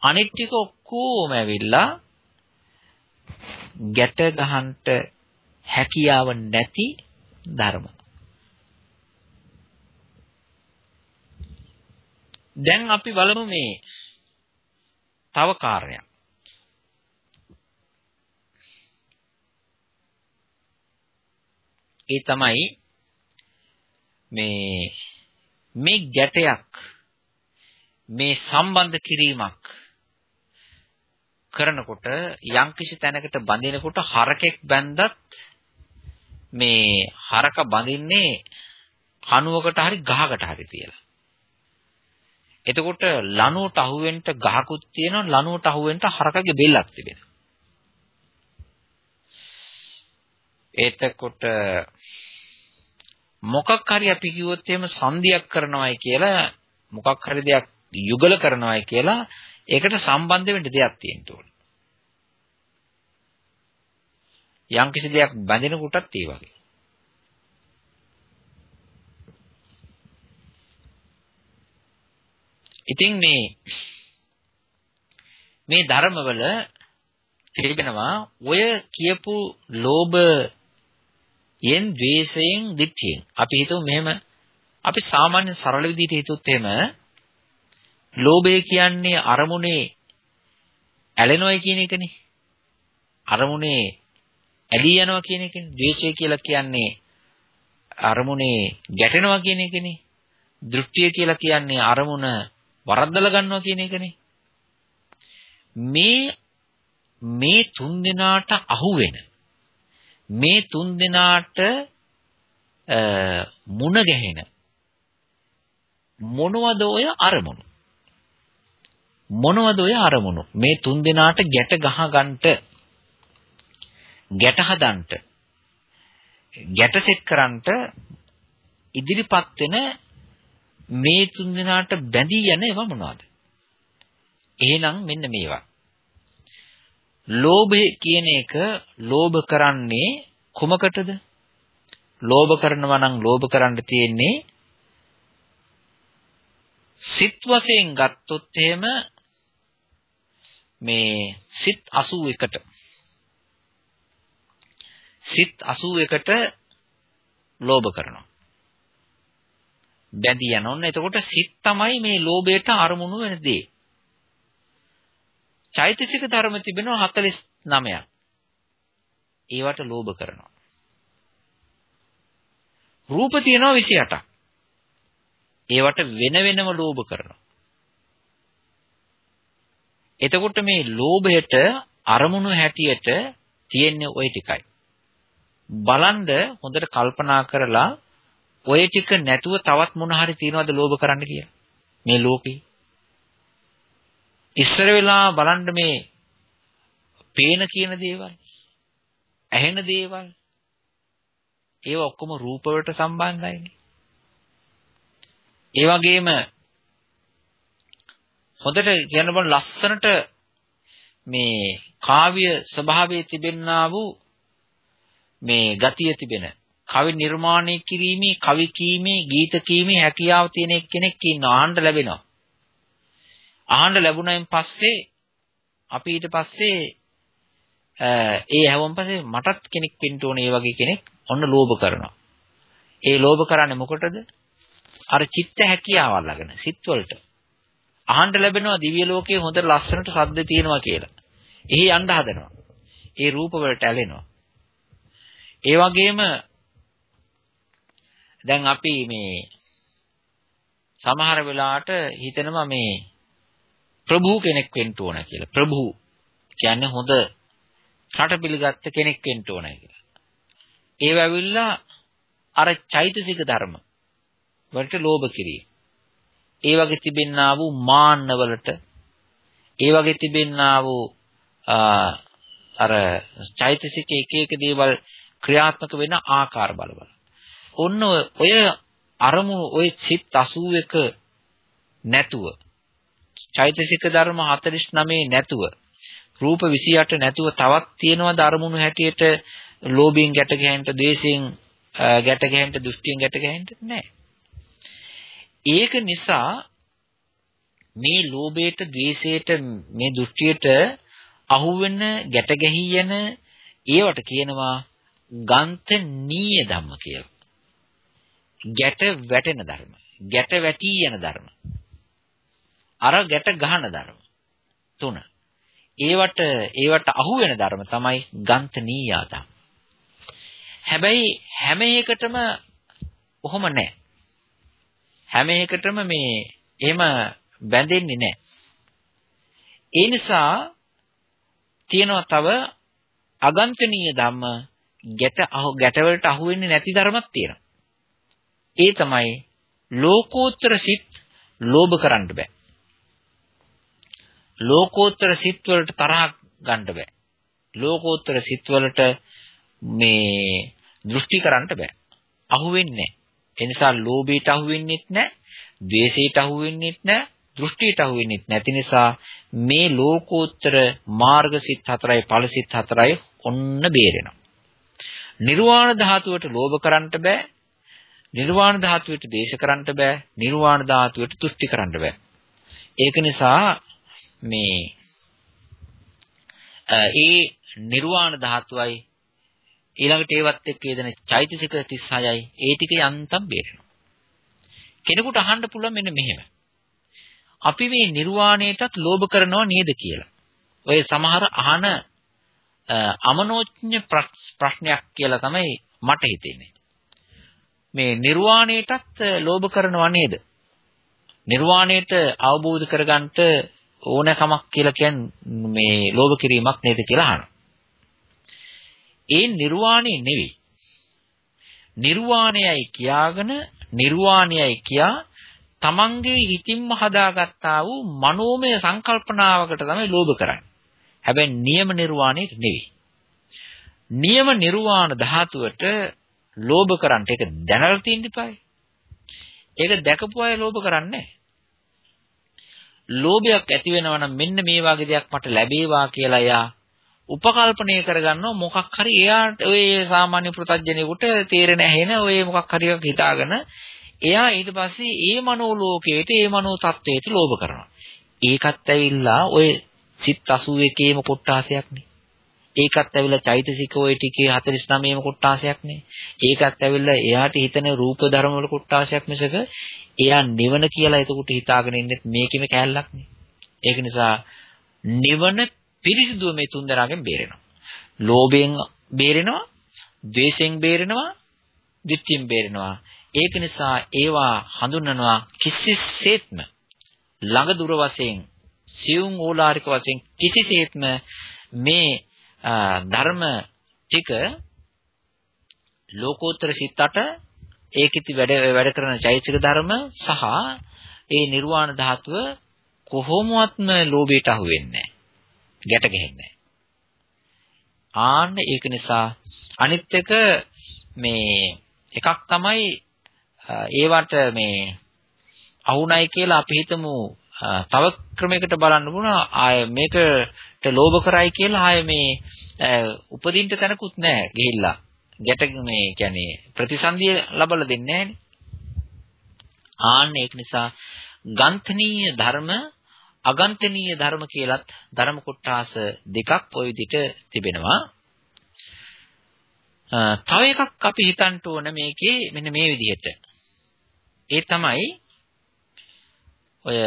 අනිත් ටික ඔක්කොම ඇවිල්ලා ගැට ගහන්නට හැකියාව නැති ධර්ම. දැන් අපි බලමු මේ තව කාර්යයක්. ඒ තමයි මේ මේ ගැටයක් මේ සම්බන්ධ කිරීමක් කරනකොට යම්කිසි තැනකට බඳිනකොට හරකෙක් බැන්දත් මේ හරක බඳින්නේ කණුවකට හරි ගහකට හරි තියලා. එතකොට ලණුවට අහුවෙන්න ගහකුත් තියෙනවා ලණුවට අහුවෙන්න හරකගේ බෙල්ලක් තිබෙනවා. එතකොට මොකක් හරි අපි කිව්වොත් එහෙම සංදියක් කරනවායි කියලා මොකක් හරි දෙයක් යුගල කරනවායි කියලා ඒකට සම්බන්ධ වෙන්න දෙයක් තියෙන්න ඕනේ. යම්කිසි දෙයක් බැඳෙන කොටත් ඒ වගේ. ඉතින් මේ මේ ධර්මවල තිබෙනවා ඔය කියපු ලෝභයෙන්, ද්වේෂයෙන්, ditthියෙන්. අපි හිතමු මෙහෙම අපි සාමාන්‍ය සරල විදිහට හිතුවොත් එහෙම ලෝභය කියන්නේ අරමුණේ ඇලෙනවයි කියන එකනේ. අරමුණේ ඇලී යනවා කියන එකනේ. ද්වේෂය කියලා කියන්නේ අරමුණේ ගැටෙනවා කියන එකනේ. දෘෂ්ටිය කියලා කියන්නේ අරමුණ වරද්දලා ගන්නවා කියන එකනේ. මේ මේ තුන් දෙනාට අහු වෙන මේ තුන් දෙනාට මුණ ගැහෙන මොනවද ඔය අරමුණු මොනවද ඔය අරමුණු මේ තුන් දෙනාට ගැට ගහ ගන්නට ගැට හදන්නට ගැට සෙට් කරන්නට ඉදිරිපත් වෙන මේ තුන් දෙනාට බැඳී යන ඒවා මොනවද එහෙනම් මෙන්න මේවා. ලෝභය කියන එක ලෝභ කරන්නේ කුමකටද? ලෝභ කරනවා නම් ලෝභ කරන්න තියෙන්නේ සිත් වශයෙන් ගත්තොත් එහෙම මේ සිත් 81ට සිත් 81ට ලෝභ කරනවා. බැඳී යන ඔන්න එතකොට සිත් තමයි මේ ලෝභයට අරමුණු වෙන දේ. චෛතසික ධර්ම තිබෙනවා 49ක්. ඒවට ලෝභ කරනවා. රූප තියෙනවා 28ක්. ඒවට වෙන වෙනම ලෝභ කරනවා. එතකොට මේ ලෝභයට අරමුණු හැටියට තියෙන්නේ ওই ටිකයි. බලන්න හොඳට කල්පනා කරලා ඔය ටික නැතුව තවත් මොන හරි තියනවද ලෝභ කරන්න කියලා. මේ ලෝකේ ඉස්සර වෙලා බලන්න මේ පේන කියන දේවල් ඇහෙන දේවල් ඒව ඔක්කොම රූප වලට සම්බන්ධයිනේ. ඒ වගේම හොඳට කියන්න බල ලස්සනට මේ කාව්‍ය ස්වභාවයේ තිබෙන්නා වූ මේ ගතිය තිබෙන කවි නිර්මාණය කිරීමේ කවි කීමේ ගීත කීමේ හැකියාව තියෙන කෙනෙක් ඉන්න ආහන්න ලැබෙනවා. අහන්න ලැබුණයින් පස්සේ අපි ඊට පස්සේ ඒ ඇහුවන් පස්සේ මටත් කෙනෙක් වෙන්න ඕනේ ඒ වගේ කෙනෙක් ඔන්න ලෝභ කරනවා. ඒ ලෝභ කරන්නේ මොකටද? අර චිත්ත හැකියාව අල්ලගෙන සිත් වලට. අහන්න ලැබෙනවා දිව්‍ය ලෝකයේ හොඳ ලස්සනට ශබ්ද තියෙනවා කියලා. එහි යන්න හදනවා. ඒ රූප වලට ඇලෙනවා. ඒ වගේම දැන් අපි මේ සමහර වෙලාවට හිතනවා මේ ප්‍රභූ කෙනෙක් වෙන්න ඕන කියලා. ප්‍රභූ කියන්නේ හොඳ රට පිළිගත්ත කෙනෙක් වෙන්න ඕන කියලා. ඒව ඇවිල්ලා අර චෛතසික ධර්ම වලට ලෝභ කිරීම. ඒ වගේ තිබෙන්නා වූ මාන්න වලට ඒ වගේ තිබෙන්නා වූ අර චෛතසික එක එක දේවල් ක්‍රියාත්මක වෙන ආකාර බල බල. ඔන්න ඔය අරමුණු ඔය සිත් 81 නැතුව චෛතසික ධර්ම 49 නැතුව රූප 28 නැතුව තවත් තියෙනවද අරමුණු හැටියට ලෝභයෙන් ගැට ගැහෙන්න, ද්වේෂයෙන් ගැට ගැහෙන්න, දෘෂ්ටියෙන් ගැට ගැහෙන්න නැහැ. ඒක නිසා මේ ලෝභයට, ද්වේෂයට, මේ දෘෂ්ටියට අහුවෙන ගැට ගැහි යන ඒවට කියනවා ගන්තනීය ධම්ම කියලා. ගැට වැටෙන ධර්ම. ගැට වැටි යන ධර්ම. අර ගැට ගහන ධර්ම තුන. ඒවට ඒවට අහු වෙන ධර්ම තමයි ගන්තනීයාතම්. හැබැයි හැම එකටම ඔහොම නැහැ. හැම එකටම මේ එහෙම බැඳෙන්නේ නැහැ. ඒ නිසා තියෙනවා තව අගන්තනීය ධම්ම ගැට අහු ගැටවලට අහු වෙන්නේ නැති ධර්මයක් තියෙනවා. ඒ තමයි ලෝකෝත්තර සිත් ලෝභ කරන්න බෑ. ලෝකෝත්තර සිත් වලට තරහ ගන්න බෑ. ලෝකෝත්තර සිත් වලට මේ දෘෂ්ටි කරන්න බෑ. අහු වෙන්නේ නැහැ. ඒ නිසා ලෝභයට අහු වෙන්නෙත් නැහැ, ද්වේෂයට අහු වෙන්නෙත් නැහැ, දෘෂ්ටියට අහු වෙන්නෙත් නැති නිසා මේ ලෝකෝත්තර මාර්ග සිත් හතරයි ඵල සිත් හතරයි ඔන්න බේරෙනවා. නිර්වාණ ධාතුවට ලෝභ කරන්න බෑ. නිර්වාණ ධාතුවට දේශ කරන්න බෑ. නිර්වාණ ධාතුවට තුෂ්ටි කරන්න බෑ. ඒක නිසා මේ ඒ නිර්වාණ ධාතුවයි ඊළඟට ඒවත් එක්ක යෙදෙන චෛතසික 36යි ඒ ටික යන්තම් බේරෙනවා. කෙනෙකුට අහන්න පුළුවන් මෙන්න මෙහෙම. අපි මේ නිර්වාණයටත් ලෝභ කරනවා නේද කියලා. ඔය සමහර අහන අමනෝඥ ප්‍රශ්නයක් කියලා තමයි මට හිතෙන්නේ. මේ නිර්වාණයටත් ලෝභ කරනවා නේද? නිර්වාණයට අවබෝධ කරගන්නට ඕනකමක් කියලා කියන්නේ මේ ලෝභ කිරීමක් නේද කියලා අහනවා. ඒ නිර්වාණය නෙවෙයි. නිර්වාණයයි කියාගෙන නිර්වාණයයි කියා තමන්ගේ හිතින්ම හදාගත්තා වූ මනෝමය සංකල්පනාවකට තමයි ලෝභ කරන්නේ. හැබැයි නියම නිර්වාණයට නෙවෙයි. නියම නිර්වාණ ධාතුවට ලෝභ කරන්න ඒක දැනලා තියෙන්න ඉපායි. ඒක දැකපු අය ලෝභ කරන්නේ ලෝභයක් ඇති වෙනවා නම් මෙන්න මේ වගේ දෙයක් මට ලැබේවා කියලා එයා උපකල්පනය කරගන්නවා මොකක් හරි එයාට ඔය සාමාන්‍ය පෘථජ්ජනෙකුට තේරෙන ඇහෙන ඔය මොකක් හරි එකක් හිතාගෙන එයා ඊට පස්සේ ඒ මනෝ ලෝකයට ඒ මනෝ තත්වයට ලෝභ කරනවා. ඒකත් ඇවිල්ලා ඔය සිත් 81ේම කොට්ටාසයක්නේ. ඒකත් ඇවිල්ලා චෛතසික ඔය ටිකේ 49ේම කොට්ටාසයක්නේ. ඒකත් ඇවිල්ලා එයාට හිතන රූප ධර්ම වල කොට්ටාසයක් මිසක එයා නිවන කියලා එතකොට හිතාගෙන ඉන්නේ මේකෙම කෑල්ලක්නේ. ඒක නිසා නිවන පිරිසිදුව මේ තුන්දෙනාගෙන් බේරෙනවා. ලෝභයෙන් බේරෙනවා, ද්වේෂයෙන් බේරෙනවා, ditthියෙන් බේරෙනවා. ඒක නිසා ඒවා හඳුන්වනවා කිසිසේත්ම ළඟ දුර වශයෙන් සියුම් ඕලාරික වශයෙන් කිසිසේත්ම මේ ධර්ම ටික ලෝකෝත්තර සිතට ඒකිත වැඩ වැඩ කරන චෛතසික ධර්ම සහ ඒ නිර්වාණ ධාතුව කොහොමවත්ම ලෝභයට අහු වෙන්නේ ගැට ගැහෙන්නේ ආන්න ඒක නිසා අනිත් එක මේ එකක් තමයි ඒවට මේ අහුණයි කියලා අපි හිතමු තව ක්‍රමයකට බලන්න බුණා ආය මේකට ලෝභ කරයි කියලා ආය මේ උපදින්න තැනකුත් නැහැ ගිහිල්ලා. ගැට මේ කියන්නේ ප්‍රතිසන්දිය ලබලා දෙන්නේ නැහනේ ආන්න ඒක නිසා ගන්තනීය ධර්ම අගන්තනීය ධර්ම කියලත් ධර්ම කොටාස දෙකක් ওই විදිහට තිබෙනවා. තව එකක් අපි හිතන්න ඕන මේකේ මෙන්න මේ විදිහට. ඒ තමයි ඔය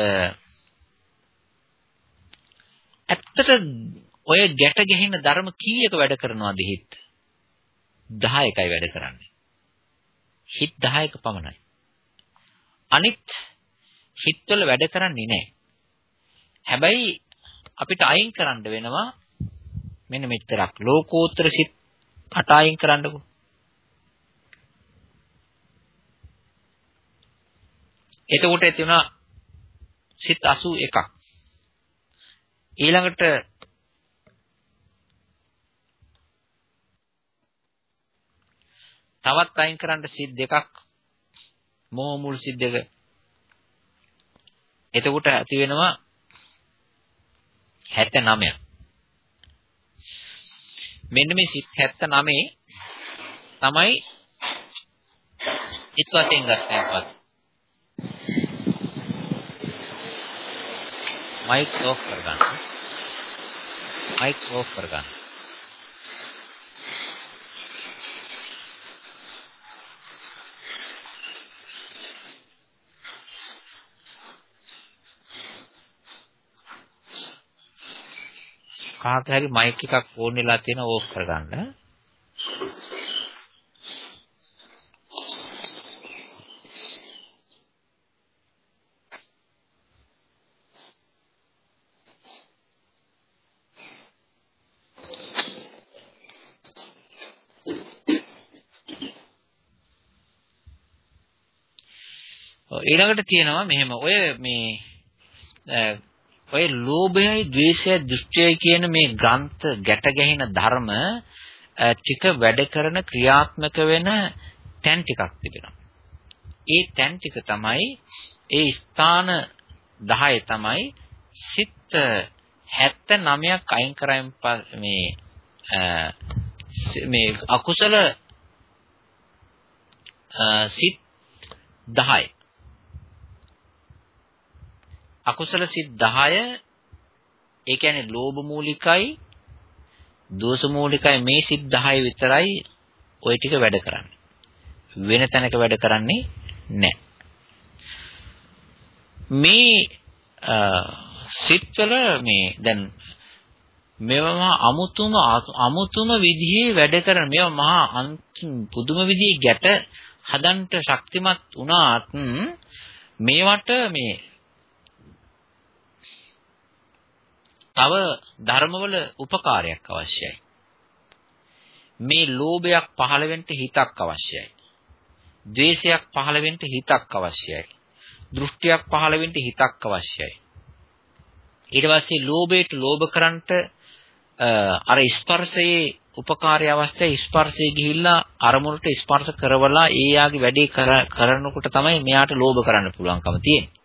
ඇත්තට ඔය ගැට ගැහෙන ධර්ම කීයක වැඩ කරනවද හිත? 10කයි වැඩ කරන්නේ. හිත 10ක පමණයි. අනිත් හිතවල වැඩ කරන්නේ නැහැ. හැබැයි අපිට අයින් කරන්න වෙනවා මෙන්න මෙච්චරක්. ලෝකෝත්තර සිත් අට අයින් කරන්නකෝ. එතකොට ඇති වුණා සිත් 81ක් ඊළඟට තවත් අයින් කරන්න සිත් දෙකක් මෝහ මුල් සිත් දෙක. එතකොට ඇති වෙනවා 79 මෙන්න මේ සිත් 79 තමයි ඉත් වශයෙන් ගන්න එකපත් මයික් ඕෆ් කරගන්න. මයික් ඕෆ් කරගන්න. කාට හරි මයික් එකක් ඕන් වෙලා තියෙන ඕෆ් කරගන්න. ඊළඟට තියෙනවා මෙහෙම ඔය මේ ඔය ලෝභයයි ද්වේෂයයි දෘෂ්ටියයි කියන මේ ග්‍රන්ථ ගැට ගැහෙන ධර්ම ටික වැඩ කරන ක්‍රියාත්මක වෙන තැන් ටිකක් තිබෙනවා. ඒ තැන් ටික තමයි ඒ ස්ථාන 10 තමයි සිත් 79ක් අයින් කරයින් මේ මේ අකුසල සිත් 10 අකුසල සිත් 10 ඒ කියන්නේ ලෝභ මූලිකයි දෝෂ මූලිකයි මේ සිත් 10 විතරයි ওই ටික වැඩ කරන්නේ. වෙන තැනක වැඩ කරන්නේ නැහැ. මේ සිත්වල මේ දැන් මේවා අමුතුම අමුතුම විදිහේ වැඩ කරන මේවා මහා පුදුම විදිහේ ගැට හදන්න ශක්තිමත් වුණාත් මේවට මේ තව ධර්මවල උපකාරයක් අවශ්‍යයි. මේ ලෝභයක් පහළ වෙන්න හිතක් අවශ්‍යයි. ද්වේෂයක් පහළ වෙන්න හිතක් අවශ්‍යයි. දෘෂ්ටියක් පහළ වෙන්න හිතක් අවශ්‍යයි. ඊට පස්සේ ලෝභයට ලෝභ කරන්ට අර ස්පර්ශයේ උපකාරී අවස්ථාවේ ස්පර්ශයේ ගිහිල්ලා අරමුණට ස්පර්ශ කරවලා ඒ යාගේ වැඩේ කරනකොට තමයි මෙයාට ලෝභ කරන්න පුළුවන්කම තියෙන්නේ.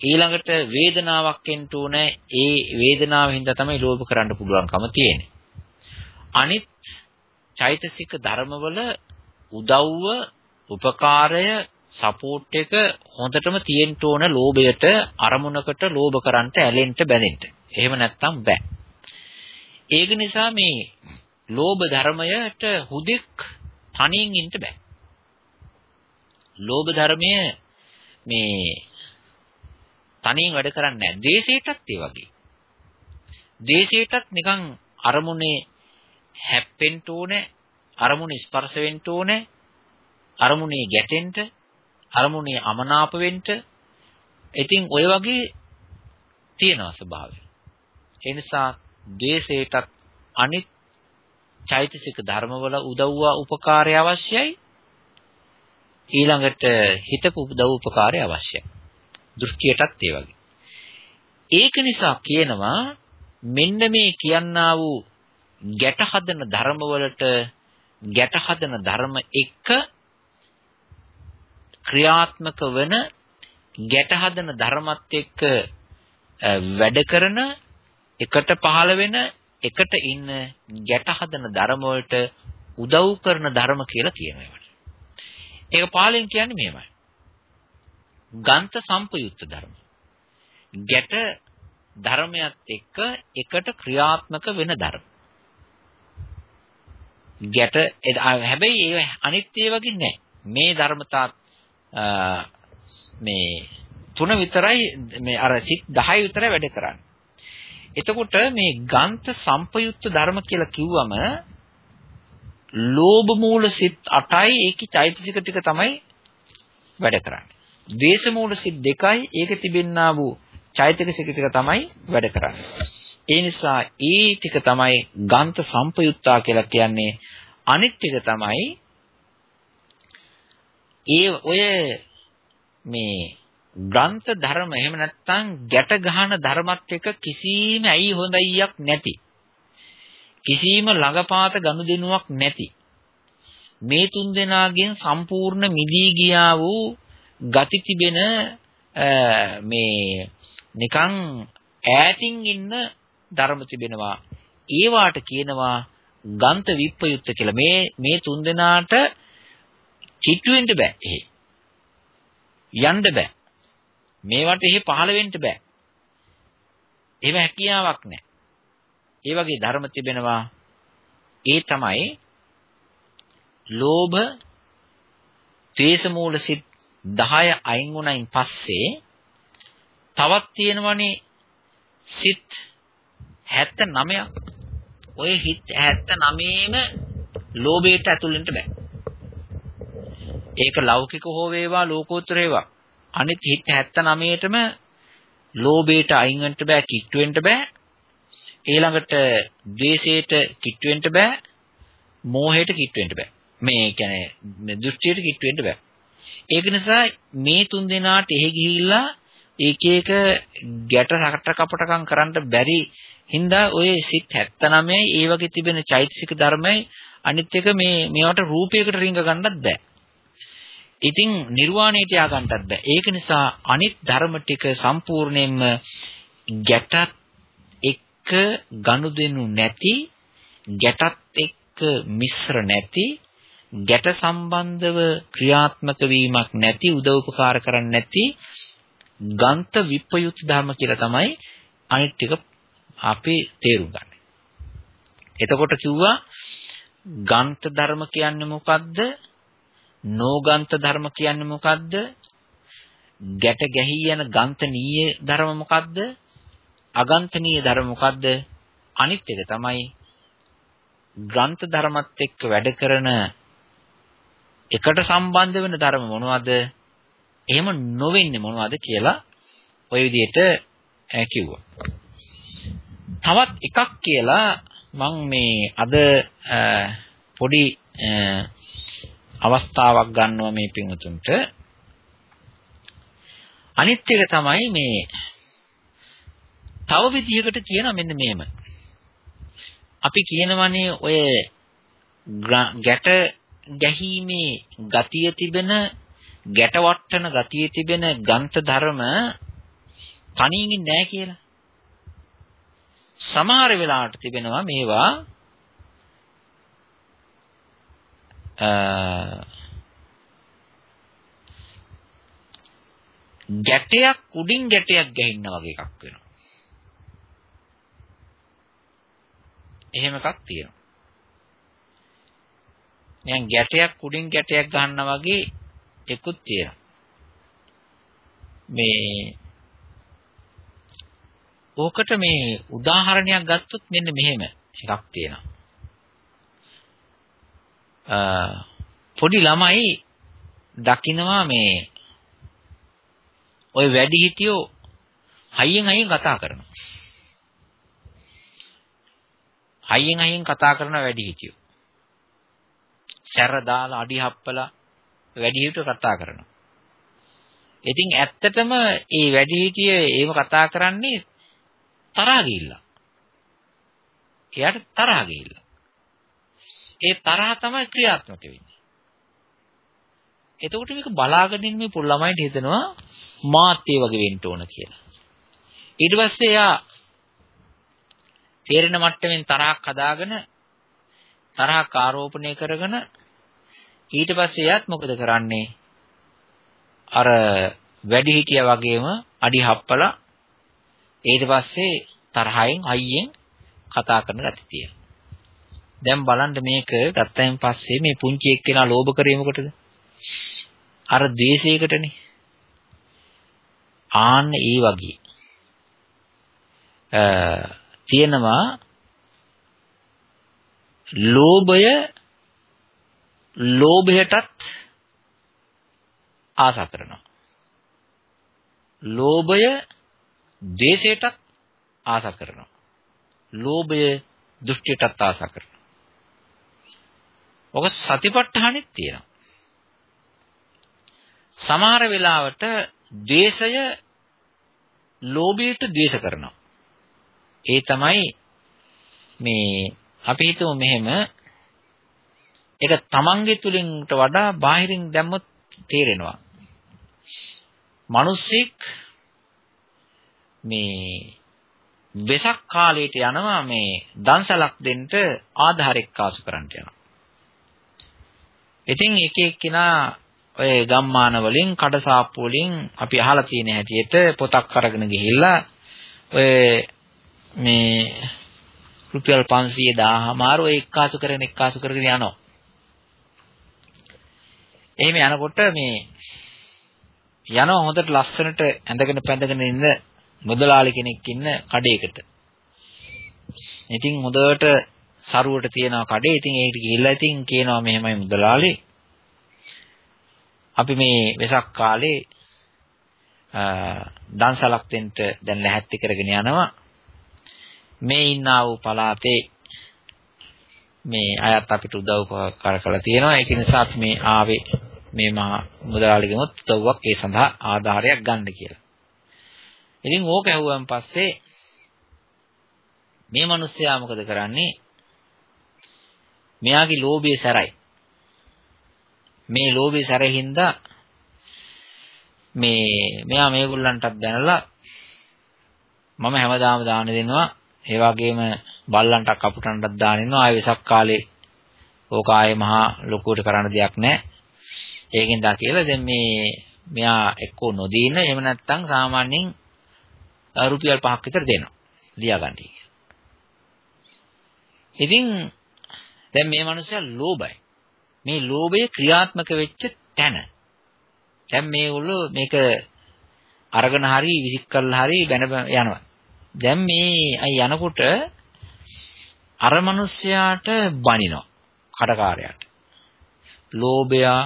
ඊළඟට වේදනාවක් එන්න උනේ ඒ වේදනාව හින්දා තමයි ලෝභ කරන්න පුළුවන්කම තියෙන්නේ. අනිත් චෛතසික ධර්මවල උදව්ව උපකාරය සපෝට් එක හොඳටම තියෙන්න ඕන ලෝභයට අරමුණකට ලෝභ කරන්ට ඇලෙන්න බැඳෙන්න. එහෙම නැත්තම් බෑ. ඒක නිසා මේ ලෝභ ධර්මයට හුදෙක් තනියෙන් ඉන්න බෑ. ලෝභ ධර්මය මේ තනියෙන් වැඩ කරන්නේ නැහැ. ද්වේෂයටත් ඒ වගේ. ද්වේෂයටත් නිකන් අරමුණේ හැප්පෙන්න ඕනේ, අරමුණේ ස්පර්ශ වෙන්න ඕනේ, අරමුණේ ගැටෙන්න, අරමුණේ අමනාප වෙන්න. ඉතින් ඔය වගේ තියෙනවා ස්වභාවය. ඒ නිසා ද්වේෂයටත් අනිත් චෛතසික ධර්මවල උදව්ව උපකාරය අවශ්‍යයි. ඊළඟට හිතපු උදව් උපකාරය අවශ්‍යයි. දෘෂ්ටියටත් ඒ වගේ. ඒක නිසා කියනවා මෙන්න මේ කියන්නා වූ ගැට හදන ධර්මවලට ගැට හදන ධර්ම එක ක්‍රියාත්මක වන ගැට හදන ධර්මත් එක්ක වැඩ කරන එකට පහළ වෙන එකට ඉන්න ගැට හදන ධර්ම වලට උදව් කරන ධර්ම කියලා කියනවා ඒවට. ඒක පාලෙන් කියන්නේ මෙහෙමයි. ගන්ත සම්පයුක්ත ධර්ම. ගැට ධර්මයක් එක්ක එකට ක්‍රියාත්මක වෙන ධර්ම. ගැට හැබැයි ඒ අනිත් ඒ වගේ නෑ. මේ ධර්මතා මේ තුන විතරයි මේ අර සිත් 10 විතරයි වැඩ කරන්නේ. එතකොට මේ ගන්ත සම්පයුක්ත ධර්ම කියලා කිව්වම ලෝභ මූල සිත් 8යි ඒකේ චෛතසික ටික තමයි වැඩ කරන්නේ. ද්වේෂ මූල සිත් 2යි ඒකේ තිබෙන්නා වූ චෛතසික ටික තමයි වැඩ කරන්නේ. ඒ නිසා ඒ ටික තමයි ගන්ත සම්පයුක්තා කියලා කියන්නේ. අනිත් ටික තමයි ඒ ඔය මේ ග්‍රන්ථ ධර්ම එහෙම නැත්නම් ගැට ගහන ධර්මත් එක්ක කිසිම ඇයි හොඳයියක් නැති. කිසිම ළඟපාත ගනුදෙනුවක් නැති. මේ තුන් දෙනාගෙන් සම්පූර්ණ මිදී ගියා වූ ගති තිබෙන මේ නිකන් ඈතින් ඉන්න ධර්ම තිබෙනවා ඒ වාට කියනවා ගන්ත විප්පයුත්ත කියලා මේ මේ තුන් දෙනාට කිට්ටු වෙන්න බෑ එහෙ යන්න බෑ මේවට එහෙ පහළ වෙන්න බෑ. ඒව හැකියාවක් නැහැ. ඒ වගේ ධර්ම තිබෙනවා. ඒ තමයි ලෝභ, ද්වේෂ මූල සිත් 10 අයින් වුණයින් පස්සේ තවත් තියෙනවනේ සිත් 79ක්. ඔය හිත් 79ෙම ලෝභයට ඇතුල් වෙන්න බෑ. ඒක ලෞකික හෝ වේවා ලෝකෝත්තර වේවා. අනිත් හිත 79ටම ලෝභයට අයින් වෙන්න බෑ කිට්ටු වෙන්න බෑ. ඊළඟට ද්වේෂයට කිට්ටු වෙන්න බෑ. මෝහයට කිට්ටු වෙන්න බෑ. මේ කියන්නේ දෘෂ්ටියට කිට්ටු වෙන්න බෑ. ඒක නිසා මේ තුන් දෙනාට එහෙ ගිහිල්ලා එක එක ගැට රකට කපටකම් කරන්න බැරි හින්දා ඔය සිත් 79යි ඒ වගේ තිබෙන චෛතසික ධර්මයි අනිත් එක මේ මේවට රූපයකට රිංග ගන්නත් බෑ ඉතින් නිර්වාණයට යා ගන්නටත් බෑ. ඒක නිසා අනිත් ධර්ම ටික සම්පූර්ණයෙන්ම ගැටත් එක්ක ගනුදෙනු නැති ගැටත් එක්ක මිශ්‍ර නැති ගැට සම්බන්ධව ක්‍රියාත්මක වීමක් නැති උදව්පකාර කරන්නේ නැති ගන්ත විප්‍රයුත් ධර්ම කියලා තමයි අනිත් ටික අපි තේරුම් ගන්න. එතකොට කිව්වා ගන්ත ධර්ම කියන්නේ මොකද්ද? නෝගන්ත ධර්ම කියන්නේ මොකද්ද? ගැට ගැහී යන ගන්තනීය ධර්ම මොකද්ද? අගන්තනීය ධර්ම මොකද්ද? අනිත් එක තමයි ග්‍රන්ථ ධර්මත් එක්ක වැඩ කරන එකට සම්බන්ධ වෙන ධර්ම මොනවද? එහෙම නොවෙන්නේ මොනවද කියලා ওই විදිහට කිව්වා. තවත් එකක් කියලා මම මේ අද පොඩි අවස්ථාවක් ගන්නවා මේ පින්වතුන්ට අනිත් එක තමයි මේ තව විදිහකට කියන මෙන්න මෙහෙම අපි කියනවනේ ඔය ගැට ගැහිීමේ ගතිය තිබෙන ගැට වට්ටන ගතිය තිබෙන ගන්ත ධර්ම තනියෙන් නෑ කියලා. සමහර වෙලාවට තිබෙනවා මේවා ගැටයක් උඩින් ගැටයක් ගැහින්න වගේ එකක් වෙනවා. එහෙම එකක් තියෙනවා. නිකන් ගැටයක් උඩින් ගැටයක් ගන්නවා වගේ එකකුත් තියෙනවා. මේ ඕකට මේ උදාහරණයක් ගත්තොත් මෙන්න මෙහෙම එකක් තියෙනවා. පොඩි ළමයි දකින්නවා මේ ওই වැඩිහිටියෝ හයියෙන් හයියෙන් කතා කරනවා. හයියෙන් හයියෙන් කතා කරන වැඩිහිටියෝ. සැර දාලා අඩි හප්පලා වැඩිහිටියෝ කතා කරනවා. ඉතින් ඇත්තටම මේ වැඩිහිටිය ඒව කතා කරන්නේ තරහ ගිහිල්ලා. එයාට තරහ ගිහිල්ලා. ඒ තරහ තමයි ක්‍රියාත්මක වෙන්නේ. එතකොට මේක බලාගෙන ඉන්න මේ ළමයින්ට හිතෙනවා මාත් ඒ වගේ වෙන්න ඕන කියලා. ඊට පස්සේ එයා තේරෙන මට්ටමින් තරහක් හදාගෙන තරහක් ආරෝපණය කරගෙන ඊට පස්සේ එයාත් මොකද කරන්නේ? අර වැඩි හිටියා වගේම අඩි හප්පලා ඊට පස්සේ තරහයෙන් අයියෙන් කතා කරන ගතිය තියෙනවා. දැන් බලන්න මේක ගත්තයින් පස්සේ මේ පුංචි එක්කෙනා ලෝභ කරේ මොකටද? අර ද්වේෂයකටනේ. ආන්න ඒ වගේ. තියෙනවා ලෝභය ලෝභයටත් ආසා කරනවා. ලෝභය ද්වේෂයටත් ආසා කරනවා. ලෝභය දෘෂ්ටියටත් ආසා කරනවා. ඔක සතිපට්ඨානෙත් තියෙනවා. සමහර වෙලාවට ද්වේෂය ලෝභයට ද්වේෂ කරනවා. ඒ තමයි මේ අපි හිතමු මෙහෙම ඒක තමන්ගේ තුලින්ට වඩා බාහිරින් දැම්මොත් තේරෙනවා. මිනිස්සෙක් මේ වෙසක් කාලයට යනවා මේ දන්සලක් දෙන්න ආධාරයක් කාසු කරන්නට යනවා. ඉතින් එක එක්කිනා ඔය ගම්මාන වලින් කඩසාප්පු වලින් අපි අහලා තියෙන හැටියට පොතක් අරගෙන ගිහිල්ලා ඔය මේ රුපියල් 500 මාරු එක්කාසු කරගෙන එක්කාසු කරගෙන යනවා. එහෙම යනකොට මේ යනවා හොඳට ලස්සනට ඇඳගෙන පැඳගෙන ඉන්න මුදලාලි කෙනෙක් ඉන්න කඩේකට. ඉතින් හොඳට සරුවට තියෙනවා කඩේ. ඉතින් ඒකට ගිහිල්ලා ඉතින් කියනවා මෙහෙමයි මුදලාලි. අපි මේ වෙසක් කාලේ දන්සලක් දෙන්න දැන් ලැහැත්ති කරගෙන යනවා. මේ ඉන්නා වූ පළාතේ මේ අයත් අපිට උදව් කරකලා තියෙනවා. ඒක නිසා අපි මේ ආවේ මේ මහා මුදලාලිගෙමුත් උදව්වක් ඒ සඳහා ආධාරයක් ගන්න කියලා. ඉතින් ඕක ඇහුවන් පස්සේ මේ මිනිස්සයා මොකද කරන්නේ? මෙයාගේ ලෝභය සැරයි. මේ ලෝභය සැරින්ද මේ මෙයා මේගොල්ලන්ටත් දැනලා මම හැමදාම දාන දෙනවා ඒ වගේම බල්ලන්ට කපුටන්ටත් දාන ඉන්නවා ආයෙ වෙසක් කාලේ ඕක ආයෙ මහා ලොකුවට කරන්න දෙයක් නැහැ. ඒකෙන් දා කියලා දැන් මේ මෙයා එක්කෝ නොදීන එහෙම නැත්නම් සාමාන්‍යයෙන් රුපියල් 5ක් විතර දෙනවා. ලියාගන්න කියලා. ඉතින් දැන් මේ මනුස්සයා ලෝභයි. මේ ලෝභය ක්‍රියාත්මක වෙච්ච තැන. දැන් මේගොල්ලෝ මේක අරගෙන හරි විසික් කරලා හරි බැන යනවා. දැන් මේ අය යනකොට අර මිනිස්යාට බනිනවා කඩකාරයාට. ලෝභයා,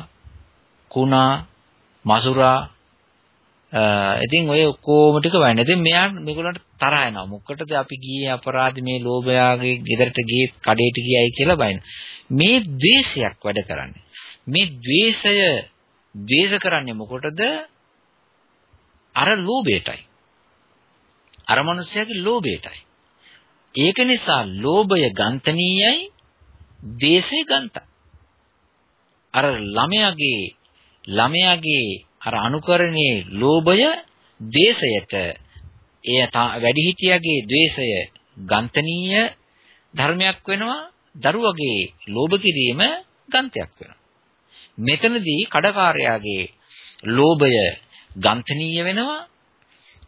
කුණා, මසුරා ඉතින් ඔය ඔක්කොම ටික වයින්. ඉතින් මෙයා මේගොල්ලන්ට තරහ යනවා. මොකටද අපි ගියේ අපරාධ මේ ලෝභයාගේ ගෙදරට ගියේ කඩේට ගියයි කියලා බයින. මේ द्वේෂයක් වැඩ කරන්නේ. මේ द्वේෂය द्वේෂ කරන්නේ මොකටද? අර ලෝභයටයි. අර මිනිස්යාගේ ලෝභයටයි. ඒක නිසා ලෝභය ගන්තනීයයි, द्वේෂය ගන්තයි. අර ළමයාගේ ළමයාගේ අර අනුකරණයේ ලෝභය දේශයට එය වැඩිහිටියගේ द्वේෂය ගන්තනීය ධර්මයක් වෙනවා දරුවගේ ලෝභ කිරීම ගන්තයක් වෙනවා මෙතනදී කඩකාරයාගේ ලෝභය ගන්තනීය වෙනවා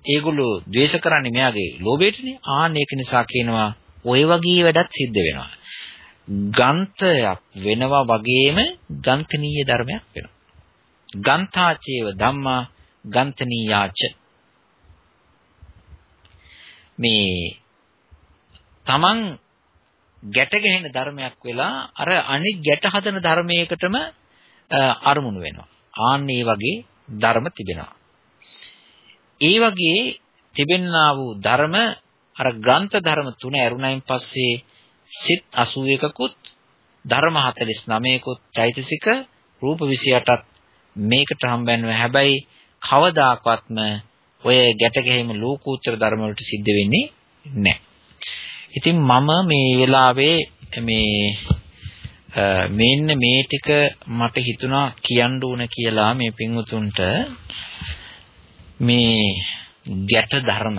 ඒගොල්ලෝ ද්වේෂ කරන්නේ මෙයාගේ ලෝභයටනේ. ආන්න ඒක නිසා කියනවා ඔය වගේ වැඩක් සිද්ධ වෙනවා. ගන්තයක් වෙනවා වගේම ගන්තනීය ධර්මයක් වෙනවා. ගන්තාචේව ධම්මා ගන්තනීයාච මේ තමන් ගැට ගැහෙන ධර්මයක් වෙලා අර අනිත් ගැට හදන ධර්මයකටම අරමුණු වෙනවා. ආන්න ඒ වගේ ධර්ම තිබෙනවා. ඒ වගේ තිබෙන්නා වූ ධර්ම අර ග්‍රන්ථ ධර්ම තුන ඇරුණයින් පස්සේ සිත් 81කුත් ධර්ම 49කුත් චෛතසික රූප 28ත් මේකට හම්බෙන්නේ හැබැයි කවදාකවත්ම ඔය ගැට ගැහිම ලෝකෝත්තර ධර්ම වලට සිද්ධ වෙන්නේ නැහැ. ඉතින් මම මේ වෙලාවේ මේ මෙන්න මේ ටික මට හිතුණා කියන්න ඕන කියලා මේ පින්වුතුන්ට. මේ ගැට ධර්ම,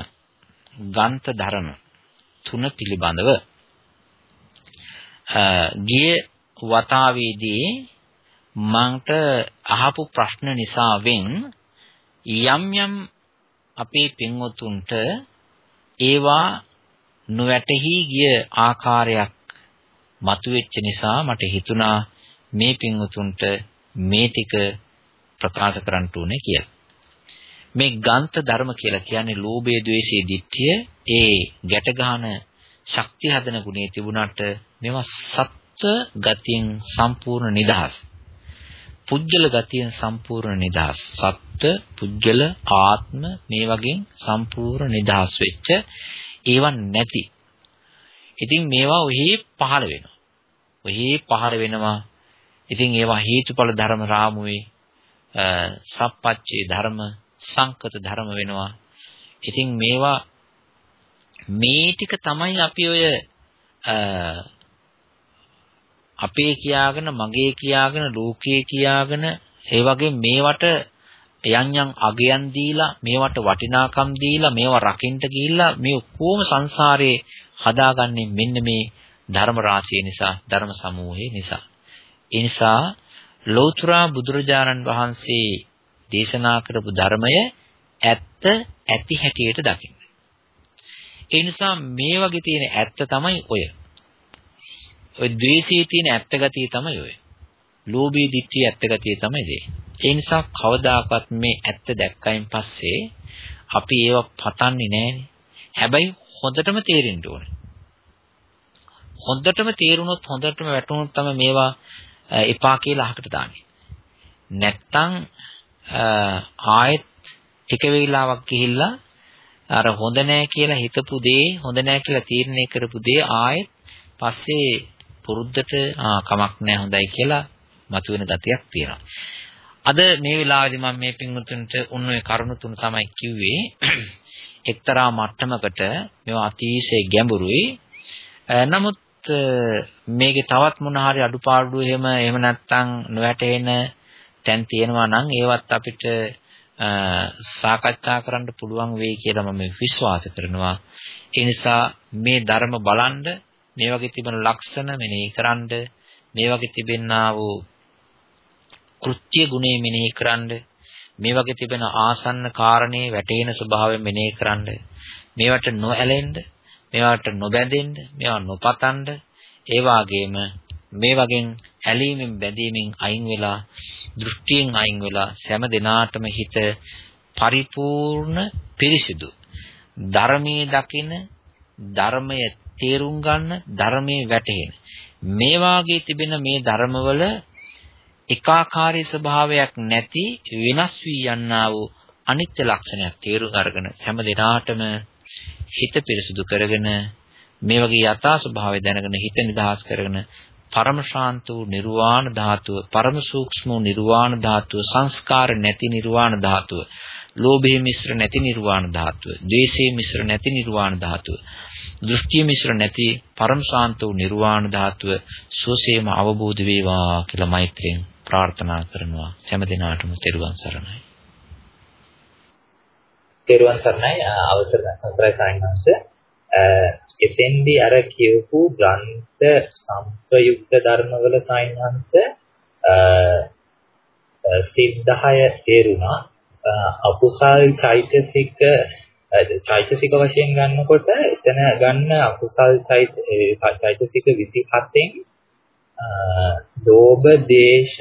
ගන්ත ධර්ම තුන පිළිබඳව. ගිය වතාවේදී මන්ට අහපු ප්‍රශ්න නිසාවෙන් යම් යම් අපේ පින්වතුන්ට ඒවා නොවැටහි ගිය ආකාරයක් මතුවෙච්ච නිසා මට හිතුණා මේ පින්වතුන්ට මේ ටික ප්‍රකාශ කරන්න ඕනේ කියලා. මේ ගාන්ත ධර්ම කියලා කියන්නේ ලෝභය, ද්වේෂය, ditthිය ඒ ගැට ගන්න ශක්තිය හදන ගුණේ තිබුණාට මේවා සත්ත්ව ගතියෙන් සම්පූර්ණ නිදහස්. පුජ්‍යල ගතියෙන් සම්පූර්ණ නිදහස්. සත්ත්ව, පුජ්‍යල, ආත්ම මේ වගේ සම්පූර්ණ නිදහස් වෙච්ච ඒවා නැති. ඉතින් මේවා ඔහි පහළ වෙනවා. ඔහි පහළ වෙනවා. ඉතින් ඒවා හේතුඵල ධර්ම රාමුවේ සප්පච්චේ ධර්ම සංකත ධර්ම වෙනවා. ඉතින් මේවා මේ ටික තමයි අපි ඔය අපේ කියාගෙන මගේ කියාගෙන ලෝකයේ කියාගෙන ඒ වගේ මේවට යම් යම් අගයන් දීලා මේවට වටිනාකම් දීලා මේවා රකින්න ගිහිල්ලා මේ ඔක්කොම සංසාරේ හදාගන්නේ මෙන්න මේ ධර්ම රාශිය නිසා ධර්ම සමූහය නිසා ඒ නිසා ලෞතර බුදුරජාණන් වහන්සේ දේශනා කරපු ධර්මය ඇත්ත ඇති හැටියට දකින්න. ඒ නිසා මේ වගේ තියෙන ඇත්ත තමයි ඔය. ඔය ද්වේෂයේ තියෙන ඇත්ත ගතිය තමයි ඔය. ලෝභී දිට්ඨිය ඇත්ත ගතිය තමයි ඒ. ඒ නිසා කවදාකවත් මේ ඇත්ත දැක්කයින් පස්සේ අපි ඒව පතන්නේ නැහැනේ. හැබැයි හොඳටම තේරෙන්න ඕනේ. හොඳටම තේරුණොත් හොඳටම වැටුණොත් තමයි මේවා එපා කියලා අහකට දාන්නේ. නැත්තම් ආයෙත් ටික වේලාවක් ගිහිල්ලා අර හොඳ නෑ කියලා හිතපු දේ හොඳ නෑ කියලා තීරණය කරපු දේ ආයෙත් පස්සේ පුරුද්දට ආ කමක් නෑ හොඳයි කියලා මතුවෙන ගතියක් තියෙනවා. අද මේ වෙලාවේදී මම මේ පින්වතුන්ට උන් ඔය කරුණු තුන තමයි කිව්වේ. එක්තරා මට්ටමකට මේවා අතිශය ගැඹුරුයි. නමුත් මේකේ තවත් මොන හරි අඩුපාඩු එහෙම එහෙම නැත්නම් නොවැටෙන තැන් තියෙනවා නම් ඒවත් අපිට සාකච්ඡා කරන්න පුළුවන් වෙයි කියලා මම විශ්වාස කරනවා. ඒ නිසා මේ ධර්ම බලන්ඩ මේ වගේ තිබෙන ලක්ෂණ මෙනෙහි කරන්ඩ මේ වගේ තිබෙන්නා වූ කෘත්‍ය ගුණේ මෙනෙහි කරන්ඩ මේ වගේ තිබෙන ආසන්න කාරණේ වැටෙන ස්වභාවය මෙනෙහි කරන්ඩ මේවට නොඇලෙන්න මේවට නොබැඳෙන්න මේවා නොපතන්න ඒ වාගේම මේ වගේ ඇලීමෙන් බැඳීමෙන් අයින් වෙලා දෘෂ්ටියෙන් අයින් වෙලා සෑම දිනාටම හිත පරිපූර්ණ පිරිසිදු. ධර්මයේ දකින ධර්මය තේරුම් ගන්න ධර්මයේ වැටහෙන. මේ වාගේ තිබෙන මේ ධර්මවල එකාකාරී ස්වභාවයක් නැති වෙනස් වී යන්නා වූ අනිත්‍ය ලක්ෂණයක් තේරුම් අරගෙන හැම දිනාටම හිත පිරිසුදු කරගෙන මේ වගේ යථා ස්වභාවය දැනගෙන හිත නිදහස් කරගෙන පරම ශාන්ත වූ නිර්වාණ ධාතුව, පරම සූක්ෂම වූ නිර්වාණ ධාතුව, සංස්කාර නැති නිර්වාණ ධාතුව, ලෝභයේ මිශ්‍ර නැති නිර්වාණ ධාතුව, ද්වේෂයේ මිශ්‍ර නැති නිර්වාණ ධාතුව, දෘෂ්ටි මිශ්‍ර නැති පරම ශාන්ත වූ නිර්වාණ ධාතුව සෝසේම අවබෝධ වේවා කියලා මෛත්‍රියෙන් ප්‍රාර්ථනා කරනවා. හැම දිනාටම තෙරුවන් සරණයි. තෙරුවන් සරණයි අවසර සතරයි සායනංශ එතෙන්දී අර කියවපු ග්‍රන්ථ සංප්‍රයුක්ත ධර්මවල සායනංශ සිද්ධහය තේරුණා අකුසල් චෛතසික චෛතසික වශයෙන් ගන්නකොට එතන ගන්න අකුසල් චෛතසික 27න් ලෝභ දේශ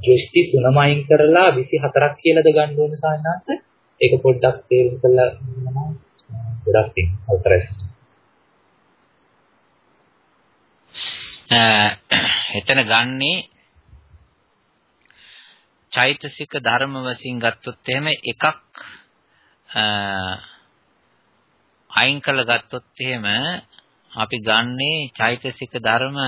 දෘෂ්ටි තුනම අයින් කරලා 24ක් කියලාද ගන්න ඕන සාහනාත් ඒක පොඩ්ඩක් තේරුම් කරලා ගොඩක් තින් අවසරයි. එතන ගන්නේ චෛතසික ධර්ම වශයෙන් ගත්තොත් එහෙම එකක් අයින් කළ ගත්තොත් එහෙම අපි ගන්නේ චෛතසික ධර්ම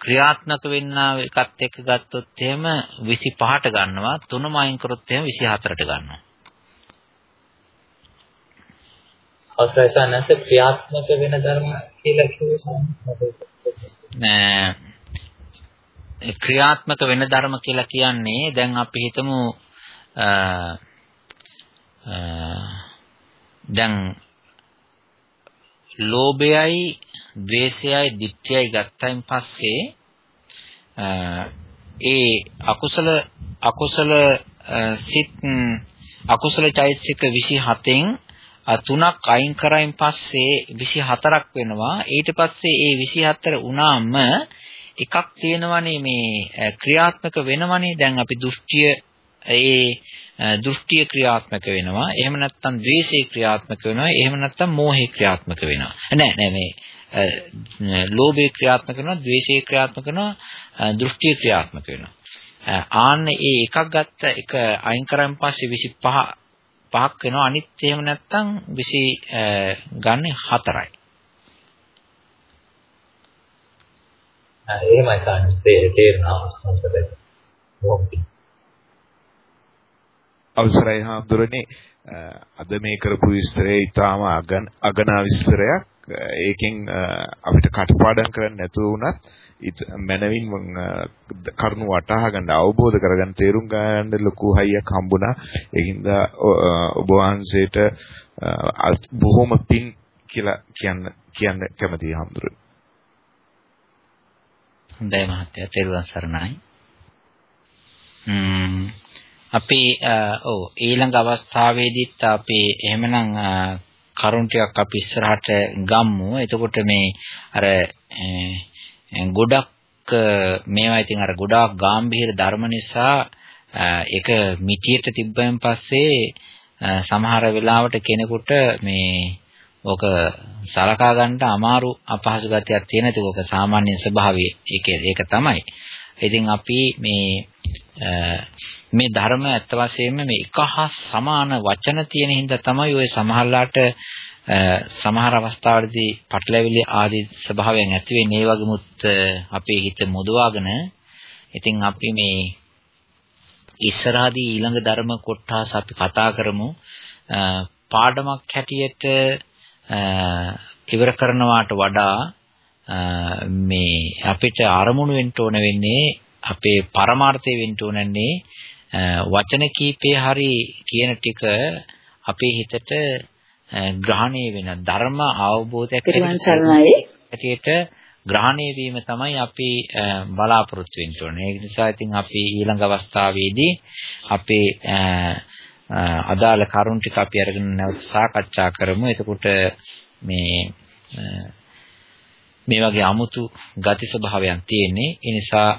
ක්‍රියාත්මක වෙන්නා එකත් එක්ක ගත්තොත් එහෙම 25ට ගන්නවා තුනම අයින් කරොත් එහෙම 24ට ගන්නවා. අවසරයි සන්නස ක්‍රියාත්මක වෙන ධර්ම කියලා කිව්වේ ක්‍රියාත්මක වෙන ධර්ම කියලා කියන්නේ දැන් අපි හිතමු දැන් ලෝභයයි ද්වේෂයයි ditthiyයි ගත්තයින් පස්සේ ඒ අකුසල අකුසල සිත් අකුසල චෛතසික 27න් තුනක් අයින් කරයින් පස්සේ 24ක් වෙනවා. ඊට පස්සේ ඒ 24 වුණාම එකක් තියෙනවනේ මේ ක්‍රියාත්මක වෙනවනේ. දැන් අපි දෘෂ්ටිය ඒ දෘෂ්ටිය ක්‍රියාත්මක වෙනවා. එහෙම නැත්නම් ද්වේෂය ක්‍රියාත්මක වෙනවා. එහෙම නැත්නම් මෝහය ක්‍රියාත්මක වෙනවා. නෑ නෑ මේ ලෝභය ක්‍රියාත්මක වෙනවා ද්වේෂය ක්‍රියාත්මක වෙනවා දෘෂ්ටිය ක්‍රියාත්මක වෙනවා. ආන්න ඒ එකක් ගත්ත එක අයින් කරන් පස්සේ 25 පහක් වෙනවා. අනිත් එහෙම නැත්නම් 20 ගන්න 4යි. එහෙමයි සාන්තේ තේරෙනවා හොඳට. අවසරයි හාමුදුරනේ. අද මේ කරපු විස්තරය ඊටාම අගනා විස්තරයක්. ඒකෙන් අපිට කටපාඩම් කරන්න නැතුව වුණත් මනවින් කරුණු වටහා ගන්න අවබෝධ කරගන්න තේරුම් ගන්න ලොකු හයියක් හම්බුණා. ඒකින්ද ඔබ වහන්සේට බොහොම පින් කියලා කියන්න කියන්න කැමතියි හම්දුරේ හොඳයි මහත්තයා. තෙරුවන් සරණයි. අපි ඔව් ඊළඟ අවස්ථාවේදීත් අපි එහෙමනම් කරුණ ටිකක් අපි ඉස්සරහට ගම්මු. එතකොට මේ අර ගොඩක් මේවා ඉතින් අර ගොඩාක් ගැඹීර ධර්ම නිසා ඒක මිටියට තිබ්බෙන් පස්සේ සමහර වෙලාවට කෙනෙකුට මේ ඕක සලකා ගන්න අමාරු අපහසු ගතියක් තියෙන ඉතින් ඕක සාමාන්‍ය ස්වභාවය ඒක ඒක තමයි. ඉතින් අපි මේ මේ ධර්ම ඇත්ත වශයෙන්ම මේ එක හා සමාන වචන තියෙන හින්දා තමයි ওই සමහරලාට සමහර අවස්ථාවලදී පටලැවිලි ආදී ස්වභාවයන් ඇති වෙන්නේ. ඒ වගේමුත් අපේ හිත මුදවාගෙන ඉතින් අපි මේ ඉස්සරහදී ඊළඟ ධර්ම කොටස් අපි කතා කරමු. පාඩමක් හැටියට ඉවර කරනවාට වඩා මේ අපිට අරමුණු වෙන්න ඕන වෙන්නේ අපේ පරමාර්ථය වෙන්න ඕනන්නේ වචන කීපේ හරි කියන ටික අපේ හිතට ග්‍රහණය වෙන ධර්ම අවබෝධයක් ඇතියට ග්‍රහණය වීම තමයි අපි බලාපොරොත්තු වෙන්න ඕනේ. ඒ නිසා ඉතින් අපි ඊළඟ අවස්ථාවේදී අපේ අදාළ කරුණු ටික අපි අරගෙන නැවත සාකච්ඡා කරමු. එතකොට මේ මේ වගේ 아무තු ගති ස්වභාවයන් තියෙන්නේ. ඒ නිසා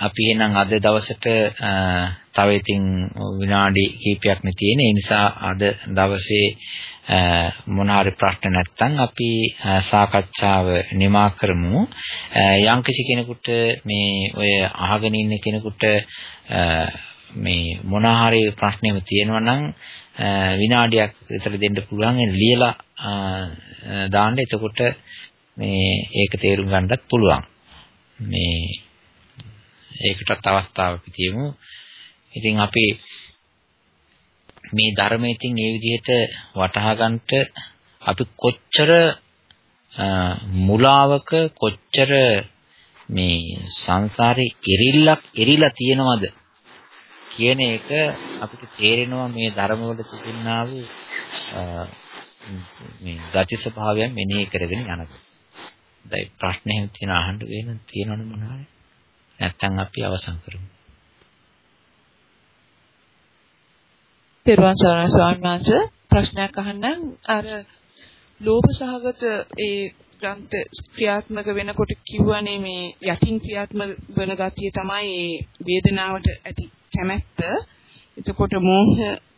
අපි එහෙනම් අද දවසට තව ඉතින් විනාඩි කිහිපයක් නේ තියෙන්නේ. ඒ නිසා අද දවසේ මොන හරි ප්‍රශ්න නැත්නම් අපි සාකච්ඡාව නිමා කරමු. යම්කිසි කෙනෙකුට මේ ඔය අහගෙන ඉන්න කෙනෙකුට මේ මොන හරි ප්‍රශ්නෙම තියෙනවා නම් විනාඩියක් විතර දෙන්න පුළුවන් ඒ ලියලා දාන්න එතකොට මේ ඒක තේරුම් ගන්නත් පුළුවන් මේ ඒකටත් අවස්ථාවක් තියමු ඉතින් අපි මේ ධර්මයේ තින් ඒ විදිහට වටහා ගන්නට අපි කොච්චර මුලාවක කොච්චර මේ සංසාරේ ඉරිල්ලක් ඉරිලා තියෙනවද කියන එක අපිට තේරෙනවා මේ ධර්මවල තිබෙනා වූ මේ ගති ස්වභාවයන් මෙනෙහි කරගෙන යනකොට. දැන් ප්‍රශ්න එහෙම තියෙන අහන්න වෙන තියෙනවනේ මොනවාද? නැත්තම් අපි අවසන් කරමු. පෙරවන් සරණ ස්වාමීන් වහන්සේ ප්‍රශ්නයක් අහන්නම් අර ලෝභ සහගත ඒ ග්‍රන්ථ ක්‍රියාත්මක වෙනකොට කිව්වනේ මේ යටින් ක්‍රියාත්මක වෙන ගතිය තමයි මේ වේදනාවට ඇති කැමැත්ත. එතකොට මෝහ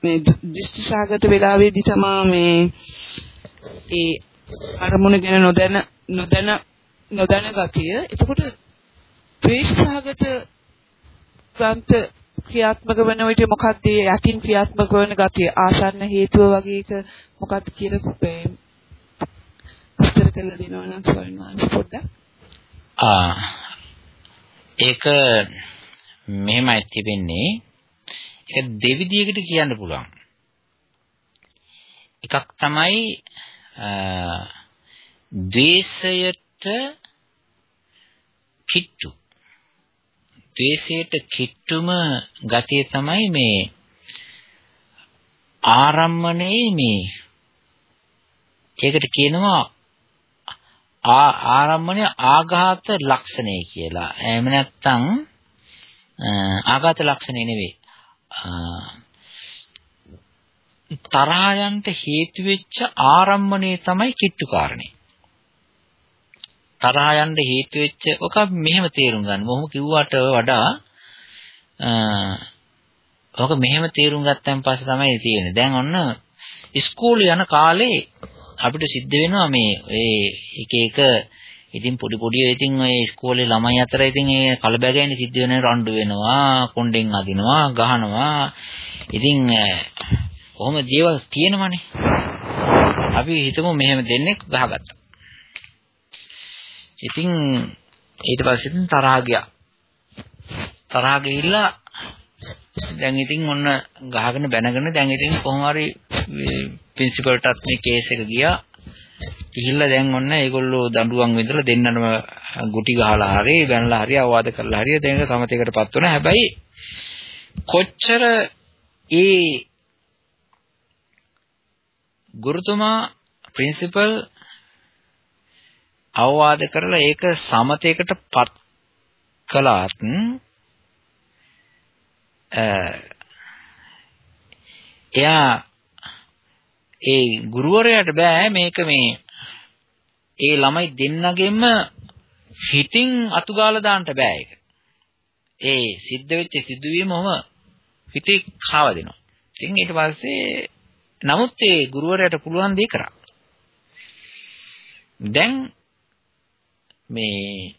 මේ දෘෂ්ටි සහගත වෙලාවේදී තමයි මේ ඒ අරමුණ ගැන නොදැන නොදැන නොදැන ගතිය. එතකොට ද්වේෂ සහගත ග්‍රන්ථ ක්‍රියාත්මක වෙන විට මොකක්ද යකින් ක්‍රියාත්මක වෙන ගතිය? ආසන්න හේතුව වගේ එක මොකක්ද කියලා විස්තර කරලා දෙනවා නම් ස්වර්ණාංශ පොඩ්ඩක්. ආ ඒක මෙහෙමයි තිබෙන්නේ. ඒක දෙවිදියකට කියන්න පුළුවන්. එකක් තමයි ද්වේෂයට කිට්ටු ද්වේෂයට කිට්ටුම ගතිය තමයි මේ ආරම්මණයේ මේ ඒකට කියනවා ආරම්මණය ආඝාත ලක්ෂණය කියලා. එහෙම නැත්නම් ආඝාත ලක්ෂණය නෙවෙයි. තරහයන්ට හේතු වෙච්ච ආරම්මණය තමයි කිට්ටු කාරණේ. තරහා යන්න හේතු වෙච්ච ඔක මෙහෙම තේරුම් ගන්න. මොහොම කිව්වට වඩා ඔක මෙහෙම තේරුම් ගත්තන් පස්සේ තමයි තියෙන්නේ. දැන් ඔන්න ඉස්කෝලේ යන කාලේ අපිට සිද්ධ වෙනවා මේ ඒ එක එක ඉතින් පොඩි පොඩි ඉතින් ඔය ඉස්කෝලේ ළමයි අතර ඉතින් ඒ කලබගෑනි සිද්ධ වෙන රණ්ඩු වෙනවා, කොණ්ඩෙන් අදිනවා, ගහනවා. ඉතින් කොහොම දේවල් තියෙනවනේ. අපි හිතමු මෙහෙම දෙන්නේ ගහගත්තා. ඉතින් ඊට පස්සේ ඉතින් තරහා ගියා. තරහා ගිහිල්ලා දැන් ඉතින් ඔන්න ගහගෙන බැනගෙන දැන් ඉතින් කොහොම හරි ප්‍රින්සිපල්ටත් මේ කේස් එක ගියා. ගිහිල්ලා දැන් ඔන්න ඒගොල්ලෝ දඬුවම් විඳලා දෙන්නම ගුටි ගහලා හරි බැනලා හරි අවවාද කරලා හරි දැන් සමතේකටපත් වුණා. හැබැයි කොච්චර ඒ ගුරුතුමා ප්‍රින්සිපල් අවවාද කරලා ඒක සමතේකට පත් කළාත් එයා ඒ ගුරුවරයාට බෑ මේක මේ ඒ ළමයි දෙන්නගෙම හිතින් අතුගාලා දාන්න බෑ ඒක. ඒ සිද්ධ වෙච්ච සිදුවීමම හිතේ කාව දෙනවා. ඉතින් ඊට පස්සේ නමුත් ඒ ගුරුවරයාට පුළුවන් දේ කරා. දැන් මේ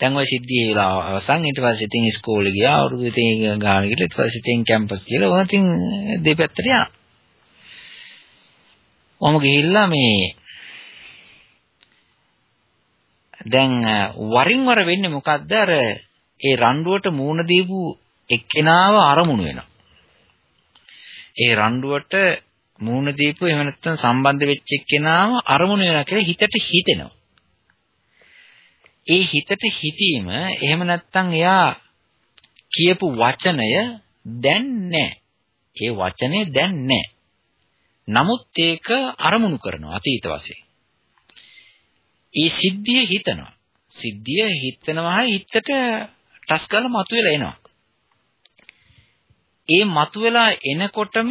දැන් ওই සිද්ධිය වෙලා අවසන් ඊට පස්සේ ඉතින් ඉස්කෝලේ ගියා අවුරුදු ඉතින් ගාන ගිහලා ඊට පස්සේ ඉතින් කැම්පස් ගිහලා ඔහොම ඉතින් දෙපැත්තට යනවා. ඔහොම ගිහිල්ලා මේ දැන් වරින් වර වෙන්නේ මොකද්ද අර ඒ රණ්ඩුවට මූණ දීපු එක්කෙනාව අරමුණු වෙනවා. ඒ රණ්ඩුවට මූණ දීපු එහෙම නැත්නම් සම්බන්ධ වෙච්ච එක්කෙනාම අරමුණ වෙනවා කියලා හිතට හිතෙනවා. ඒ හිතට හිතීම එහෙම නැත්නම් එයා කියපු වචනය දැන් නැහැ. ඒ වචනේ දැන් නැහැ. නමුත් ඒක අරමුණු කරනවා අතීත වශයෙන්. ඒ සිද්ධිය හිතනවා. සිද්ධිය හිතනවා හිතට ටස් කරලා මතුවෙලා එනවා. ඒ මතුවලා එනකොටම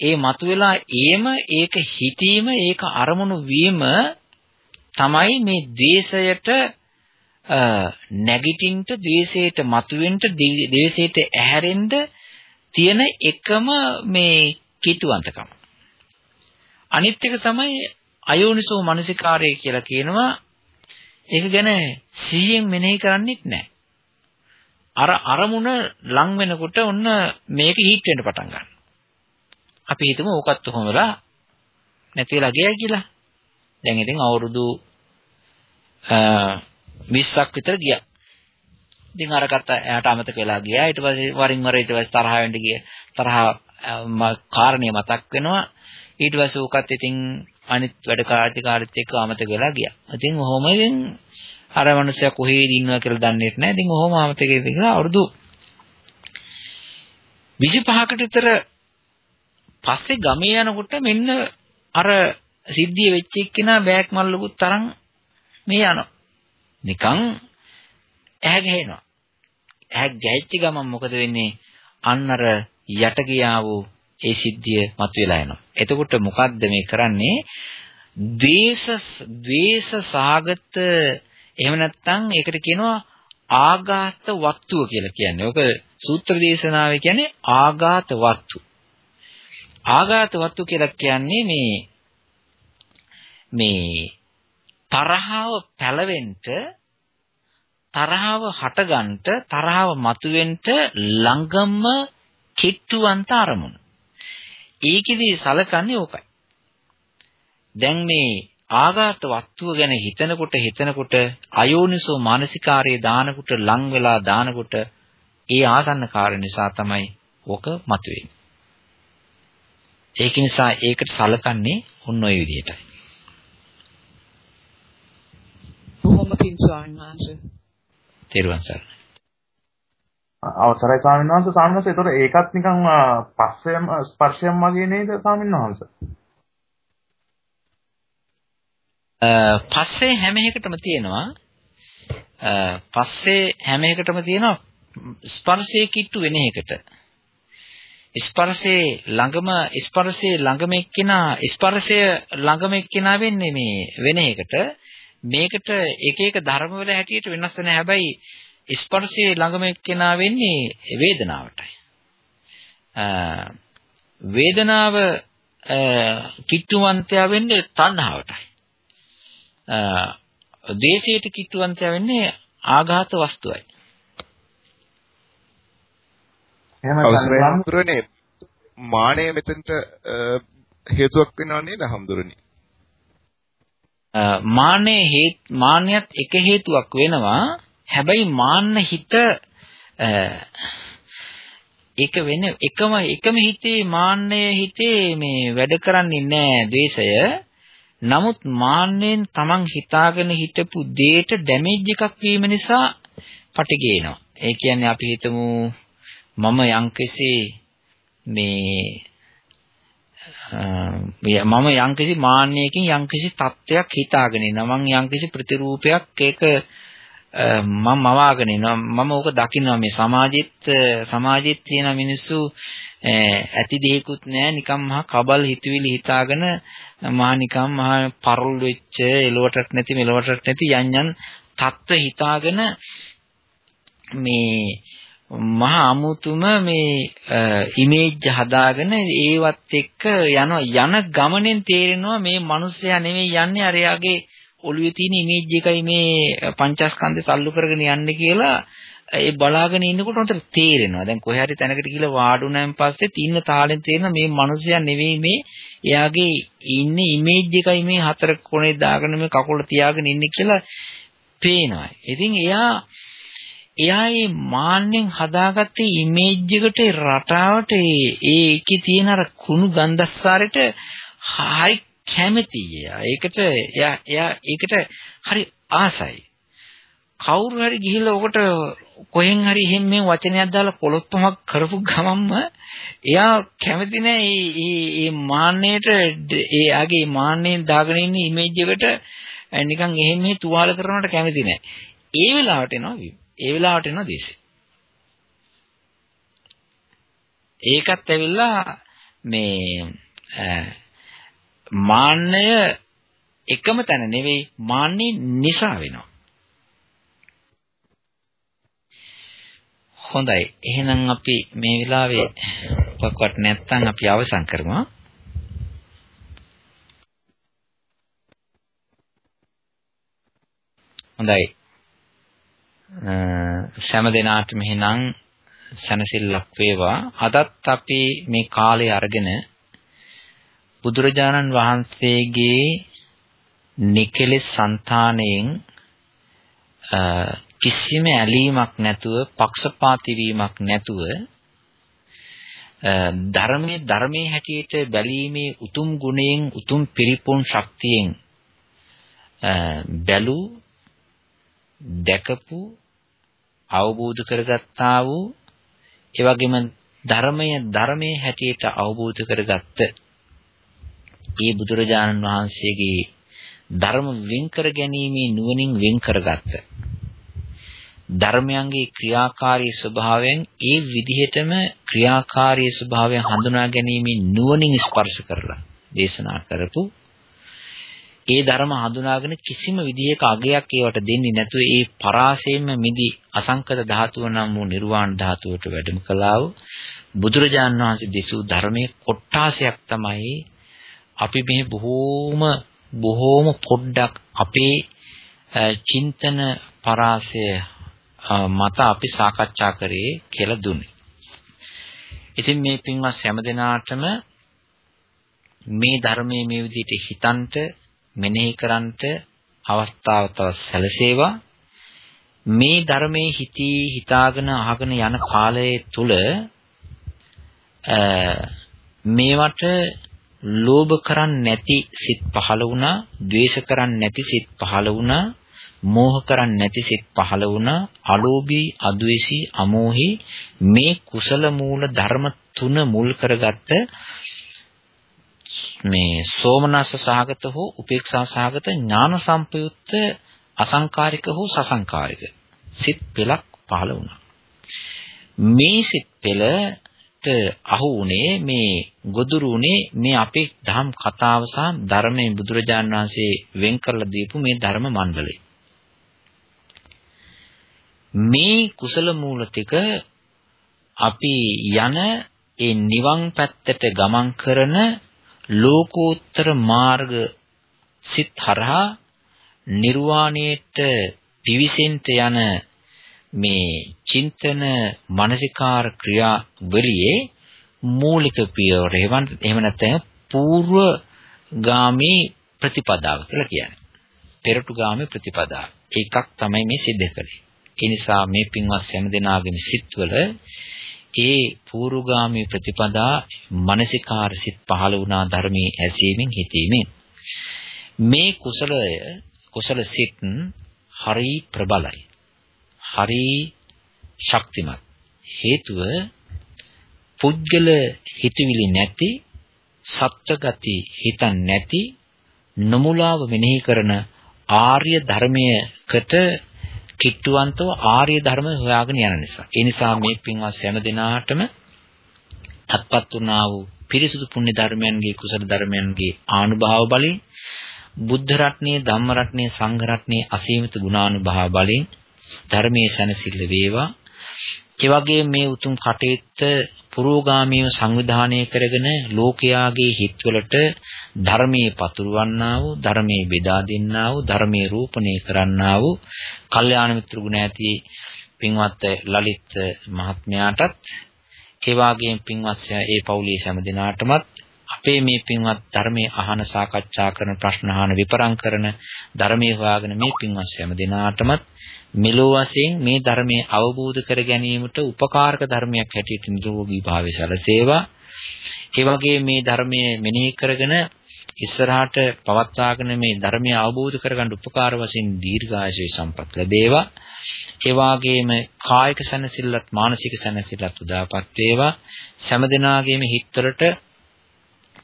ඒ මතුවලා ඒම ඒක හිතීම ඒක අරමුණු වීම තමයි මේ द्वේෂයට නැගිටින්න द्वේෂයට මතුවෙන්න द्वේෂයට ඇහැරෙන්න තියෙන එකම මේ කීටුවන්තකම. අනිත් එක තමයි අයෝනිසෝ මනසිකාරය කියලා කියනවා. ඒක ගැන සිහියෙන් මෙනෙහි කරන්නේත් නැහැ අර අරමුණ ලං වෙනකොට ඔන්න මේක හීට් වෙන්න පටන් ගන්නවා අපි හිතමු ඕකත් කොහොම වෙලා නැති වෙලා ගියයි කියලා. දැන් ඉතින් අවුරුදු 20ක් විතර ගියා. ඉතින් අරකට එයාට අමතක වෙලා ගියා. ඊට පස්සේ වරින් වර ඊට පස්සේ තරහ වෙන්න ගිය. තරහ කාරණේ මතක් වෙනවා. ඊට පස්සේ ඕකත් ඉතින් අනිත් වැඩ කාර්යකාරීත් එක්ක අමතක වෙලා ගියා. ඉතින් ඔහොම ඉතින් අර මනුස්සයා කොහේද ඉන්නවා කියලා දන්නේ නැහැ. ඉතින් ඔහොම අමතක වෙලා අවුරුදු 25කට විතර පස්සේ ගමේ යනකොට මෙන්න අර සිද්ධිය වෙච්ච එක්කෙනා බෑග් මල්ලකුත් තරම් මේ යනවා. නිකන් ඇහැ ගහනවා. ඇහැ ගැහිච්ච ගමන් මොකද වෙන්නේ? අන්න අර යට ගියා වූ ඒ සිද්ධිය මතුවලා එනවා. එතකොට මොකද්ද මේ කරන්නේ? ද්වේෂ ද්වේෂ සාගත එහෙම නැත්නම් ඒකට කියනවා ආඝාත වස්තුව කියලා කියන්නේ. ඔක සූත්‍ර දේශනාවේ කියන්නේ ආඝාත වස්තු. ආඝාත වස්තු කියලා කියන්නේ මේ මේ තරහව පැලවෙන්න තරහව හටගන්න තරහව මතුවෙන්න ළඟම කිට්ටුවන්ත අරමුණ. ඒකෙදි සලකන්නේ ඕකයි. දැන් මේ ආඝාත වස්තුව ගැන හිතනකොට හිතනකොට අයෝනිසෝ මානසිකාරයේ දානකොට ලං වෙලා දානකොට ඒ ආසන්න කාර්ය නිසා තමයි ඕක මතුවෙන්නේ. ඒක නිසා ඒකට සලකන්නේ ඔන්න ඔය විදිහටයි. බොහොම පිං ස්වාමීන් වහන්සේ. තෙරුවන් සරණයි. අවසරයි ස්වාමීන් වහන්සේ ස්වාමීන් වහන්සේ ඒතර ඒකත් නිකන් පස්සෙම ස්පර්ශයම වගේ නේද ස්වාමීන් වහන්සේ? පස්සේ හැම එකටම තියෙනවා. පස්සේ හැම එකටම තියෙනවා ස්පර්ශයේ කිට්ටු වෙන එකට. ස්පර්ශයේ ළඟම ස්පර්ශයේ ළඟම එක්කිනා ස්පර්ශය ළඟම එක්කිනා වෙන්නේ මේ වෙන එකට. මේකට එක එක ධර්ම වල හැටියට වෙනස් වෙන හැබැයි ස්පර්ශයේ ළඟම එක්කිනා වෙන්නේ වේදනාවටයි. වේදනාව කිට්ටුවන්තයා වෙන්නේ තණ්හාවටයි. දේශයට කිට්ටුවන්තයා වෙන්නේ ආඝාත වස්තුවයි. අවසරයි හඳුරන්නේ මානය මෙතනට හේතුවක් වෙනව නේද හඳුරන්නේ මාන්නේ හේත් මාන්නයත් එක හේතුවක් වෙනවා. හැබැයි මාන්න හිත ඒක වෙන එකම එකම හිතේ මාන්නය හිතේ මේ වැඩ කරන්නේ නැහැ ද්වේෂය නමුත් මාන්නෙන් Taman හිතාගෙන හිටපු දෙයට ඩැමේජ් එකක් වීම නිසා පටිගේනවා ඒ කියන්නේ අපි හිතමු මම යම්කිසි මේ මම යම්කිසි මාන්නයකින් යම්කිසි தත්වයක් හිතාගෙන ඉන්නවා. මම යම්කිසි ප්‍රතිරූපයක් ඒක මම මවාගෙන ඉන්නවා. මම ඕක දකින්නවා. මේ සමාජෙත් සමාජෙත් තියෙන මිනිස්සු ඇති දෙයක්වත් නැහැ නිකම් මහා කබල් හිතවිලි හිතාගෙන මහා නිකම් මහා පරුල් වෙච්ච එලවටත් නැති මෙලවටත් නැති යන් යන් தත්ත්ව හිතාගෙන මේ මහා අමුතුම මේ ඉමේජ් හදාගෙන ඒවත් එක්ක යනවා යන ගමනෙන් තේරෙනවා මේ මිනිස්සයා නෙමෙයි යන්නේ අර යාගේ ඔළුවේ තියෙන ඉමේජ් එකයි මේ පංචස්කන්ධය තල්ලු කරගෙන යන්නේ කියලා. ඒ බලාගෙන ඉන්නකොට උන්ට තේරෙනවා. දැන් කොහේ හරි තැනකට ගිහලා වාඩුණාන් පස්සේ තින්න තාලෙන් තේරෙනවා මේ මිනිස්සයා නෙවෙයි මේ එයාගේ ඉන්නේ ඉමේජ් එකයි මේ හතර කොනේ දාගෙන මේ කකුල තියාගෙන ඉන්නේ කියලා පේනවා. ඉතින් එයා එයා මේ මාන්නෙන් හදාගත්ත ඉමේජ් එකට රටාවට ඒ ඒකේ තියෙන අර කුණු ගන්ධස්සාරෙට හරි කැමතියි එයා. ඒකට එයා එයා ඒකට හරි ආසයි. කවුරු හරි ගිහිල්ලා ඔකට කොහෙන් හරි එහෙම මේ වචනයක් දාලා කොලොප්පමක් කරපු ගමන්ම එයා කැමති නෑ මේ මේ මාන්නයට ඒ ආගේ මාන්නයෙන් දාගෙන ඉන්න ඉමේජ් එකට නිකන් එහෙම මේ තුවාල කරනවට කැමති නෑ. ඒ වෙලාවට එනවා ඒ වෙලාවට එනවා දේශේ. ඒකත් ඇවිල්ලා මේ මාන්නය එකම තැන නෙවෙයි මාන්නේ නිසා වෙනවා. හොඳයි. එහෙනම් අපි මේ වෙලාවේ මොකක්වත් නැත්තම් අපි අවසන් කරමු. හොඳයි. සෑම දිනාටම එහෙනම් සනසිල්ලක් වේවා. අදත් අපි මේ කාලය අරගෙන බුදුරජාණන් වහන්සේගේ නිකලෙස් సంతාණයෙන් කිසිම ඇලීමක් නැතුව පක්ෂපාතී වීමක් නැතුව ධර්මයේ ධර්මයේ හැටියට බැලීමේ උතුම් ගුණයෙන් උතුම් පිරිපුන් ශක්තියෙන් බැලූ දැකපු අවබෝධ කරගත්තා වූ ඒ වගේම ධර්මය ධර්මයේ හැටියට අවබෝධ කරගත්ත ඒ බුදුරජාණන් වහන්සේගේ ධර්ම වෙන් කර ගැනීමේ නුවණින් වෙන් කරගත්ත. ධර්මයන්ගේ ක්‍රියාකාරී ස්වභාවයෙන් ඒ විදිහටම ක්‍රියාකාරී ස්වභාවය හඳුනා ගැනීමේ නුවණින් ස්පර්ශ කරලා දේශනා කරපු ඒ ධර්ම හඳුනාගෙන කිසිම විදිහක අගයක් ඒවට දෙන්නේ නැතුව ඒ පරාසයෙන්ම මිදි අසංකත ධාතුව නම් වූ නිර්වාණ ධාතුවට වැඩම කළා වූ බුදුරජාණන් වහන්සේ දෙසූ ධර්මයේ කොටාසයක් තමයි අපි මේ බොහෝම බොහෝම පොඩ්ඩක් අපේ චින්තන පරාසය මත අපි සාකච්ඡා කරේ කියලා දුන්නේ. ඉතින් මේ පින්වත් හැම දිනාටම මේ ධර්මයේ මේ විදිහට හිතන්ට මෙනෙහි කරන්ට අවස්ථාව තව සැලසේවා. මේ ධර්මයේ හිතී හිතාගෙන අහගෙන යන කාලයේ තුල මේවට ලෝභ කරන්නේ නැති සිත් පහළ වුණා, ද්වේෂ කරන්නේ නැති සිත් පහළ වුණා, මෝහ කරන්නේ නැති සිත් පහළ වුණා අලෝභී අද්වේෂී අමෝහී මේ කුසල මූල ධර්ම තුන මුල් කරගත්ත මේ සෝමනස්ස සහගත හෝ උපේක්ෂා සහගත ඥාන සම්පයුක්ත අසංකාරික හෝ සසංකාරික සිත් පෙළක් පහළ වුණා. මේ සිත් පෙළට අහු උනේ මේ ගොදුරු උනේ මේ අපේ ධම් කතාව සහ ධර්මයේ බුදුරජාන් වහන්සේ වෙන් කරලා දීපු මේ ධර්ම මණ්ඩලය. මේ කුසල මූල ටික අපි යන ඒ නිවන් පැත්තට ගමන් කරන ලෝකෝත්තර මාර්ග සිත් හරහා නිර්වාණයට පිවිසෙන්න යන මේ චින්තන මානසිකාර ක්‍රියා වලියේ මූලික පියවර එහෙම නැත්නම් పూర్ව ගාමී ප්‍රතිපදාව කියලා කියන්නේ. පෙරටු ගාමී ප්‍රතිපදාව. ඒකක් තමයි මේ සිද්ධ කළේ. ඒ නිසා මේ පින්වත් හැම දෙනාගේම සිත්වල ඒ පූර්වගාමී ප්‍රතිපදා මානසිකාර සිත් පහළ වුණා ධර්මයේ ඇසීමෙන් හිතීමෙන්. මේ කුසලය කුසල සිත් හරි ප්‍රබලයි. හරි ශක්තිමත්. හේතුව පුද්ගල හිතවිලි නැති සත්‍යගති හිතන් නැති නොමුලාව මෙනෙහි කරන ආර්ය ධර්මයකට කිට්ටුවන්තව ආර්ය ධර්ම හොයාගෙන යන නිසා. ඒ නිසා මේ පින්වත් හැම දිනාටම අත්පත් වුණා වූ පිරිසුදු පුණ්‍ය ධර්මයන්ගේ කුසල ධර්මයන්ගේ ආනුභාව බලයෙන් බුද්ධ රත්නයේ ධම්ම රත්නයේ සංඝ රත්නයේ අසීමිත ගුණානුභාව බලයෙන් ධර්මයේ සැනසෙල්ල වේවා. ඒ වගේම මේ උතුම් කටයුත්ත පුරෝගාමීව සංවිධානය කරගෙන ලෝකයාගේ හිත්වලට ධර්මයේ පතුරවන්නා වූ ධර්මයේ බෙදා දෙන්නා වූ ධර්මයේ රූපණය කරන්නා වූ කල්යාණ මිත්‍ර ගුණ ඇති පින්වත් ලලිත් මහත්මයාටත් ඒ වගේම පින්වත් ඒ පවුලේ හැම දිනාටමත් අපේ මේ පින්වත් ධර්මයේ අහන සාකච්ඡා කරන ප්‍රශ්න අහන විපරම් කරන ධර්මයේ හොයාගෙන මේ පින්වත් හැම දිනාටමත් මෙලෝ වශයෙන් මේ ධර්මයේ අවබෝධ කර ගැනීමට උපකාරක ධර්මයක් හැටියට නිරෝගී භාවය සැලසේවා. ඒ වගේ මේ ධර්මයේ මෙනෙහි කරගෙන ඉස්සරහට පවත්වාගෙන මේ ධර්මය අවබෝධ කරගන්න උපකාර වශයෙන් දීර්ඝායසී සම්පත් ලැබේවා. ඒ වාගේම කායික සැනසෙල්ලත් මානසික සැනසෙල්ලත් උදාපත් වේවා. සෑම දිනාගේම හිත්වලට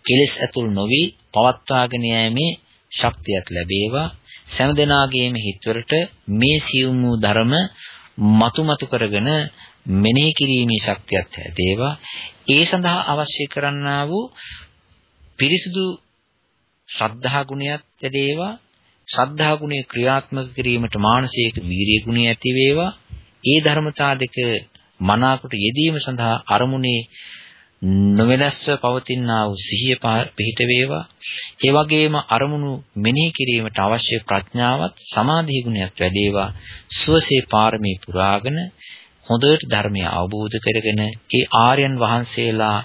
කෙලෙස් ඇතුල් නොවි පවත්වාගෙන යෑමේ ශක්තියක් ලැබේවා. සෑම දිනාගේම හිත්වලට මේ සියුම් වූ ධර්ම මතු මතු කරගෙන මෙනෙහි කිරීමේ ශක්තියක් ඇතේවා. ඒ සඳහා අවශ්‍ය කරන්නා වූ පිරිසුදු ශ්‍රද්ධා ගුණයක් ඇදේවා. ශ්‍රද්ධා ගුණය ක්‍රියාත්මක කිරීමට මානසික වීරිය ගුණය ඇති වේවා. ඒ ධර්මතා දෙක මනාකොට යෙදීම සඳහා අරමුණේ නොවෙනස්ව පවතිනා වූ සිහිය පිහිට වේවා. ඒ වගේම අරමුණු මෙනෙහි කිරීමට අවශ්‍ය ප්‍රඥාවත් සමාධි ගුණයක් වැඩේවා. සුවසේ පාරමී පුරාගෙන හොඳට ධර්මය අවබෝධ කරගෙන ඒ ආර්යයන් වහන්සේලා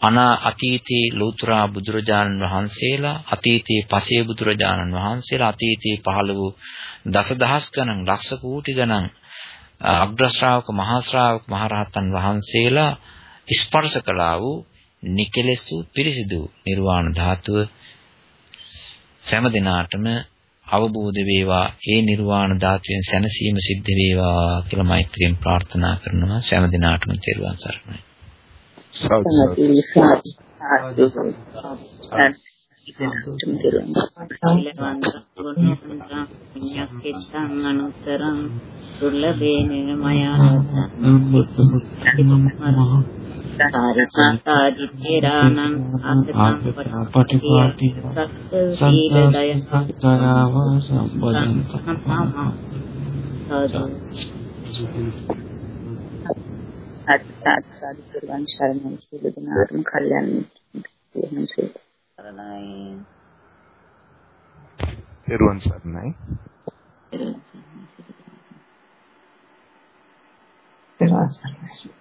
අනා අතීතයේ ලෝතුරා බුදුරජාණන් වහන්සේලා අතීතයේ පසේ බුදුරජාණන් වහන්සේලා අතීතයේ පහළ වූ දසදහස් ගණන් ලක්ෂ කෝටි ගණන් අග්‍ර ශ්‍රාවක මහා ශ්‍රාවක මහරහතන් වහන්සේලා ස්පර්ශ කළා වූ නිකලෙස් වූ පිරිසිදු නිර්වාණ ධාතුව සෑම දිනාටම අවබෝධ වේවා. ඒ නිර්වාණ ධාතුවෙන් සැනසීම සිද්ධ වේවා කියලා මෛත්‍රියෙන් ප්‍රාර්ථනා කරනවා. සෑම දිනාටම තෙරුවන් සරණයි. අනුතරං දුර්ලභේන මයා සාරිකාදිත්‍යරාණං අසතං පටිපාටි සීලදය සංකාරාව සම්බදන්ත අත්තාත් සාදු පුරවන් ශරණයි සියලු දෙනාටම කල්යන්න කියනවා සරණයි. පෙරුවන් සරණයි පෙරවන් සරණයි.